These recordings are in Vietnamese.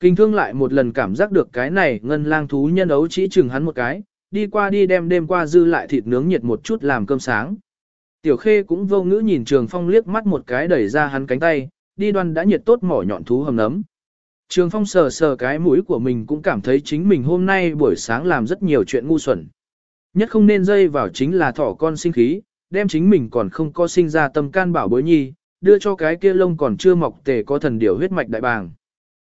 Kinh thương lại một lần cảm giác được cái này ngân lang thú nhân ấu chỉ chừng hắn một cái, đi qua đi đem đêm qua dư lại thịt nướng nhiệt một chút làm cơm sáng. Tiểu khê cũng vô ngữ nhìn trường phong liếc mắt một cái đẩy ra hắn cánh tay, đi đoan đã nhiệt tốt mỏ nhọn thú hầm nấm. Trường phong sờ sờ cái mũi của mình cũng cảm thấy chính mình hôm nay buổi sáng làm rất nhiều chuyện ngu xuẩn. Nhất không nên dây vào chính là thỏ con sinh khí, đem chính mình còn không có sinh ra tâm can bảo bối nhi, đưa cho cái kia lông còn chưa mọc tề có thần điểu huyết mạch đại bàng.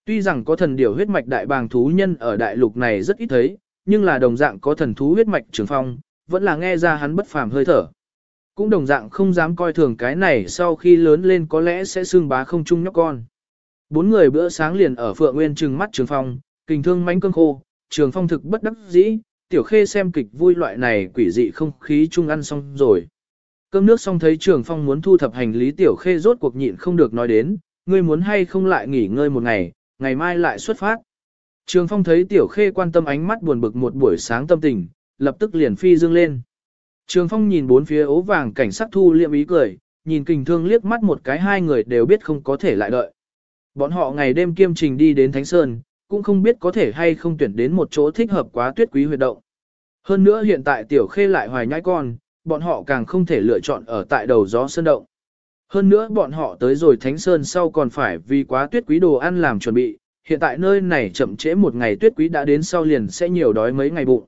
Tuy rằng có thần điểu huyết mạch đại bàng thú nhân ở đại lục này rất ít thấy, nhưng là đồng dạng có thần thú huyết mạch trường phong, vẫn là nghe ra hắn bất phàm hơi thở. Cũng đồng dạng không dám coi thường cái này sau khi lớn lên có lẽ sẽ xương bá không chung nhóc con. Bốn người bữa sáng liền ở Phượng Nguyên trừng mắt Trường Phong, kình thương mánh cơn khô, Trường Phong thực bất đắc dĩ, Tiểu Khê xem kịch vui loại này quỷ dị không khí chung ăn xong rồi. Cơm nước xong thấy Trường Phong muốn thu thập hành lý Tiểu Khê rốt cuộc nhịn không được nói đến, ngươi muốn hay không lại nghỉ ngơi một ngày, ngày mai lại xuất phát. Trường Phong thấy Tiểu Khê quan tâm ánh mắt buồn bực một buổi sáng tâm tình, lập tức liền phi dương lên. Trường Phong nhìn bốn phía ố vàng cảnh sát thu liệm ý cười, nhìn kình thương liếc mắt một cái hai người đều biết không có thể lại đợi. Bọn họ ngày đêm kiêm trình đi đến Thánh Sơn, cũng không biết có thể hay không tuyển đến một chỗ thích hợp quá tuyết quý huyệt động. Hơn nữa hiện tại Tiểu Khê lại hoài nhãi con, bọn họ càng không thể lựa chọn ở tại đầu gió sơn động. Hơn nữa bọn họ tới rồi Thánh Sơn sau còn phải vì quá tuyết quý đồ ăn làm chuẩn bị, hiện tại nơi này chậm trễ một ngày tuyết quý đã đến sau liền sẽ nhiều đói mấy ngày bụng.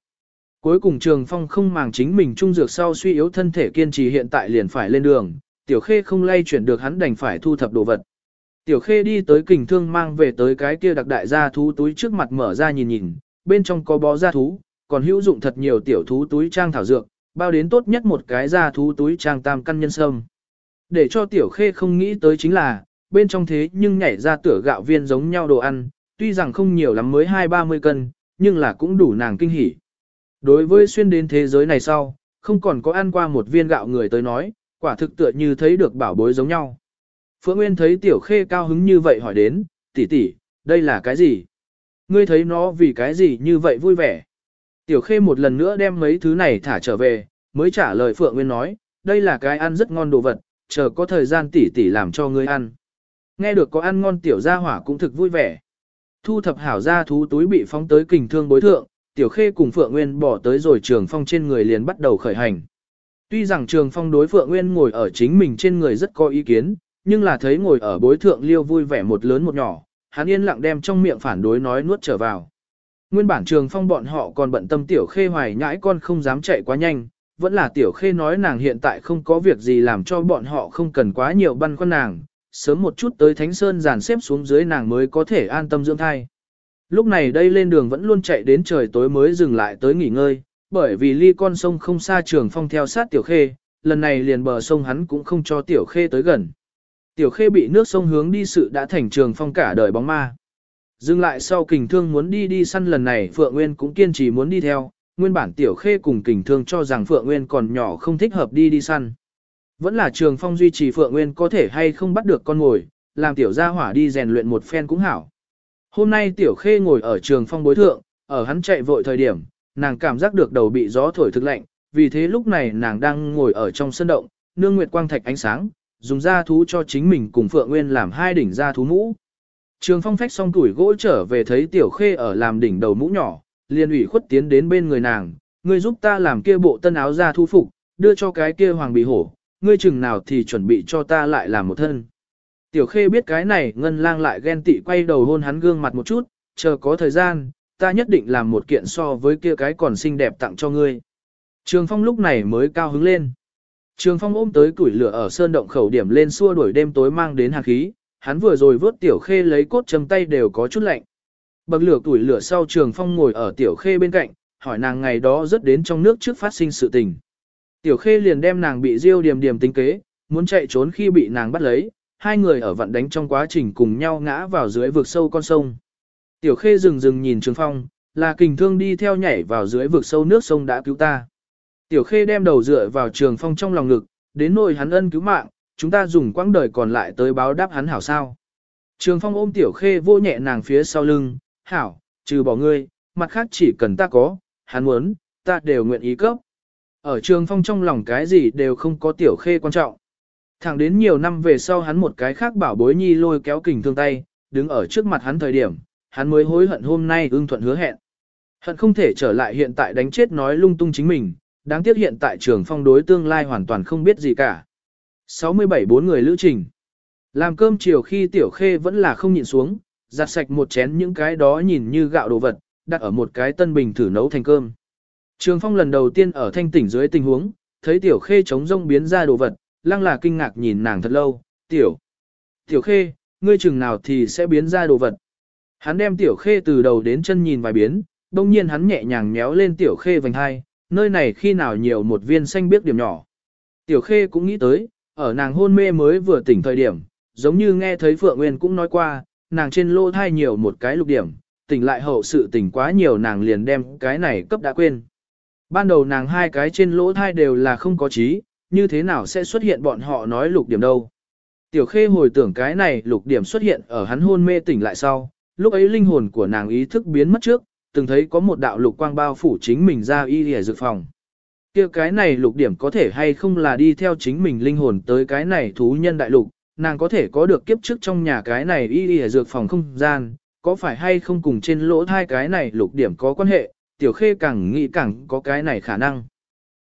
Cuối cùng Trường Phong không màng chính mình trung dược sau suy yếu thân thể kiên trì hiện tại liền phải lên đường, Tiểu Khê không lay chuyển được hắn đành phải thu thập đồ vật. Tiểu Khê đi tới kình thương mang về tới cái kia đặc đại gia thú túi trước mặt mở ra nhìn nhìn, bên trong có bó gia thú, còn hữu dụng thật nhiều tiểu thú túi trang thảo dược, bao đến tốt nhất một cái gia thú túi trang tam căn nhân sâm. Để cho Tiểu Khê không nghĩ tới chính là, bên trong thế nhưng nhảy ra tửa gạo viên giống nhau đồ ăn, tuy rằng không nhiều lắm mới hai ba mươi cân, nhưng là cũng đủ nàng kinh hỉ. Đối với xuyên đến thế giới này sau, không còn có ăn qua một viên gạo người tới nói, quả thực tựa như thấy được bảo bối giống nhau. Phượng Nguyên thấy Tiểu Khê cao hứng như vậy hỏi đến, tỷ tỷ, đây là cái gì? Ngươi thấy nó vì cái gì như vậy vui vẻ? Tiểu Khê một lần nữa đem mấy thứ này thả trở về, mới trả lời Phượng Nguyên nói, đây là cái ăn rất ngon đồ vật, chờ có thời gian tỷ tỷ làm cho ngươi ăn. Nghe được có ăn ngon Tiểu Gia Hỏa cũng thực vui vẻ. Thu thập hảo ra thú túi bị phóng tới kình thương bối thượng, Tiểu Khê cùng Phượng Nguyên bỏ tới rồi Trường Phong trên người liền bắt đầu khởi hành. Tuy rằng Trường Phong đối Phượng Nguyên ngồi ở chính mình trên người rất có ý kiến, nhưng là thấy ngồi ở bối thượng liêu vui vẻ một lớn một nhỏ, hắn yên lặng đem trong miệng phản đối nói nuốt trở vào. Nguyên bản Trường Phong bọn họ còn bận tâm Tiểu Khê hoài nhãi con không dám chạy quá nhanh, vẫn là Tiểu Khê nói nàng hiện tại không có việc gì làm cho bọn họ không cần quá nhiều băn khoăn nàng, sớm một chút tới Thánh Sơn dàn xếp xuống dưới nàng mới có thể an tâm dưỡng thai. Lúc này đây lên đường vẫn luôn chạy đến trời tối mới dừng lại tới nghỉ ngơi, bởi vì ly con sông không xa trường phong theo sát tiểu khê, lần này liền bờ sông hắn cũng không cho tiểu khê tới gần. Tiểu khê bị nước sông hướng đi sự đã thành trường phong cả đời bóng ma. Dừng lại sau kình thương muốn đi đi săn lần này Phượng Nguyên cũng kiên trì muốn đi theo, nguyên bản tiểu khê cùng kình thương cho rằng Phượng Nguyên còn nhỏ không thích hợp đi đi săn. Vẫn là trường phong duy trì Phượng Nguyên có thể hay không bắt được con ngồi, làm tiểu gia hỏa đi rèn luyện một phen cũng hảo. Hôm nay Tiểu Khê ngồi ở trường phong bối thượng, ở hắn chạy vội thời điểm, nàng cảm giác được đầu bị gió thổi thực lạnh, vì thế lúc này nàng đang ngồi ở trong sân động, nương nguyệt quang thạch ánh sáng, dùng da thú cho chính mình cùng Phượng Nguyên làm hai đỉnh da thú mũ. Trường phong phách xong tuổi gỗ trở về thấy Tiểu Khê ở làm đỉnh đầu mũ nhỏ, liền ủy khuất tiến đến bên người nàng, ngươi giúp ta làm kia bộ tân áo ra thu phục, đưa cho cái kia hoàng bị hổ, ngươi chừng nào thì chuẩn bị cho ta lại làm một thân. Tiểu khê biết cái này ngân lang lại ghen tị quay đầu hôn hắn gương mặt một chút, chờ có thời gian, ta nhất định làm một kiện so với kia cái còn xinh đẹp tặng cho ngươi. Trường phong lúc này mới cao hứng lên. Trường phong ôm tới củi lửa ở sơn động khẩu điểm lên xua đuổi đêm tối mang đến hạt khí, hắn vừa rồi vớt tiểu khê lấy cốt châm tay đều có chút lạnh. Bậc lửa tuổi lửa sau trường phong ngồi ở tiểu khê bên cạnh, hỏi nàng ngày đó rất đến trong nước trước phát sinh sự tình. Tiểu khê liền đem nàng bị diêu điểm điểm tính kế, muốn chạy trốn khi bị nàng bắt lấy, hai người ở vận đánh trong quá trình cùng nhau ngã vào dưới vực sâu con sông. Tiểu khê dừng dừng nhìn Trường Phong, là kình thương đi theo nhảy vào dưới vực sâu nước sông đã cứu ta. Tiểu khê đem đầu dựa vào Trường Phong trong lòng ngực, đến nỗi hắn ân cứu mạng, chúng ta dùng quãng đời còn lại tới báo đáp hắn hảo sao. Trường Phong ôm Tiểu khê vô nhẹ nàng phía sau lưng, hảo, trừ bỏ ngươi, mặt khác chỉ cần ta có, hắn muốn, ta đều nguyện ý cấp. Ở Trường Phong trong lòng cái gì đều không có Tiểu khê quan trọng. Thẳng đến nhiều năm về sau hắn một cái khác bảo bối nhi lôi kéo kình thương tay, đứng ở trước mặt hắn thời điểm, hắn mới hối hận hôm nay ưng thuận hứa hẹn. Hận không thể trở lại hiện tại đánh chết nói lung tung chính mình, đáng tiếc hiện tại trường phong đối tương lai hoàn toàn không biết gì cả. 67 bốn người lữ trình. Làm cơm chiều khi tiểu khê vẫn là không nhịn xuống, giặt sạch một chén những cái đó nhìn như gạo đồ vật, đặt ở một cái tân bình thử nấu thành cơm. Trường phong lần đầu tiên ở thanh tỉnh dưới tình huống, thấy tiểu khê chống rông biến ra đồ vật, lăng là kinh ngạc nhìn nàng thật lâu, tiểu. Tiểu khê, ngươi chừng nào thì sẽ biến ra đồ vật. Hắn đem tiểu khê từ đầu đến chân nhìn vài biến, đồng nhiên hắn nhẹ nhàng méo lên tiểu khê vành hai, nơi này khi nào nhiều một viên xanh biếc điểm nhỏ. Tiểu khê cũng nghĩ tới, ở nàng hôn mê mới vừa tỉnh thời điểm, giống như nghe thấy Phượng Nguyên cũng nói qua, nàng trên lô thai nhiều một cái lục điểm, tỉnh lại hậu sự tỉnh quá nhiều nàng liền đem cái này cấp đã quên. Ban đầu nàng hai cái trên lỗ thai đều là không có trí, như thế nào sẽ xuất hiện bọn họ nói lục điểm đâu. Tiểu khê hồi tưởng cái này lục điểm xuất hiện ở hắn hôn mê tỉnh lại sau, lúc ấy linh hồn của nàng ý thức biến mất trước, từng thấy có một đạo lục quang bao phủ chính mình ra y lìa dự phòng. kia cái này lục điểm có thể hay không là đi theo chính mình linh hồn tới cái này thú nhân đại lục, nàng có thể có được kiếp trước trong nhà cái này y ở dược phòng không gian, có phải hay không cùng trên lỗ thai cái này lục điểm có quan hệ, tiểu khê càng nghĩ càng có cái này khả năng.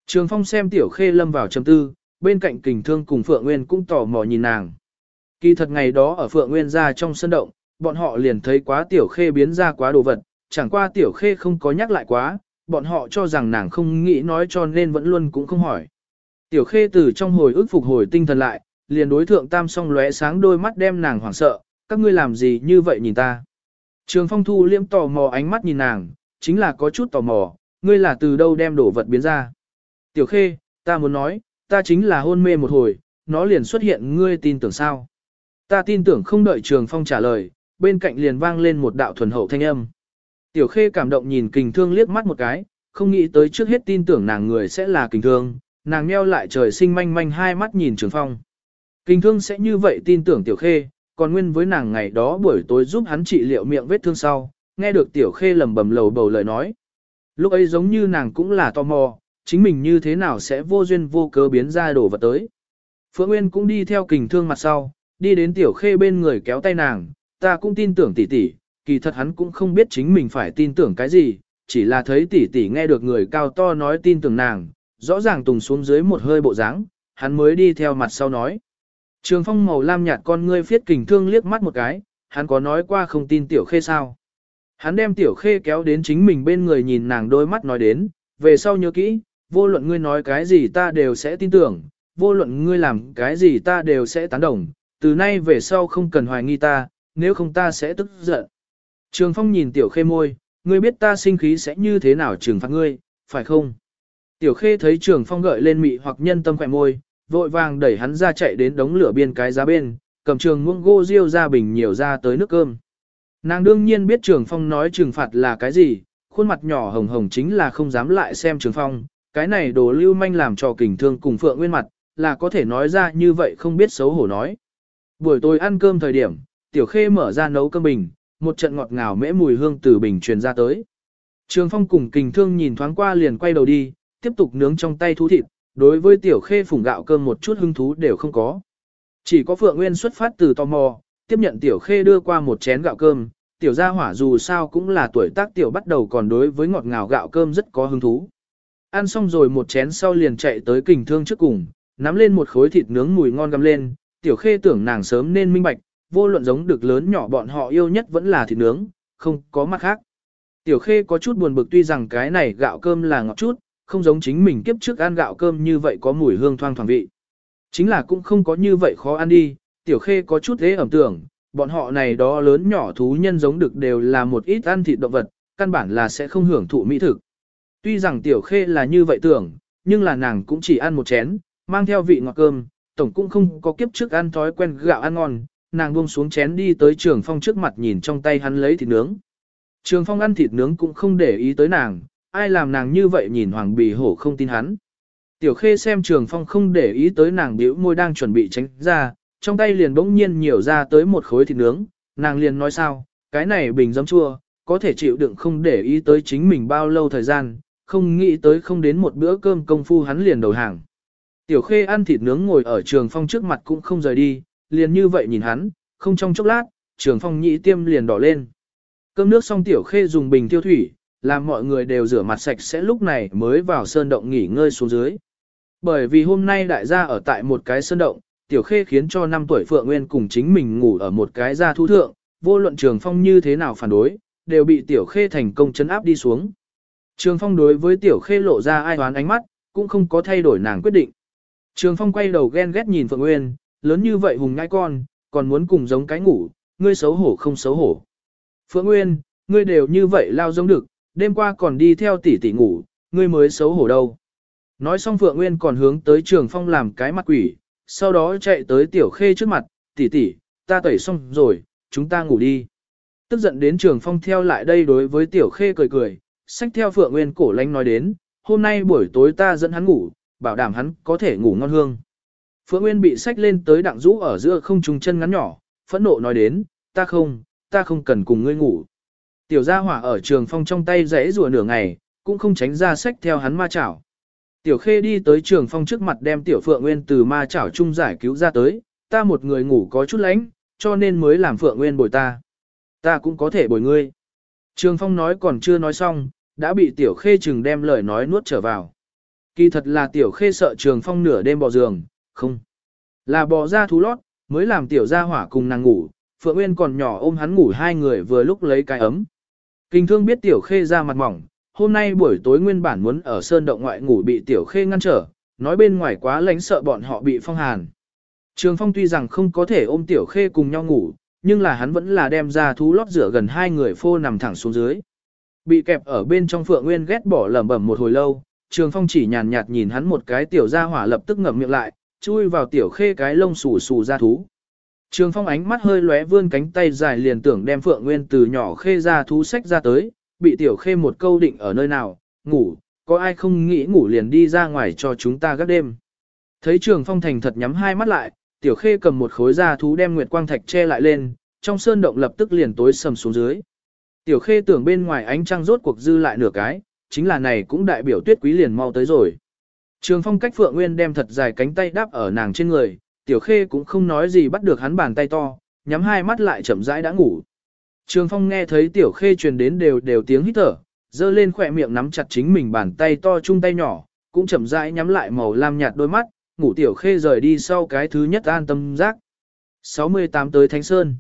Trường phong xem tiểu khê lâm vào trầm tư, bên cạnh kình thương cùng Phượng Nguyên cũng tò mò nhìn nàng. Kỳ thật ngày đó ở Phượng Nguyên ra trong sân động, bọn họ liền thấy quá tiểu khê biến ra quá đồ vật, chẳng qua tiểu khê không có nhắc lại quá, bọn họ cho rằng nàng không nghĩ nói cho nên vẫn luôn cũng không hỏi. Tiểu khê từ trong hồi ức phục hồi tinh thần lại, liền đối thượng tam song lóe sáng đôi mắt đem nàng hoảng sợ, các ngươi làm gì như vậy nhìn ta. Trường phong thu liêm tò mò ánh mắt nhìn nàng, chính là có chút tò mò, ngươi là từ đâu đem đổ vật biến ra. Tiểu khê, ta muốn nói, ta chính là hôn mê một hồi, nó liền xuất hiện ngươi tin tưởng sao. Ta tin tưởng không đợi trường phong trả lời, bên cạnh liền vang lên một đạo thuần hậu thanh âm. Tiểu khê cảm động nhìn kình thương liếc mắt một cái, không nghĩ tới trước hết tin tưởng nàng người sẽ là kình thương, nàng nheo lại trời sinh manh manh hai mắt nhìn trường phong. Kình thương sẽ như vậy tin tưởng tiểu khê, còn nguyên với nàng ngày đó buổi tối giúp hắn trị liệu miệng vết thương sau, nghe được tiểu khê lầm bầm lầu bầu lời nói. Lúc ấy giống như nàng cũng là tò mò, chính mình như thế nào sẽ vô duyên vô cớ biến ra đồ vật tới. Phượng Nguyên cũng đi theo kình thương mặt sau, đi đến tiểu khê bên người kéo tay nàng, ta cũng tin tưởng tỷ tỷ, kỳ thật hắn cũng không biết chính mình phải tin tưởng cái gì, chỉ là thấy tỷ tỷ nghe được người cao to nói tin tưởng nàng, rõ ràng tùng xuống dưới một hơi bộ dáng, hắn mới đi theo mặt sau nói. Trường phong màu lam nhạt con ngươi phiết kình thương liếc mắt một cái, hắn có nói qua không tin tiểu khê sao. Hắn đem tiểu khê kéo đến chính mình bên người nhìn nàng đôi mắt nói đến, về sau nhớ kỹ, vô luận ngươi nói cái gì ta đều sẽ tin tưởng, vô luận ngươi làm cái gì ta đều sẽ tán đồng, từ nay về sau không cần hoài nghi ta, nếu không ta sẽ tức giận. Trường Phong nhìn Tiểu Khê môi, ngươi biết ta sinh khí sẽ như thế nào trừng phạt ngươi, phải không? Tiểu Khê thấy Trường Phong gợi lên mị hoặc nhân tâm khỏe môi, vội vàng đẩy hắn ra chạy đến đống lửa biên cái giá bên, cầm trường muông gô riêu ra bình nhiều ra tới nước cơm. Nàng đương nhiên biết Trường Phong nói trừng phạt là cái gì, khuôn mặt nhỏ hồng hồng chính là không dám lại xem Trường Phong, cái này đồ lưu manh làm cho kình thương cùng Phượng Nguyên mặt, là có thể nói ra như vậy không biết xấu hổ nói. Buổi tối ăn cơm thời điểm, Tiểu Khê mở ra nấu cơm bình, một trận ngọt ngào mễ mùi hương từ bình truyền ra tới. Trường Phong cùng kình thương nhìn thoáng qua liền quay đầu đi, tiếp tục nướng trong tay thú thịt, đối với Tiểu Khê phùng gạo cơm một chút hứng thú đều không có. Chỉ có Phượng Nguyên xuất phát từ tò mò, tiếp nhận Tiểu Khê đưa qua một chén gạo cơm, Tiểu gia hỏa dù sao cũng là tuổi tác Tiểu bắt đầu còn đối với ngọt ngào gạo cơm rất có hứng thú. Ăn xong rồi một chén sau liền chạy tới kình thương trước cùng, nắm lên một khối thịt nướng mùi ngon găm lên, Tiểu Khê tưởng nàng sớm nên minh bạch, vô luận giống được lớn nhỏ bọn họ yêu nhất vẫn là thịt nướng, không có mặt khác. Tiểu Khê có chút buồn bực tuy rằng cái này gạo cơm là ngọt chút, không giống chính mình kiếp trước ăn gạo cơm như vậy có mùi hương thoang thoảng vị. Chính là cũng không có như vậy khó ăn đi, Tiểu Khê có chút thế ẩm tưởng, bọn họ này đó lớn nhỏ thú nhân giống được đều là một ít ăn thịt động vật, căn bản là sẽ không hưởng thụ mỹ thực. Tuy rằng Tiểu Khê là như vậy tưởng, nhưng là nàng cũng chỉ ăn một chén, mang theo vị ngọt cơm, tổng cũng không có kiếp trước ăn thói quen gạo ăn ngon, nàng buông xuống chén đi tới Trường Phong trước mặt nhìn trong tay hắn lấy thịt nướng. Trường Phong ăn thịt nướng cũng không để ý tới nàng, ai làm nàng như vậy nhìn Hoàng Bì Hổ không tin hắn. Tiểu Khê xem Trường Phong không để ý tới nàng biểu môi đang chuẩn bị tránh ra, trong tay liền bỗng nhiên nhiều ra tới một khối thịt nướng, nàng liền nói sao, cái này bình giấm chua, có thể chịu đựng không để ý tới chính mình bao lâu thời gian, không nghĩ tới không đến một bữa cơm công phu hắn liền đầu hàng. Tiểu Khê ăn thịt nướng ngồi ở Trường Phong trước mặt cũng không rời đi, liền như vậy nhìn hắn, không trong chốc lát, trường phong nhĩ tiêm liền đỏ lên. Cơm nước xong tiểu khê dùng bình tiêu thủy, làm mọi người đều rửa mặt sạch sẽ lúc này mới vào sơn động nghỉ ngơi xuống dưới. Bởi vì hôm nay đại gia ở tại một cái sơn động, tiểu khê khiến cho năm tuổi Phượng Nguyên cùng chính mình ngủ ở một cái gia thu thượng, vô luận trường phong như thế nào phản đối, đều bị tiểu khê thành công chấn áp đi xuống. Trường phong đối với tiểu khê lộ ra ai đoán ánh mắt, cũng không có thay đổi nàng quyết định. Trường phong quay đầu ghen ghét nhìn Phượng Nguyên, lớn như vậy hùng ngai con, còn muốn cùng giống cái ngủ, ngươi xấu hổ không xấu hổ. Phượng Nguyên, ngươi đều như vậy lao giống được, đêm qua còn đi theo tỷ tỷ ngủ, ngươi mới xấu hổ đâu. Nói xong Phượng Nguyên còn hướng tới Trường Phong làm cái mặt quỷ, sau đó chạy tới Tiểu Khê trước mặt, tỷ tỷ, ta tẩy xong rồi, chúng ta ngủ đi. Tức giận đến Trường Phong theo lại đây đối với Tiểu Khê cười cười, sách theo Phượng Nguyên cổ lánh nói đến, hôm nay buổi tối ta dẫn hắn ngủ, bảo đảm hắn có thể ngủ ngon hương. Phượng Nguyên bị sách lên tới đặng rũ ở giữa không trùng chân ngắn nhỏ, phẫn nộ nói đến, ta không, ta không cần cùng ngươi ngủ. Tiểu gia hỏa ở trường phong trong tay rẽ rùa nửa ngày, cũng không tránh ra sách theo hắn ma chảo. Tiểu khê đi tới trường phong trước mặt đem tiểu phượng nguyên từ ma chảo chung giải cứu ra tới, ta một người ngủ có chút lánh, cho nên mới làm phượng nguyên bồi ta. Ta cũng có thể bồi ngươi. Trường phong nói còn chưa nói xong, đã bị tiểu khê chừng đem lời nói nuốt trở vào. Kỳ thật là tiểu khê sợ trường phong nửa đêm bỏ giường, không. Là bỏ ra thú lót, mới làm tiểu gia hỏa cùng nàng ngủ, Phượng Nguyên còn nhỏ ôm hắn ngủ hai người vừa lúc lấy cái ấm. Kinh thương biết tiểu khê ra mặt mỏng, hôm nay buổi tối nguyên bản muốn ở sơn động ngoại ngủ bị tiểu khê ngăn trở, nói bên ngoài quá lánh sợ bọn họ bị phong hàn. Trường phong tuy rằng không có thể ôm tiểu khê cùng nhau ngủ, nhưng là hắn vẫn là đem ra thú lót rửa gần hai người phô nằm thẳng xuống dưới. Bị kẹp ở bên trong phượng nguyên ghét bỏ lẩm bẩm một hồi lâu, trường phong chỉ nhàn nhạt nhìn hắn một cái tiểu ra hỏa lập tức ngậm miệng lại, chui vào tiểu khê cái lông xù xù ra thú. Trường phong ánh mắt hơi lóe vươn cánh tay dài liền tưởng đem Phượng Nguyên từ nhỏ khê ra thú sách ra tới, bị tiểu khê một câu định ở nơi nào, ngủ, có ai không nghĩ ngủ liền đi ra ngoài cho chúng ta gác đêm. Thấy trường phong thành thật nhắm hai mắt lại, tiểu khê cầm một khối da thú đem nguyệt quang thạch che lại lên, trong sơn động lập tức liền tối sầm xuống dưới. Tiểu khê tưởng bên ngoài ánh trăng rốt cuộc dư lại nửa cái, chính là này cũng đại biểu tuyết quý liền mau tới rồi. Trường phong cách Phượng Nguyên đem thật dài cánh tay đáp ở nàng trên người, tiểu khê cũng không nói gì bắt được hắn bàn tay to, nhắm hai mắt lại chậm rãi đã ngủ. Trường phong nghe thấy tiểu khê truyền đến đều đều tiếng hít thở, dơ lên khỏe miệng nắm chặt chính mình bàn tay to chung tay nhỏ, cũng chậm rãi nhắm lại màu lam nhạt đôi mắt, ngủ tiểu khê rời đi sau cái thứ nhất an tâm giác. 68 tới Thánh Sơn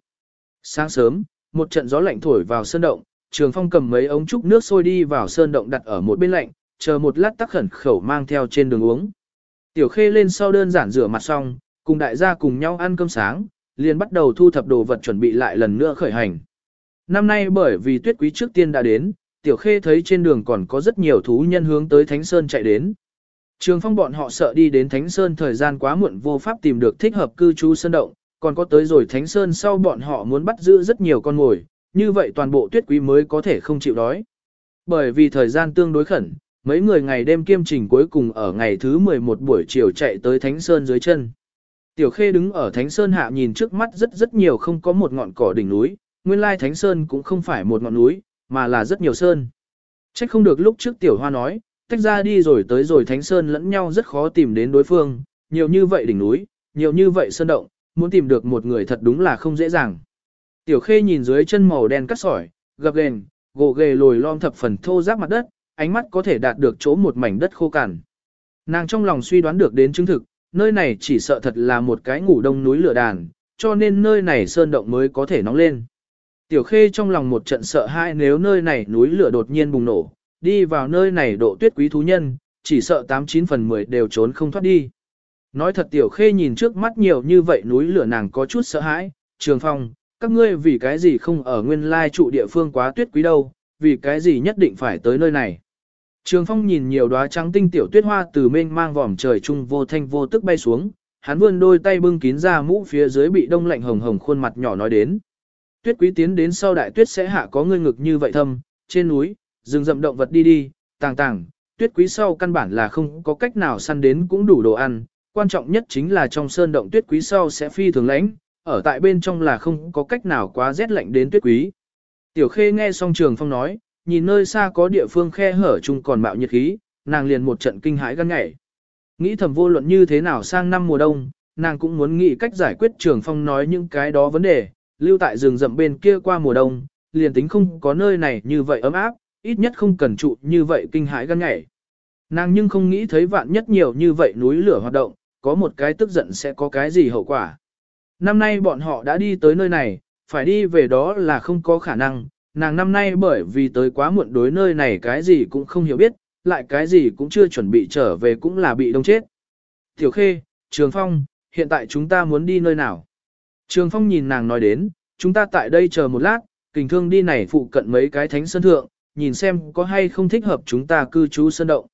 Sáng sớm, một trận gió lạnh thổi vào sơn động, trường phong cầm mấy ống trúc nước sôi đi vào sơn động đặt ở một bên lạnh, chờ một lát tắc khẩn khẩu mang theo trên đường uống. Tiểu khê lên sau đơn giản rửa mặt xong, cùng đại gia cùng nhau ăn cơm sáng, liền bắt đầu thu thập đồ vật chuẩn bị lại lần nữa khởi hành. Năm nay bởi vì tuyết quý trước tiên đã đến, Tiểu Khê thấy trên đường còn có rất nhiều thú nhân hướng tới Thánh Sơn chạy đến. Trường phong bọn họ sợ đi đến Thánh Sơn thời gian quá muộn vô pháp tìm được thích hợp cư trú sơn động, còn có tới rồi Thánh Sơn sau bọn họ muốn bắt giữ rất nhiều con mồi, như vậy toàn bộ tuyết quý mới có thể không chịu đói. Bởi vì thời gian tương đối khẩn, mấy người ngày đêm kiêm trình cuối cùng ở ngày thứ 11 buổi chiều chạy tới Thánh Sơn dưới chân. Tiểu Khê đứng ở Thánh Sơn hạ nhìn trước mắt rất rất nhiều không có một ngọn cỏ đỉnh núi, nguyên lai Thánh Sơn cũng không phải một ngọn núi, mà là rất nhiều sơn. Trách không được lúc trước Tiểu Hoa nói, tách ra đi rồi tới rồi Thánh Sơn lẫn nhau rất khó tìm đến đối phương, nhiều như vậy đỉnh núi, nhiều như vậy sơn động, muốn tìm được một người thật đúng là không dễ dàng. Tiểu Khê nhìn dưới chân màu đen cắt sỏi, gập ghềnh, gồ ghề lồi lom thập phần thô ráp mặt đất, ánh mắt có thể đạt được chỗ một mảnh đất khô cằn. Nàng trong lòng suy đoán được đến chứng thực, nơi này chỉ sợ thật là một cái ngủ đông núi lửa đàn, cho nên nơi này sơn động mới có thể nóng lên. Tiểu Khê trong lòng một trận sợ hãi nếu nơi này núi lửa đột nhiên bùng nổ, đi vào nơi này độ tuyết quý thú nhân, chỉ sợ 89 phần 10 đều trốn không thoát đi. Nói thật Tiểu Khê nhìn trước mắt nhiều như vậy núi lửa nàng có chút sợ hãi, Trường Phong, các ngươi vì cái gì không ở nguyên lai trụ địa phương quá tuyết quý đâu, vì cái gì nhất định phải tới nơi này. Trường Phong nhìn nhiều đóa trắng tinh tiểu tuyết hoa từ mênh mang vòm trời trung vô thanh vô tức bay xuống, hắn vươn đôi tay bưng kín ra mũ phía dưới bị đông lạnh hồng hồng khuôn mặt nhỏ nói đến. Tuyết quý tiến đến sau đại tuyết sẽ hạ có ngươi ngực như vậy thâm, trên núi, rừng rậm động vật đi đi, tàng tàng, tuyết quý sau căn bản là không có cách nào săn đến cũng đủ đồ ăn, quan trọng nhất chính là trong sơn động tuyết quý sau sẽ phi thường lãnh, ở tại bên trong là không có cách nào quá rét lạnh đến tuyết quý. Tiểu Khê nghe xong Trường Phong nói, nhìn nơi xa có địa phương khe hở chung còn mạo nhiệt khí, nàng liền một trận kinh hãi gan ngảy. Nghĩ thầm vô luận như thế nào sang năm mùa đông, nàng cũng muốn nghĩ cách giải quyết Trường Phong nói những cái đó vấn đề, lưu tại rừng rậm bên kia qua mùa đông, liền tính không có nơi này như vậy ấm áp, ít nhất không cần trụ như vậy kinh hãi gan ngảy. Nàng nhưng không nghĩ thấy vạn nhất nhiều như vậy núi lửa hoạt động, có một cái tức giận sẽ có cái gì hậu quả. Năm nay bọn họ đã đi tới nơi này, phải đi về đó là không có khả năng, nàng năm nay bởi vì tới quá muộn đối nơi này cái gì cũng không hiểu biết, lại cái gì cũng chưa chuẩn bị trở về cũng là bị đông chết. Tiểu Khê, Trường Phong, hiện tại chúng ta muốn đi nơi nào? Trường Phong nhìn nàng nói đến, chúng ta tại đây chờ một lát, kình thương đi này phụ cận mấy cái thánh sơn thượng, nhìn xem có hay không thích hợp chúng ta cư trú sơn động.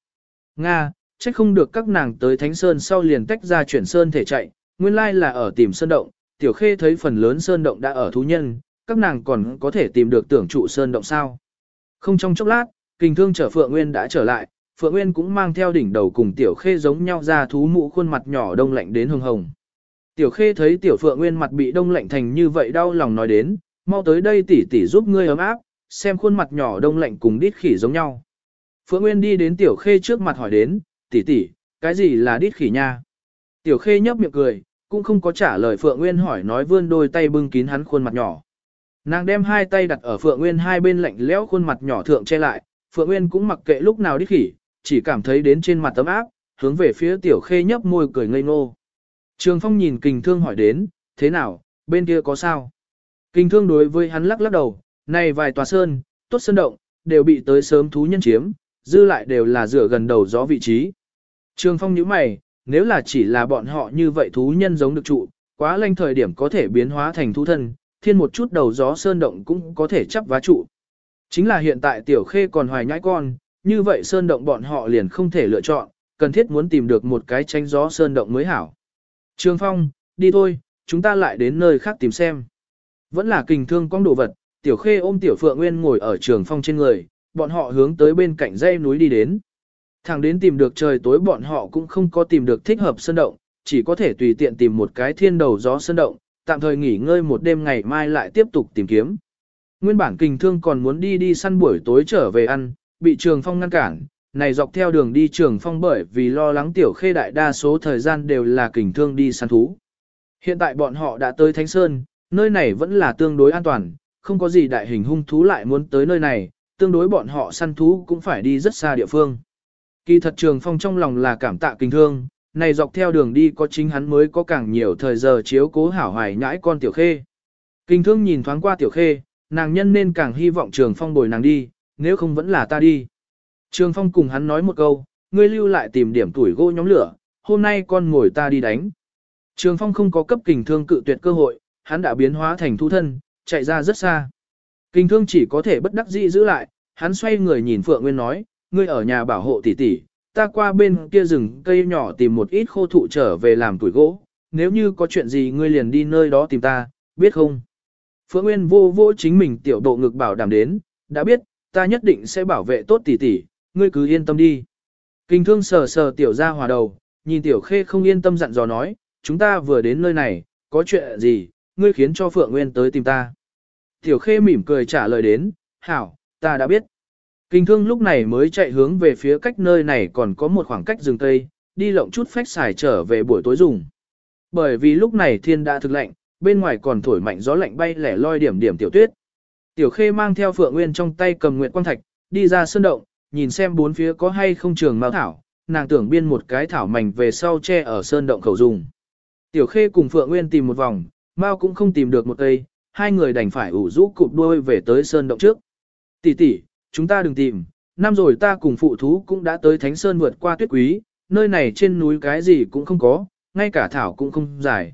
Nga, trách không được các nàng tới thánh sơn sau liền tách ra chuyển sơn thể chạy, nguyên lai là ở tìm sơn động, tiểu khê thấy phần lớn sơn động đã ở thú nhân, các nàng còn có thể tìm được tưởng trụ sơn động sao. Không trong chốc lát, kình thương trở Phượng Nguyên đã trở lại, Phượng Nguyên cũng mang theo đỉnh đầu cùng tiểu khê giống nhau ra thú mũ khuôn mặt nhỏ đông lạnh đến hồng hồng. Tiểu khê thấy tiểu Phượng Nguyên mặt bị đông lạnh thành như vậy đau lòng nói đến, mau tới đây tỷ tỷ giúp ngươi ấm áp, xem khuôn mặt nhỏ đông lạnh cùng đít khỉ giống nhau. Phượng Nguyên đi đến tiểu khê trước mặt hỏi đến, tỷ tỷ, cái gì là đít khỉ nha? Tiểu khê nhấp miệng cười, cũng không có trả lời Phượng Nguyên hỏi nói vươn đôi tay bưng kín hắn khuôn mặt nhỏ. Nàng đem hai tay đặt ở Phượng Nguyên hai bên lạnh lẽo khuôn mặt nhỏ thượng che lại, Phượng Nguyên cũng mặc kệ lúc nào đi khỉ, chỉ cảm thấy đến trên mặt tấm áp, hướng về phía tiểu khê nhấp môi cười ngây ngô. Trường Phong nhìn kình thương hỏi đến, thế nào, bên kia có sao? Kình thương đối với hắn lắc lắc đầu, này vài tòa sơn, tốt sơn động, đều bị tới sớm thú nhân chiếm, dư lại đều là dựa gần đầu gió vị trí. Trường Phong nhíu mày, nếu là chỉ là bọn họ như vậy thú nhân giống được trụ, quá lanh thời điểm có thể biến hóa thành thú thân, thiên một chút đầu gió sơn động cũng có thể chấp vá trụ. Chính là hiện tại tiểu khê còn hoài nhãi con, như vậy sơn động bọn họ liền không thể lựa chọn, cần thiết muốn tìm được một cái tránh gió sơn động mới hảo. Trường Phong, đi thôi, chúng ta lại đến nơi khác tìm xem. Vẫn là kình thương quang đồ vật, tiểu khê ôm tiểu phượng nguyên ngồi ở trường phong trên người, bọn họ hướng tới bên cạnh dãy núi đi đến. Thẳng đến tìm được trời tối bọn họ cũng không có tìm được thích hợp sơn động, chỉ có thể tùy tiện tìm một cái thiên đầu gió sơn động, tạm thời nghỉ ngơi một đêm ngày mai lại tiếp tục tìm kiếm. Nguyên bản kình thương còn muốn đi đi săn buổi tối trở về ăn, bị trường phong ngăn cản, này dọc theo đường đi trường phong bởi vì lo lắng tiểu khê đại đa số thời gian đều là kình thương đi săn thú. Hiện tại bọn họ đã tới Thánh Sơn, nơi này vẫn là tương đối an toàn, không có gì đại hình hung thú lại muốn tới nơi này, tương đối bọn họ săn thú cũng phải đi rất xa địa phương. Kỳ thật trường phong trong lòng là cảm tạ kinh thương, này dọc theo đường đi có chính hắn mới có càng nhiều thời giờ chiếu cố hảo hoài nhãi con tiểu khê. Kinh thương nhìn thoáng qua tiểu khê, nàng nhân nên càng hy vọng trường phong bồi nàng đi, nếu không vẫn là ta đi. Trường phong cùng hắn nói một câu, ngươi lưu lại tìm điểm tuổi gỗ nhóm lửa, hôm nay con ngồi ta đi đánh. Trường phong không có cấp kình thương cự tuyệt cơ hội, hắn đã biến hóa thành thu thân, chạy ra rất xa. Kinh thương chỉ có thể bất đắc dĩ giữ lại, hắn xoay người nhìn Phượng Nguyên nói, ngươi ở nhà bảo hộ tỷ tỷ, ta qua bên kia rừng cây nhỏ tìm một ít khô thụ trở về làm tuổi gỗ, nếu như có chuyện gì ngươi liền đi nơi đó tìm ta, biết không? Phượng Nguyên vô vô chính mình tiểu độ ngực bảo đảm đến, đã biết, ta nhất định sẽ bảo vệ tốt tỷ tỷ, ngươi cứ yên tâm đi. Kinh thương sờ sờ tiểu ra hòa đầu, nhìn tiểu khê không yên tâm dặn dò nói, chúng ta vừa đến nơi này, có chuyện gì, ngươi khiến cho Phượng Nguyên tới tìm ta. Tiểu Khê mỉm cười trả lời đến, hảo, ta đã biết. Kinh thương lúc này mới chạy hướng về phía cách nơi này còn có một khoảng cách rừng tây, đi lộng chút phách xài trở về buổi tối dùng. Bởi vì lúc này thiên đã thực lạnh, bên ngoài còn thổi mạnh gió lạnh bay lẻ loi điểm điểm tiểu tuyết. Tiểu Khê mang theo Phượng Nguyên trong tay cầm nguyện quang thạch, đi ra sơn động, nhìn xem bốn phía có hay không trường mao thảo, nàng tưởng biên một cái thảo mảnh về sau che ở sơn động khẩu dùng. Tiểu Khê cùng Phượng Nguyên tìm một vòng, Mao cũng không tìm được một cây, hai người đành phải ủ rũ cụp đuôi về tới sơn động trước. Tỷ tỷ, chúng ta đừng tìm, năm rồi ta cùng phụ thú cũng đã tới Thánh Sơn vượt qua tuyết quý, nơi này trên núi cái gì cũng không có, ngay cả thảo cũng không dài.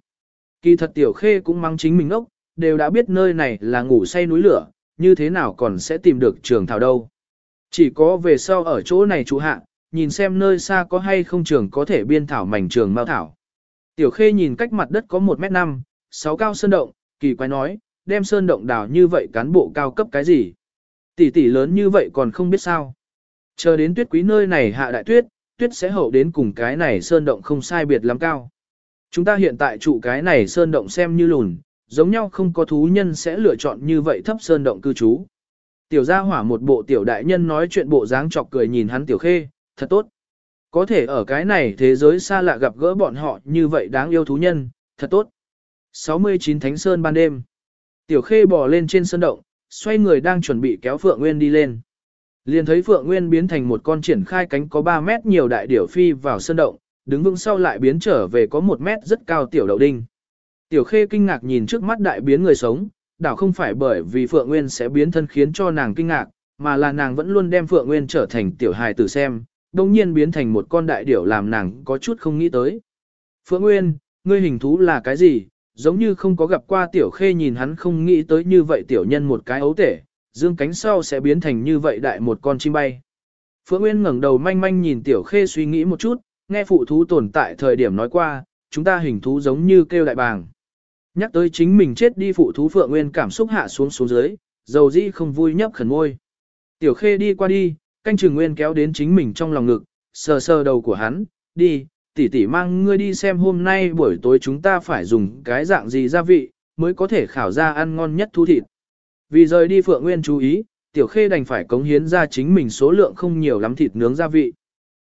Kỳ thật tiểu khê cũng mang chính mình ốc, đều đã biết nơi này là ngủ say núi lửa, như thế nào còn sẽ tìm được trường thảo đâu. Chỉ có về sau ở chỗ này chú hạ, nhìn xem nơi xa có hay không trường có thể biên thảo mảnh trường mao thảo. Tiểu khê nhìn cách mặt đất có 1 mét 5, sáu cao sơn động, kỳ quái nói, đem sơn động đào như vậy cán bộ cao cấp cái gì? Tỷ tỷ lớn như vậy còn không biết sao. Chờ đến tuyết quý nơi này hạ đại tuyết, tuyết sẽ hậu đến cùng cái này sơn động không sai biệt lắm cao. Chúng ta hiện tại trụ cái này sơn động xem như lùn, giống nhau không có thú nhân sẽ lựa chọn như vậy thấp sơn động cư trú. Tiểu gia hỏa một bộ tiểu đại nhân nói chuyện bộ dáng chọc cười nhìn hắn tiểu khê, thật tốt. Có thể ở cái này thế giới xa lạ gặp gỡ bọn họ như vậy đáng yêu thú nhân, thật tốt. 69 Thánh Sơn ban đêm. Tiểu Khê bò lên trên sơn động, xoay người đang chuẩn bị kéo Phượng Nguyên đi lên. Liền thấy Phượng Nguyên biến thành một con triển khai cánh có 3 mét nhiều đại điểu phi vào sơn động, đứng vững sau lại biến trở về có 1 mét rất cao tiểu đậu đinh. Tiểu Khê kinh ngạc nhìn trước mắt đại biến người sống, đảo không phải bởi vì Phượng Nguyên sẽ biến thân khiến cho nàng kinh ngạc, mà là nàng vẫn luôn đem Phượng Nguyên trở thành tiểu hài tử xem, đồng nhiên biến thành một con đại điểu làm nàng có chút không nghĩ tới. Phượng Nguyên, ngươi hình thú là cái gì? Giống như không có gặp qua tiểu khê nhìn hắn không nghĩ tới như vậy tiểu nhân một cái ấu tể, dương cánh sau sẽ biến thành như vậy đại một con chim bay. Phượng Nguyên ngẩng đầu manh manh nhìn tiểu khê suy nghĩ một chút, nghe phụ thú tồn tại thời điểm nói qua, chúng ta hình thú giống như kêu đại bàng. Nhắc tới chính mình chết đi phụ thú Phượng Nguyên cảm xúc hạ xuống xuống dưới, dầu dĩ không vui nhấp khẩn môi. Tiểu khê đi qua đi, canh trường Nguyên kéo đến chính mình trong lòng ngực, sờ sờ đầu của hắn, đi, tỷ tỷ mang ngươi đi xem hôm nay buổi tối chúng ta phải dùng cái dạng gì gia vị, mới có thể khảo ra ăn ngon nhất thu thịt. Vì rời đi Phượng Nguyên chú ý, Tiểu Khê đành phải cống hiến ra chính mình số lượng không nhiều lắm thịt nướng gia vị.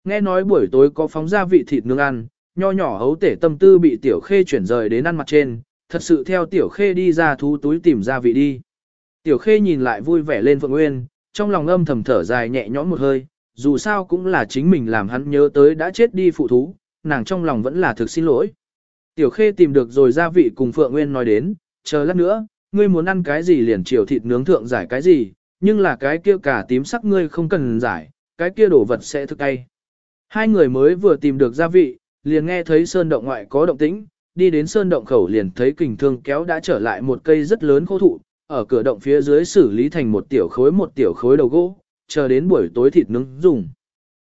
Nghe nói buổi tối có phóng gia vị thịt nướng ăn, nho nhỏ hấu tể tâm tư bị Tiểu Khê chuyển rời đến ăn mặt trên, thật sự theo Tiểu Khê đi ra thú túi tìm gia vị đi. Tiểu Khê nhìn lại vui vẻ lên Phượng Nguyên, trong lòng âm thầm thở dài nhẹ nhõm một hơi, dù sao cũng là chính mình làm hắn nhớ tới đã chết đi phụ thú, nàng trong lòng vẫn là thực xin lỗi. Tiểu Khê tìm được rồi gia vị cùng Phượng Nguyên nói đến, chờ lát nữa, ngươi muốn ăn cái gì liền chiều thịt nướng thượng giải cái gì, nhưng là cái kia cả tím sắc ngươi không cần giải, cái kia đổ vật sẽ thức cay. Hai người mới vừa tìm được gia vị, liền nghe thấy sơn động ngoại có động tĩnh, đi đến sơn động khẩu liền thấy kình thương kéo đã trở lại một cây rất lớn khô thụ, ở cửa động phía dưới xử lý thành một tiểu khối một tiểu khối đầu gỗ, chờ đến buổi tối thịt nướng dùng.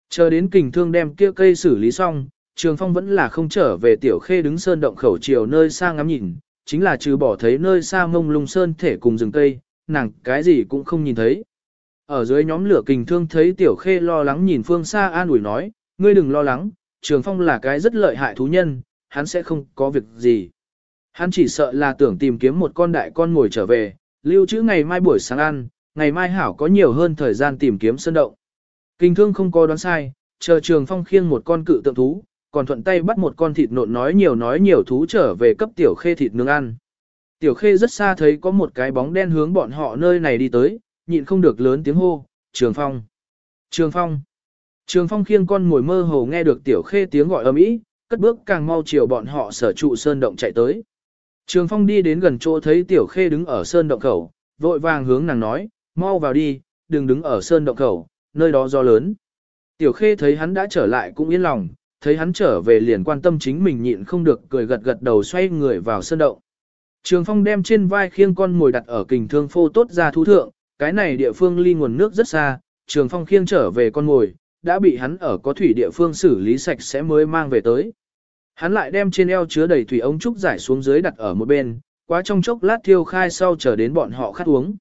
Chờ đến kình thương đem kia cây xử lý xong, Trường Phong vẫn là không trở về tiểu khê đứng sơn động khẩu chiều nơi xa ngắm nhìn, chính là trừ bỏ thấy nơi xa mông lung sơn thể cùng rừng cây, nàng cái gì cũng không nhìn thấy. Ở dưới nhóm lửa kình thương thấy tiểu khê lo lắng nhìn phương xa an ủi nói, ngươi đừng lo lắng, Trường Phong là cái rất lợi hại thú nhân, hắn sẽ không có việc gì. Hắn chỉ sợ là tưởng tìm kiếm một con đại con ngồi trở về, lưu trữ ngày mai buổi sáng ăn, ngày mai hảo có nhiều hơn thời gian tìm kiếm sơn động. Kinh thương không có đoán sai, chờ Trường Phong khiêng một con cự tượng thú, còn thuận tay bắt một con thịt nộn nói nhiều nói nhiều thú trở về cấp tiểu khê thịt nướng ăn. Tiểu khê rất xa thấy có một cái bóng đen hướng bọn họ nơi này đi tới, nhịn không được lớn tiếng hô, Trường Phong. Trường Phong. Trường Phong khiêng con ngồi mơ hồ nghe được tiểu khê tiếng gọi ầm ĩ, cất bước càng mau chiều bọn họ sở trụ sơn động chạy tới. Trường Phong đi đến gần chỗ thấy tiểu khê đứng ở sơn động khẩu, vội vàng hướng nàng nói, mau vào đi, đừng đứng ở sơn động khẩu, nơi đó do lớn. Tiểu khê thấy hắn đã trở lại cũng yên lòng, thấy hắn trở về liền quan tâm chính mình nhịn không được cười gật gật đầu xoay người vào sơn động. Trường Phong đem trên vai khiêng con ngồi đặt ở kình thương phô tốt ra thú thượng, cái này địa phương ly nguồn nước rất xa, Trường Phong khiêng trở về con ngồi, đã bị hắn ở có thủy địa phương xử lý sạch sẽ mới mang về tới. Hắn lại đem trên eo chứa đầy thủy ống trúc giải xuống dưới đặt ở một bên, quá trong chốc lát thiêu khai sau chờ đến bọn họ khát uống.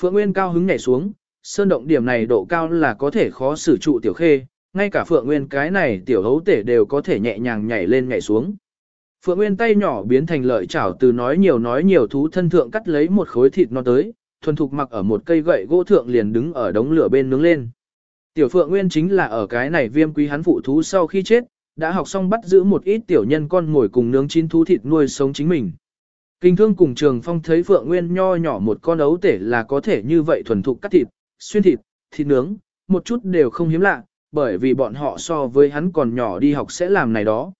Phượng Nguyên cao hứng nhảy xuống, sơn động điểm này độ cao là có thể khó xử trụ tiểu khê, ngay cả Phượng Nguyên cái này tiểu hấu tể đều có thể nhẹ nhàng nhảy lên nhảy xuống. Phượng Nguyên tay nhỏ biến thành lợi chảo từ nói nhiều nói nhiều thú thân thượng cắt lấy một khối thịt nó tới, thuần thục mặc ở một cây gậy gỗ thượng liền đứng ở đống lửa bên nướng lên. Tiểu Phượng Nguyên chính là ở cái này viêm quý hắn phụ thú sau khi chết, đã học xong bắt giữ một ít tiểu nhân con ngồi cùng nướng chín thú thịt nuôi sống chính mình. Kinh thương cùng trường phong thấy Phượng Nguyên nho nhỏ một con ấu tể là có thể như vậy thuần thục cắt thịt, xuyên thịt, thịt nướng, một chút đều không hiếm lạ, bởi vì bọn họ so với hắn còn nhỏ đi học sẽ làm này đó.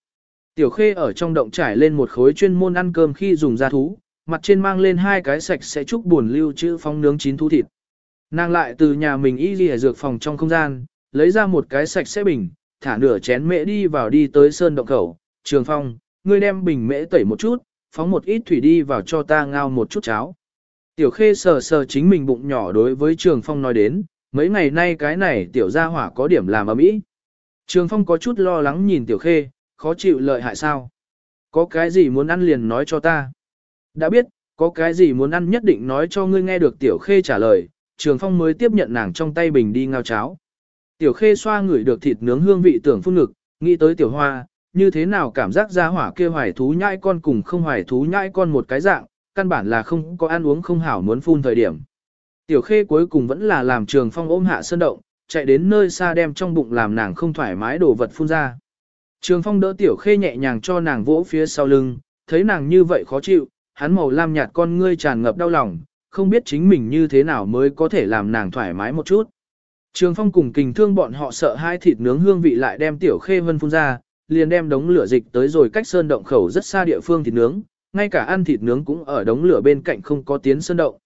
Tiểu Khê ở trong động trải lên một khối chuyên môn ăn cơm khi dùng da thú, mặt trên mang lên hai cái sạch sẽ chúc buồn lưu chữ phong nướng chín thú thịt. Nàng lại từ nhà mình y ghi dược phòng trong không gian, lấy ra một cái sạch sẽ bình, thả nửa chén mễ đi vào đi tới sơn động khẩu, trường phong, ngươi đem bình mễ tẩy một chút, phóng một ít thủy đi vào cho ta ngao một chút cháo. Tiểu khê sờ sờ chính mình bụng nhỏ đối với trường phong nói đến, mấy ngày nay cái này tiểu gia hỏa có điểm làm ở mỹ. Trường phong có chút lo lắng nhìn tiểu khê, khó chịu lợi hại sao. Có cái gì muốn ăn liền nói cho ta. Đã biết, có cái gì muốn ăn nhất định nói cho ngươi nghe được tiểu khê trả lời, trường phong mới tiếp nhận nàng trong tay bình đi ngao cháo. Tiểu khê xoa ngửi được thịt nướng hương vị tưởng phun ngực, nghĩ tới tiểu hoa, như thế nào cảm giác ra hỏa kia hoài thú nhãi con cùng không hoài thú nhãi con một cái dạng, căn bản là không có ăn uống không hảo muốn phun thời điểm. Tiểu khê cuối cùng vẫn là làm trường phong ôm hạ sơn động, chạy đến nơi xa đem trong bụng làm nàng không thoải mái đổ vật phun ra. Trường phong đỡ tiểu khê nhẹ nhàng cho nàng vỗ phía sau lưng, thấy nàng như vậy khó chịu, hắn màu lam nhạt con ngươi tràn ngập đau lòng, không biết chính mình như thế nào mới có thể làm nàng thoải mái một chút. Trường phong cùng kình thương bọn họ sợ hai thịt nướng hương vị lại đem tiểu khê vân phun ra, liền đem đống lửa dịch tới rồi cách sơn động khẩu rất xa địa phương thịt nướng, ngay cả ăn thịt nướng cũng ở đống lửa bên cạnh không có tiến sơn động.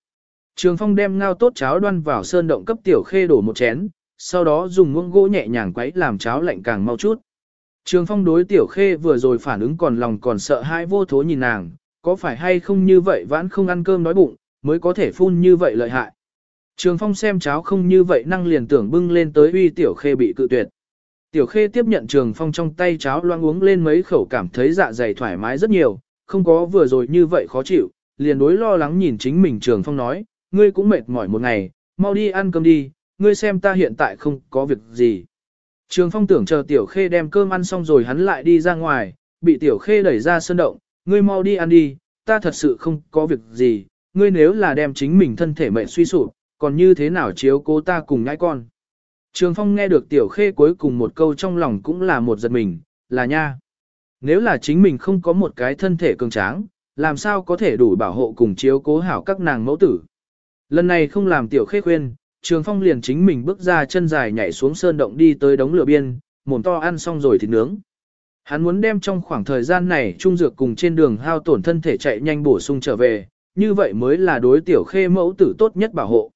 Trường phong đem ngao tốt cháo đoan vào sơn động cấp tiểu khê đổ một chén, sau đó dùng muỗng gỗ nhẹ nhàng quấy làm cháo lạnh càng mau chút. Trường phong đối tiểu khê vừa rồi phản ứng còn lòng còn sợ hãi vô thố nhìn nàng, có phải hay không như vậy vẫn không ăn cơm đói bụng, mới có thể phun như vậy lợi hại. Trường phong xem cháo không như vậy năng liền tưởng bưng lên tới uy tiểu khê bị cự tuyệt. Tiểu khê tiếp nhận trường phong trong tay cháo loang uống lên mấy khẩu cảm thấy dạ dày thoải mái rất nhiều, không có vừa rồi như vậy khó chịu, liền đối lo lắng nhìn chính mình trường phong nói, ngươi cũng mệt mỏi một ngày, mau đi ăn cơm đi, ngươi xem ta hiện tại không có việc gì. Trường phong tưởng chờ tiểu khê đem cơm ăn xong rồi hắn lại đi ra ngoài, bị tiểu khê đẩy ra sân động, ngươi mau đi ăn đi, ta thật sự không có việc gì, ngươi nếu là đem chính mình thân thể mệnh suy sụp, còn như thế nào chiếu cố ta cùng ngãi con. Trường phong nghe được tiểu khê cuối cùng một câu trong lòng cũng là một giật mình, là nha. Nếu là chính mình không có một cái thân thể cường tráng, làm sao có thể đủ bảo hộ cùng chiếu cố hảo các nàng mẫu tử. Lần này không làm tiểu khê khuyên, Trường Phong liền chính mình bước ra chân dài nhảy xuống sơn động đi tới đống lửa biên, mồm to ăn xong rồi thì nướng. Hắn muốn đem trong khoảng thời gian này trung dược cùng trên đường hao tổn thân thể chạy nhanh bổ sung trở về, như vậy mới là đối tiểu khê mẫu tử tốt nhất bảo hộ.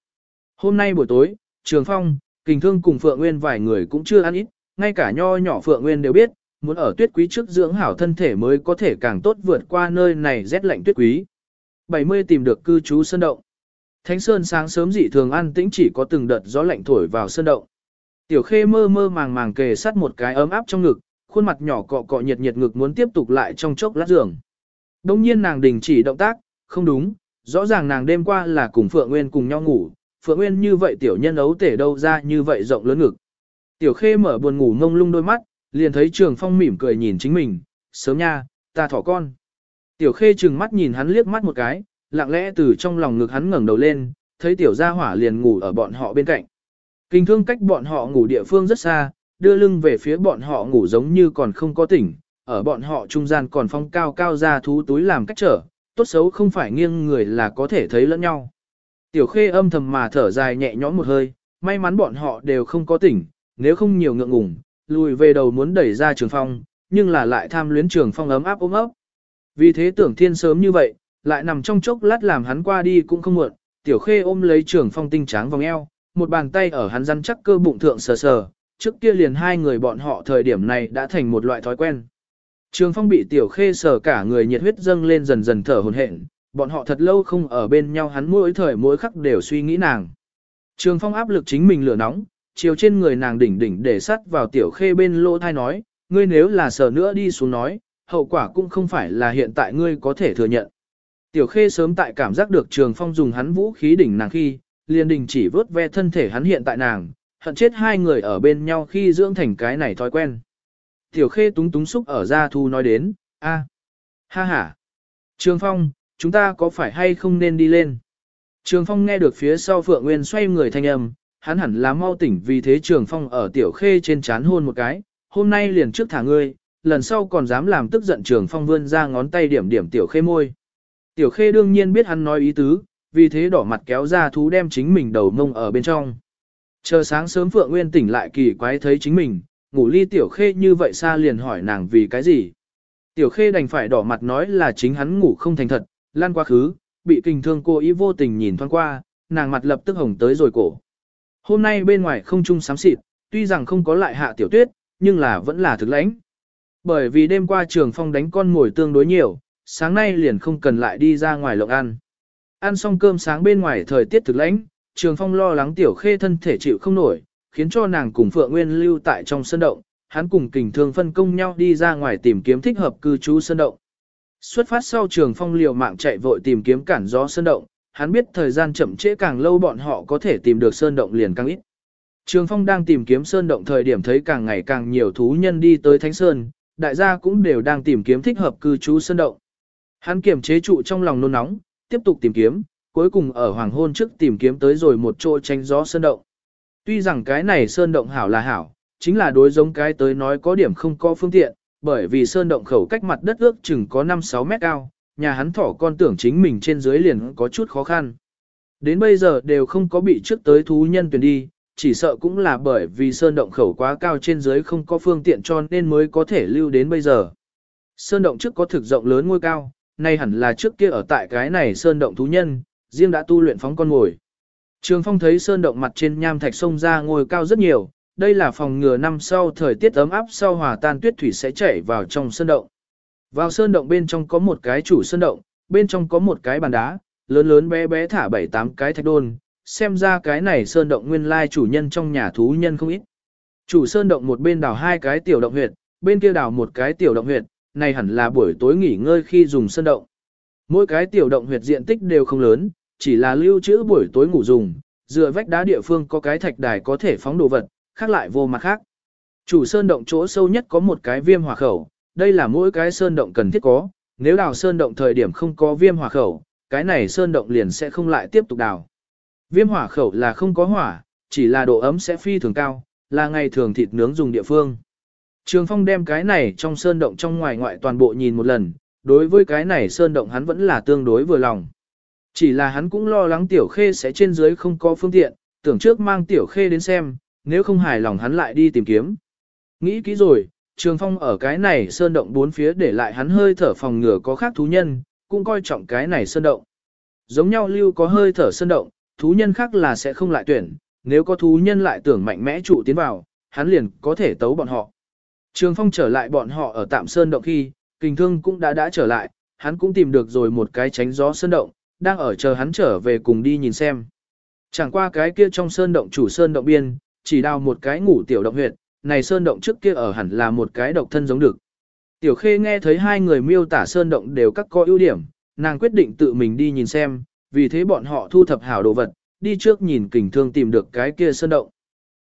Hôm nay buổi tối, Trường Phong, Kình Thương cùng Phượng Nguyên vài người cũng chưa ăn ít, ngay cả nho nhỏ Phượng Nguyên đều biết, muốn ở tuyết quý trước dưỡng hảo thân thể mới có thể càng tốt vượt qua nơi này rét lạnh tuyết quý. 70 tìm được cư trú sơn động. Thánh Sơn sáng sớm dị thường an tĩnh chỉ có từng đợt gió lạnh thổi vào sơn động. Tiểu Khê mơ mơ màng màng kề sát một cái ấm áp trong ngực, khuôn mặt nhỏ cọ cọ nhiệt nhiệt ngực muốn tiếp tục lại trong chốc lát giường. Đông nhiên nàng đình chỉ động tác, không đúng, rõ ràng nàng đêm qua là cùng Phượng Nguyên cùng nhau ngủ, Phượng Nguyên như vậy tiểu nhân ấu tể đâu ra như vậy rộng lớn ngực. Tiểu Khê mở buồn ngủ ngông lung đôi mắt, liền thấy Trường Phong mỉm cười nhìn chính mình, sớm nha, ta thỏ con. Tiểu Khê trừng mắt nhìn hắn liếc mắt một cái, lặng lẽ từ trong lòng ngực hắn ngẩng đầu lên, thấy tiểu gia hỏa liền ngủ ở bọn họ bên cạnh. Kinh thương cách bọn họ ngủ địa phương rất xa, đưa lưng về phía bọn họ ngủ giống như còn không có tỉnh, ở bọn họ trung gian còn phong cao cao ra thú túi làm cách trở, tốt xấu không phải nghiêng người là có thể thấy lẫn nhau. Tiểu khê âm thầm mà thở dài nhẹ nhõm một hơi, may mắn bọn họ đều không có tỉnh, nếu không nhiều ngượng ngùng, lùi về đầu muốn đẩy ra trường phong, nhưng là lại tham luyến trường phong ấm áp ôm ấp. Vì thế tưởng thiên sớm như vậy, lại nằm trong chốc lát làm hắn qua đi cũng không muộn, tiểu khê ôm lấy trường phong tinh tráng vòng eo, một bàn tay ở hắn rắn chắc cơ bụng thượng sờ sờ, trước kia liền hai người bọn họ thời điểm này đã thành một loại thói quen. Trường phong bị tiểu khê sờ cả người nhiệt huyết dâng lên dần dần thở hồn hển, bọn họ thật lâu không ở bên nhau hắn mỗi thời mỗi khắc đều suy nghĩ nàng. Trường phong áp lực chính mình lửa nóng, chiều trên người nàng đỉnh đỉnh để sắt vào tiểu khê bên lỗ thai nói, ngươi nếu là sờ nữa đi xuống nói, hậu quả cũng không phải là hiện tại ngươi có thể thừa nhận. Tiểu khê sớm tại cảm giác được trường phong dùng hắn vũ khí đỉnh nàng khi, liền đình chỉ vớt ve thân thể hắn hiện tại nàng, hận chết hai người ở bên nhau khi dưỡng thành cái này thói quen. Tiểu khê túng túng xúc ở ra thu nói đến, a, ha ha. Trường phong, chúng ta có phải hay không nên đi lên? Trường phong nghe được phía sau Phượng Nguyên xoay người thanh âm, hắn hẳn là mau tỉnh vì thế trường phong ở tiểu khê trên chán hôn một cái, hôm nay liền trước thả ngươi, lần sau còn dám làm tức giận trường phong vươn ra ngón tay điểm điểm tiểu khê môi. Tiểu khê đương nhiên biết hắn nói ý tứ, vì thế đỏ mặt kéo ra thú đem chính mình đầu mông ở bên trong. Chờ sáng sớm Phượng Nguyên tỉnh lại kỳ quái thấy chính mình, ngủ ly tiểu khê như vậy xa liền hỏi nàng vì cái gì. Tiểu khê đành phải đỏ mặt nói là chính hắn ngủ không thành thật, lan quá khứ, bị kinh thương cô ý vô tình nhìn thoáng qua, nàng mặt lập tức hồng tới rồi cổ. Hôm nay bên ngoài không trung sám xịt, tuy rằng không có lại hạ tiểu tuyết, nhưng là vẫn là thực lãnh. Bởi vì đêm qua trường phong đánh con ngồi tương đối nhiều, sáng nay liền không cần lại đi ra ngoài lộng ăn. Ăn xong cơm sáng bên ngoài thời tiết thực lãnh, Trường Phong lo lắng tiểu khê thân thể chịu không nổi, khiến cho nàng cùng Phượng Nguyên lưu tại trong sân động, hắn cùng kình thương phân công nhau đi ra ngoài tìm kiếm thích hợp cư trú sân động. Xuất phát sau Trường Phong liều mạng chạy vội tìm kiếm cản gió sân động, hắn biết thời gian chậm trễ càng lâu bọn họ có thể tìm được sơn động liền càng ít. Trường Phong đang tìm kiếm sơn động thời điểm thấy càng ngày càng nhiều thú nhân đi tới Thánh Sơn, đại gia cũng đều đang tìm kiếm thích hợp cư trú sơn động. Hắn kiềm chế trụ trong lòng nôn nóng, tiếp tục tìm kiếm, cuối cùng ở hoàng hôn trước tìm kiếm tới rồi một chỗ tránh gió sơn động. Tuy rằng cái này sơn động hảo là hảo, chính là đối giống cái tới nói có điểm không có phương tiện, bởi vì sơn động khẩu cách mặt đất ước chừng có 5-6 mét cao, nhà hắn thỏ con tưởng chính mình trên dưới liền có chút khó khăn. Đến bây giờ đều không có bị trước tới thú nhân tuyển đi, chỉ sợ cũng là bởi vì sơn động khẩu quá cao trên dưới không có phương tiện cho nên mới có thể lưu đến bây giờ. Sơn động trước có thực rộng lớn ngôi cao, nay hẳn là trước kia ở tại cái này sơn động thú nhân, riêng đã tu luyện phóng con ngồi. Trường Phong thấy sơn động mặt trên nham thạch sông ra ngồi cao rất nhiều, đây là phòng ngừa năm sau thời tiết ấm áp sau hòa tan tuyết thủy sẽ chảy vào trong sơn động. Vào sơn động bên trong có một cái chủ sơn động, bên trong có một cái bàn đá, lớn lớn bé bé thả bảy tám cái thạch đôn, xem ra cái này sơn động nguyên lai chủ nhân trong nhà thú nhân không ít. Chủ sơn động một bên đào hai cái tiểu động huyệt, bên kia đào một cái tiểu động huyệt, này hẳn là buổi tối nghỉ ngơi khi dùng sơn động. Mỗi cái tiểu động huyệt diện tích đều không lớn, chỉ là lưu trữ buổi tối ngủ dùng, dựa vách đá địa phương có cái thạch đài có thể phóng đồ vật, khác lại vô mặt khác. Chủ sơn động chỗ sâu nhất có một cái viêm hỏa khẩu, đây là mỗi cái sơn động cần thiết có, nếu đào sơn động thời điểm không có viêm hỏa khẩu, cái này sơn động liền sẽ không lại tiếp tục đào. Viêm hỏa khẩu là không có hỏa, chỉ là độ ấm sẽ phi thường cao, là ngày thường thịt nướng dùng địa phương. Trường Phong đem cái này trong sơn động trong ngoài ngoại toàn bộ nhìn một lần, đối với cái này sơn động hắn vẫn là tương đối vừa lòng. Chỉ là hắn cũng lo lắng tiểu khê sẽ trên dưới không có phương tiện, tưởng trước mang tiểu khê đến xem, nếu không hài lòng hắn lại đi tìm kiếm. Nghĩ kỹ rồi, Trường Phong ở cái này sơn động bốn phía để lại hắn hơi thở phòng ngừa có khác thú nhân, cũng coi trọng cái này sơn động. Giống nhau lưu có hơi thở sơn động, thú nhân khác là sẽ không lại tuyển, nếu có thú nhân lại tưởng mạnh mẽ trụ tiến vào, hắn liền có thể tấu bọn họ. Trường Phong trở lại bọn họ ở tạm sơn động khi, kình thương cũng đã đã trở lại, hắn cũng tìm được rồi một cái tránh gió sơn động, đang ở chờ hắn trở về cùng đi nhìn xem. Chẳng qua cái kia trong sơn động chủ sơn động biên, chỉ đào một cái ngủ tiểu động huyệt, này sơn động trước kia ở hẳn là một cái độc thân giống được. Tiểu Khê nghe thấy hai người miêu tả sơn động đều các có ưu điểm, nàng quyết định tự mình đi nhìn xem, vì thế bọn họ thu thập hảo đồ vật, đi trước nhìn kình thương tìm được cái kia sơn động.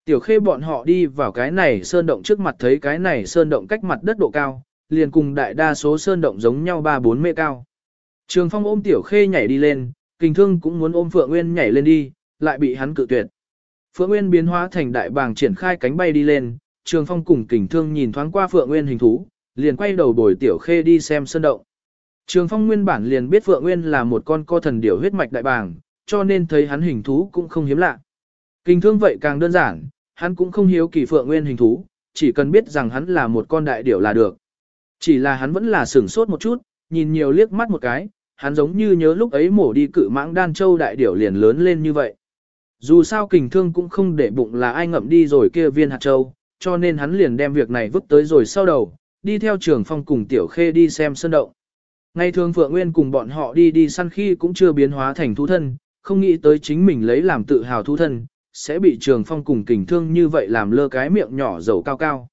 Tiểu Khê bọn họ đi vào cái này sơn động trước mặt thấy cái này sơn động cách mặt đất độ cao, liền cùng đại đa số sơn động giống nhau 3-4 mê cao. Trường Phong ôm Tiểu Khê nhảy đi lên, kình thương cũng muốn ôm Phượng Nguyên nhảy lên đi, lại bị hắn cự tuyệt. Phượng Nguyên biến hóa thành đại bàng triển khai cánh bay đi lên, Trường Phong cùng kình thương nhìn thoáng qua Phượng Nguyên hình thú, liền quay đầu bồi Tiểu Khê đi xem sơn động. Trường Phong nguyên bản liền biết Phượng Nguyên là một con co thần điểu huyết mạch đại bàng, cho nên thấy hắn hình thú cũng không hiếm lạ. Kình thương vậy càng đơn giản, hắn cũng không hiếu kỳ Phượng Nguyên hình thú, chỉ cần biết rằng hắn là một con đại điểu là được. Chỉ là hắn vẫn là sửng sốt một chút, nhìn nhiều liếc mắt một cái, hắn giống như nhớ lúc ấy mổ đi cự mãng đan châu đại điểu liền lớn lên như vậy. Dù sao kình thương cũng không để bụng là ai ngậm đi rồi kia viên hạt châu, cho nên hắn liền đem việc này vứt tới rồi sau đầu, đi theo trường phong cùng tiểu khê đi xem sơn động. Ngày thường Phượng Nguyên cùng bọn họ đi đi săn khi cũng chưa biến hóa thành thú thân, không nghĩ tới chính mình lấy làm tự hào thú thân, sẽ bị trường phong cùng kình thương như vậy làm lơ cái miệng nhỏ dầu cao cao.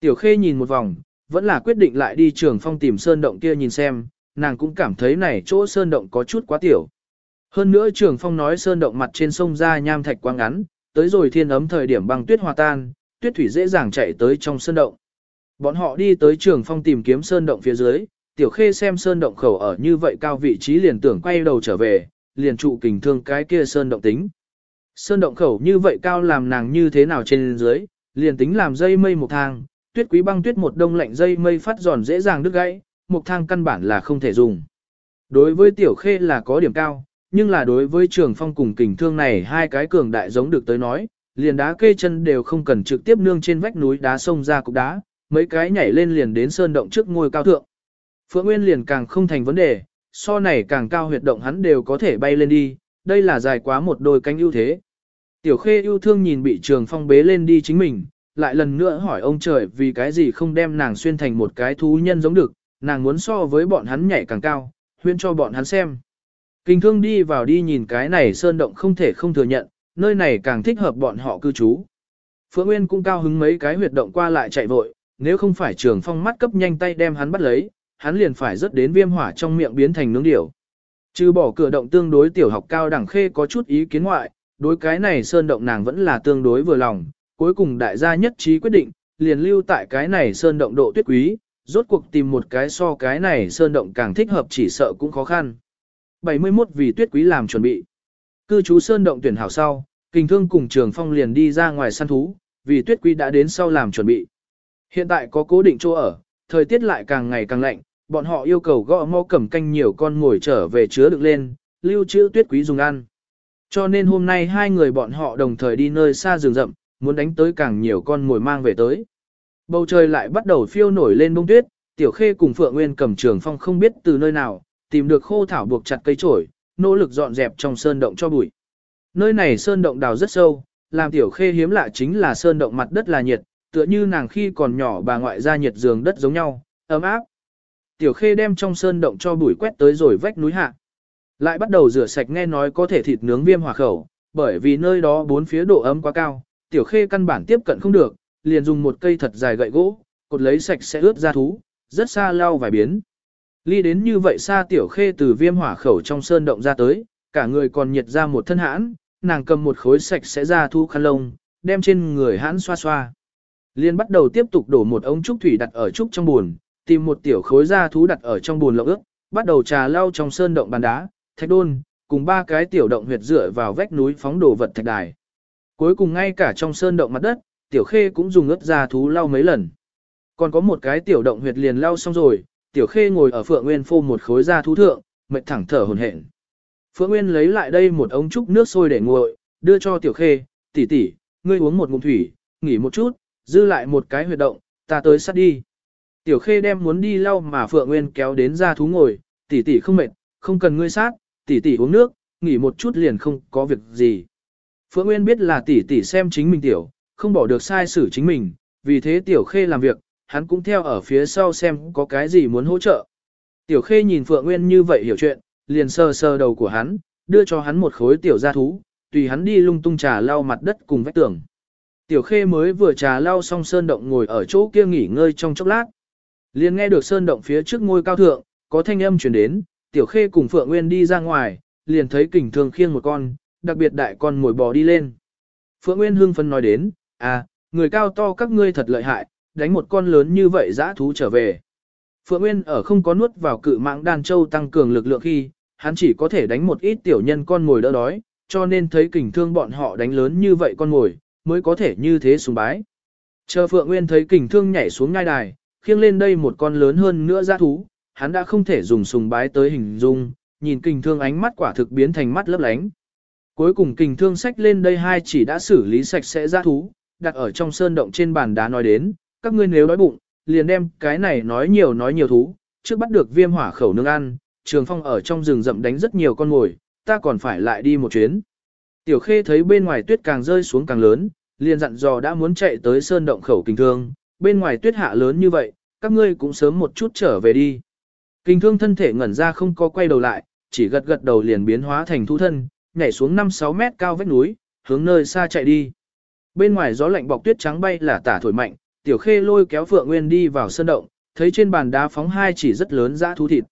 Tiểu khê nhìn một vòng, vẫn là quyết định lại đi trường phong tìm sơn động kia nhìn xem, nàng cũng cảm thấy này chỗ sơn động có chút quá tiểu. Hơn nữa trường phong nói sơn động mặt trên sông ra nham thạch quá ngắn, tới rồi thiên ấm thời điểm băng tuyết hòa tan, tuyết thủy dễ dàng chạy tới trong sơn động. Bọn họ đi tới trường phong tìm kiếm sơn động phía dưới, tiểu khê xem sơn động khẩu ở như vậy cao vị trí liền tưởng quay đầu trở về, liền trụ kình thương cái kia sơn động tính. Sơn động khẩu như vậy cao làm nàng như thế nào trên dưới, liền tính làm dây mây một thang, tuyết quý băng tuyết một đông lạnh dây mây phát giòn dễ dàng đứt gãy, một thang căn bản là không thể dùng. Đối với tiểu khê là có điểm cao, nhưng là đối với trường phong cùng kình thương này hai cái cường đại giống được tới nói, liền đá kê chân đều không cần trực tiếp nương trên vách núi đá sông ra cục đá, mấy cái nhảy lên liền đến sơn động trước ngôi cao thượng. Phượng Nguyên liền càng không thành vấn đề, so này càng cao huyệt động hắn đều có thể bay lên đi, đây là dài quá một đôi cánh ưu thế. Tiểu Khê yêu thương nhìn bị Trường Phong bế lên đi chính mình, lại lần nữa hỏi ông trời vì cái gì không đem nàng xuyên thành một cái thú nhân giống được, nàng muốn so với bọn hắn nhảy càng cao, huyên cho bọn hắn xem. Kinh thương đi vào đi nhìn cái này sơn động không thể không thừa nhận, nơi này càng thích hợp bọn họ cư trú. Phượng Nguyên cũng cao hứng mấy cái huyệt động qua lại chạy vội, nếu không phải trường phong mắt cấp nhanh tay đem hắn bắt lấy, hắn liền phải rớt đến viêm hỏa trong miệng biến thành nướng điểu. Trừ bỏ cửa động tương đối tiểu học cao đẳng khê có chút ý kiến ngoại, đối cái này sơn động nàng vẫn là tương đối vừa lòng, cuối cùng đại gia nhất trí quyết định, liền lưu tại cái này sơn động độ tuyết quý, rốt cuộc tìm một cái so cái này sơn động càng thích hợp chỉ sợ cũng khó khăn. 71 vì tuyết quý làm chuẩn bị. Cư trú sơn động tuyển hảo sau, kình thương cùng trường phong liền đi ra ngoài săn thú, vì tuyết quý đã đến sau làm chuẩn bị. Hiện tại có cố định chỗ ở, thời tiết lại càng ngày càng lạnh, bọn họ yêu cầu gõ mò cầm canh nhiều con ngồi trở về chứa được lên, lưu trữ tuyết quý dùng ăn. Cho nên hôm nay hai người bọn họ đồng thời đi nơi xa rừng rậm, muốn đánh tới càng nhiều con ngồi mang về tới. Bầu trời lại bắt đầu phiêu nổi lên bông tuyết, Tiểu Khê cùng Phượng Nguyên cầm trường phong không biết từ nơi nào, tìm được khô thảo buộc chặt cây trổi, nỗ lực dọn dẹp trong sơn động cho bụi. Nơi này sơn động đào rất sâu, làm Tiểu Khê hiếm lạ chính là sơn động mặt đất là nhiệt, tựa như nàng khi còn nhỏ bà ngoại ra nhiệt giường đất giống nhau, ấm áp. Tiểu Khê đem trong sơn động cho bụi quét tới rồi vách núi hạ. Lại bắt đầu rửa sạch nghe nói có thể thịt nướng viêm hỏa khẩu, bởi vì nơi đó bốn phía độ ấm quá cao, Tiểu Khê căn bản tiếp cận không được, liền dùng một cây thật dài gậy gỗ, cột lấy sạch sẽ ướt ra thú, rất xa lao vài biến. Ly đến như vậy xa Tiểu Khê từ viêm hỏa khẩu trong sơn động ra tới, cả người còn nhiệt ra một thân hãn, nàng cầm một khối sạch sẽ ra thu khăn lông, đem trên người hãn xoa xoa. Liên bắt đầu tiếp tục đổ một ống trúc thủy đặt ở trúc trong buồn, tìm một tiểu khối da thú đặt ở trong bùn lộng ước bắt đầu trà lau trong sơn động bàn đá, thạch đôn, cùng ba cái tiểu động huyệt dựa vào vách núi phóng đồ vật thạch đài. Cuối cùng ngay cả trong sơn động mặt đất, tiểu khê cũng dùng ướt da thú lau mấy lần. Còn có một cái tiểu động huyệt liền lau xong rồi, tiểu khê ngồi ở phượng nguyên phô một khối da thú thượng, mệt thẳng thở hồn hển. Phượng Nguyên lấy lại đây một ống trúc nước sôi để nguội, đưa cho Tiểu Khê, tỷ tỷ, ngươi uống một ngụm thủy, nghỉ một chút, dư lại một cái huyệt động, ta tới sát đi. Tiểu Khê đem muốn đi lau mà Phượng Nguyên kéo đến ra thú ngồi, tỷ tỷ không mệt, không cần ngươi sát, tỷ tỷ uống nước, nghỉ một chút liền không có việc gì. Phượng Nguyên biết là tỷ tỷ xem chính mình tiểu, không bỏ được sai xử chính mình, vì thế Tiểu Khê làm việc, hắn cũng theo ở phía sau xem có cái gì muốn hỗ trợ. Tiểu Khê nhìn Phượng Nguyên như vậy hiểu chuyện, liền sờ sờ đầu của hắn, đưa cho hắn một khối tiểu gia thú, tùy hắn đi lung tung trà lau mặt đất cùng vách tường. Tiểu Khê mới vừa trà lau xong sơn động ngồi ở chỗ kia nghỉ ngơi trong chốc lát. Liền nghe được sơn động phía trước ngôi cao thượng, có thanh âm truyền đến, Tiểu Khê cùng Phượng Nguyên đi ra ngoài, liền thấy kình thương khiêng một con, đặc biệt đại con mồi bò đi lên. Phượng Nguyên hưng phấn nói đến, à, người cao to các ngươi thật lợi hại, đánh một con lớn như vậy dã thú trở về. Phượng Nguyên ở không có nuốt vào cự mạng đan châu tăng cường lực lượng khi, hắn chỉ có thể đánh một ít tiểu nhân con mồi đỡ đói, cho nên thấy kình thương bọn họ đánh lớn như vậy con mồi, mới có thể như thế sùng bái. Chờ Phượng Nguyên thấy kình thương nhảy xuống ngai đài, khiêng lên đây một con lớn hơn nữa ra thú, hắn đã không thể dùng sùng bái tới hình dung, nhìn kình thương ánh mắt quả thực biến thành mắt lấp lánh. Cuối cùng kình thương sách lên đây hai chỉ đã xử lý sạch sẽ ra thú, đặt ở trong sơn động trên bàn đá nói đến, các ngươi nếu đói bụng, liền đem cái này nói nhiều nói nhiều thú, trước bắt được viêm hỏa khẩu nương ăn, trường phong ở trong rừng rậm đánh rất nhiều con ngồi, ta còn phải lại đi một chuyến. Tiểu khê thấy bên ngoài tuyết càng rơi xuống càng lớn, liền dặn dò đã muốn chạy tới sơn động khẩu kinh thương, bên ngoài tuyết hạ lớn như vậy, các ngươi cũng sớm một chút trở về đi. Kinh thương thân thể ngẩn ra không có quay đầu lại, chỉ gật gật đầu liền biến hóa thành thu thân, nhảy xuống 5-6 mét cao vách núi, hướng nơi xa chạy đi. Bên ngoài gió lạnh bọc tuyết trắng bay là tả thổi mạnh, tiểu khê lôi kéo Phượng Nguyên đi vào sơn động, thấy trên bàn đá phóng hai chỉ rất lớn dã thú thịt.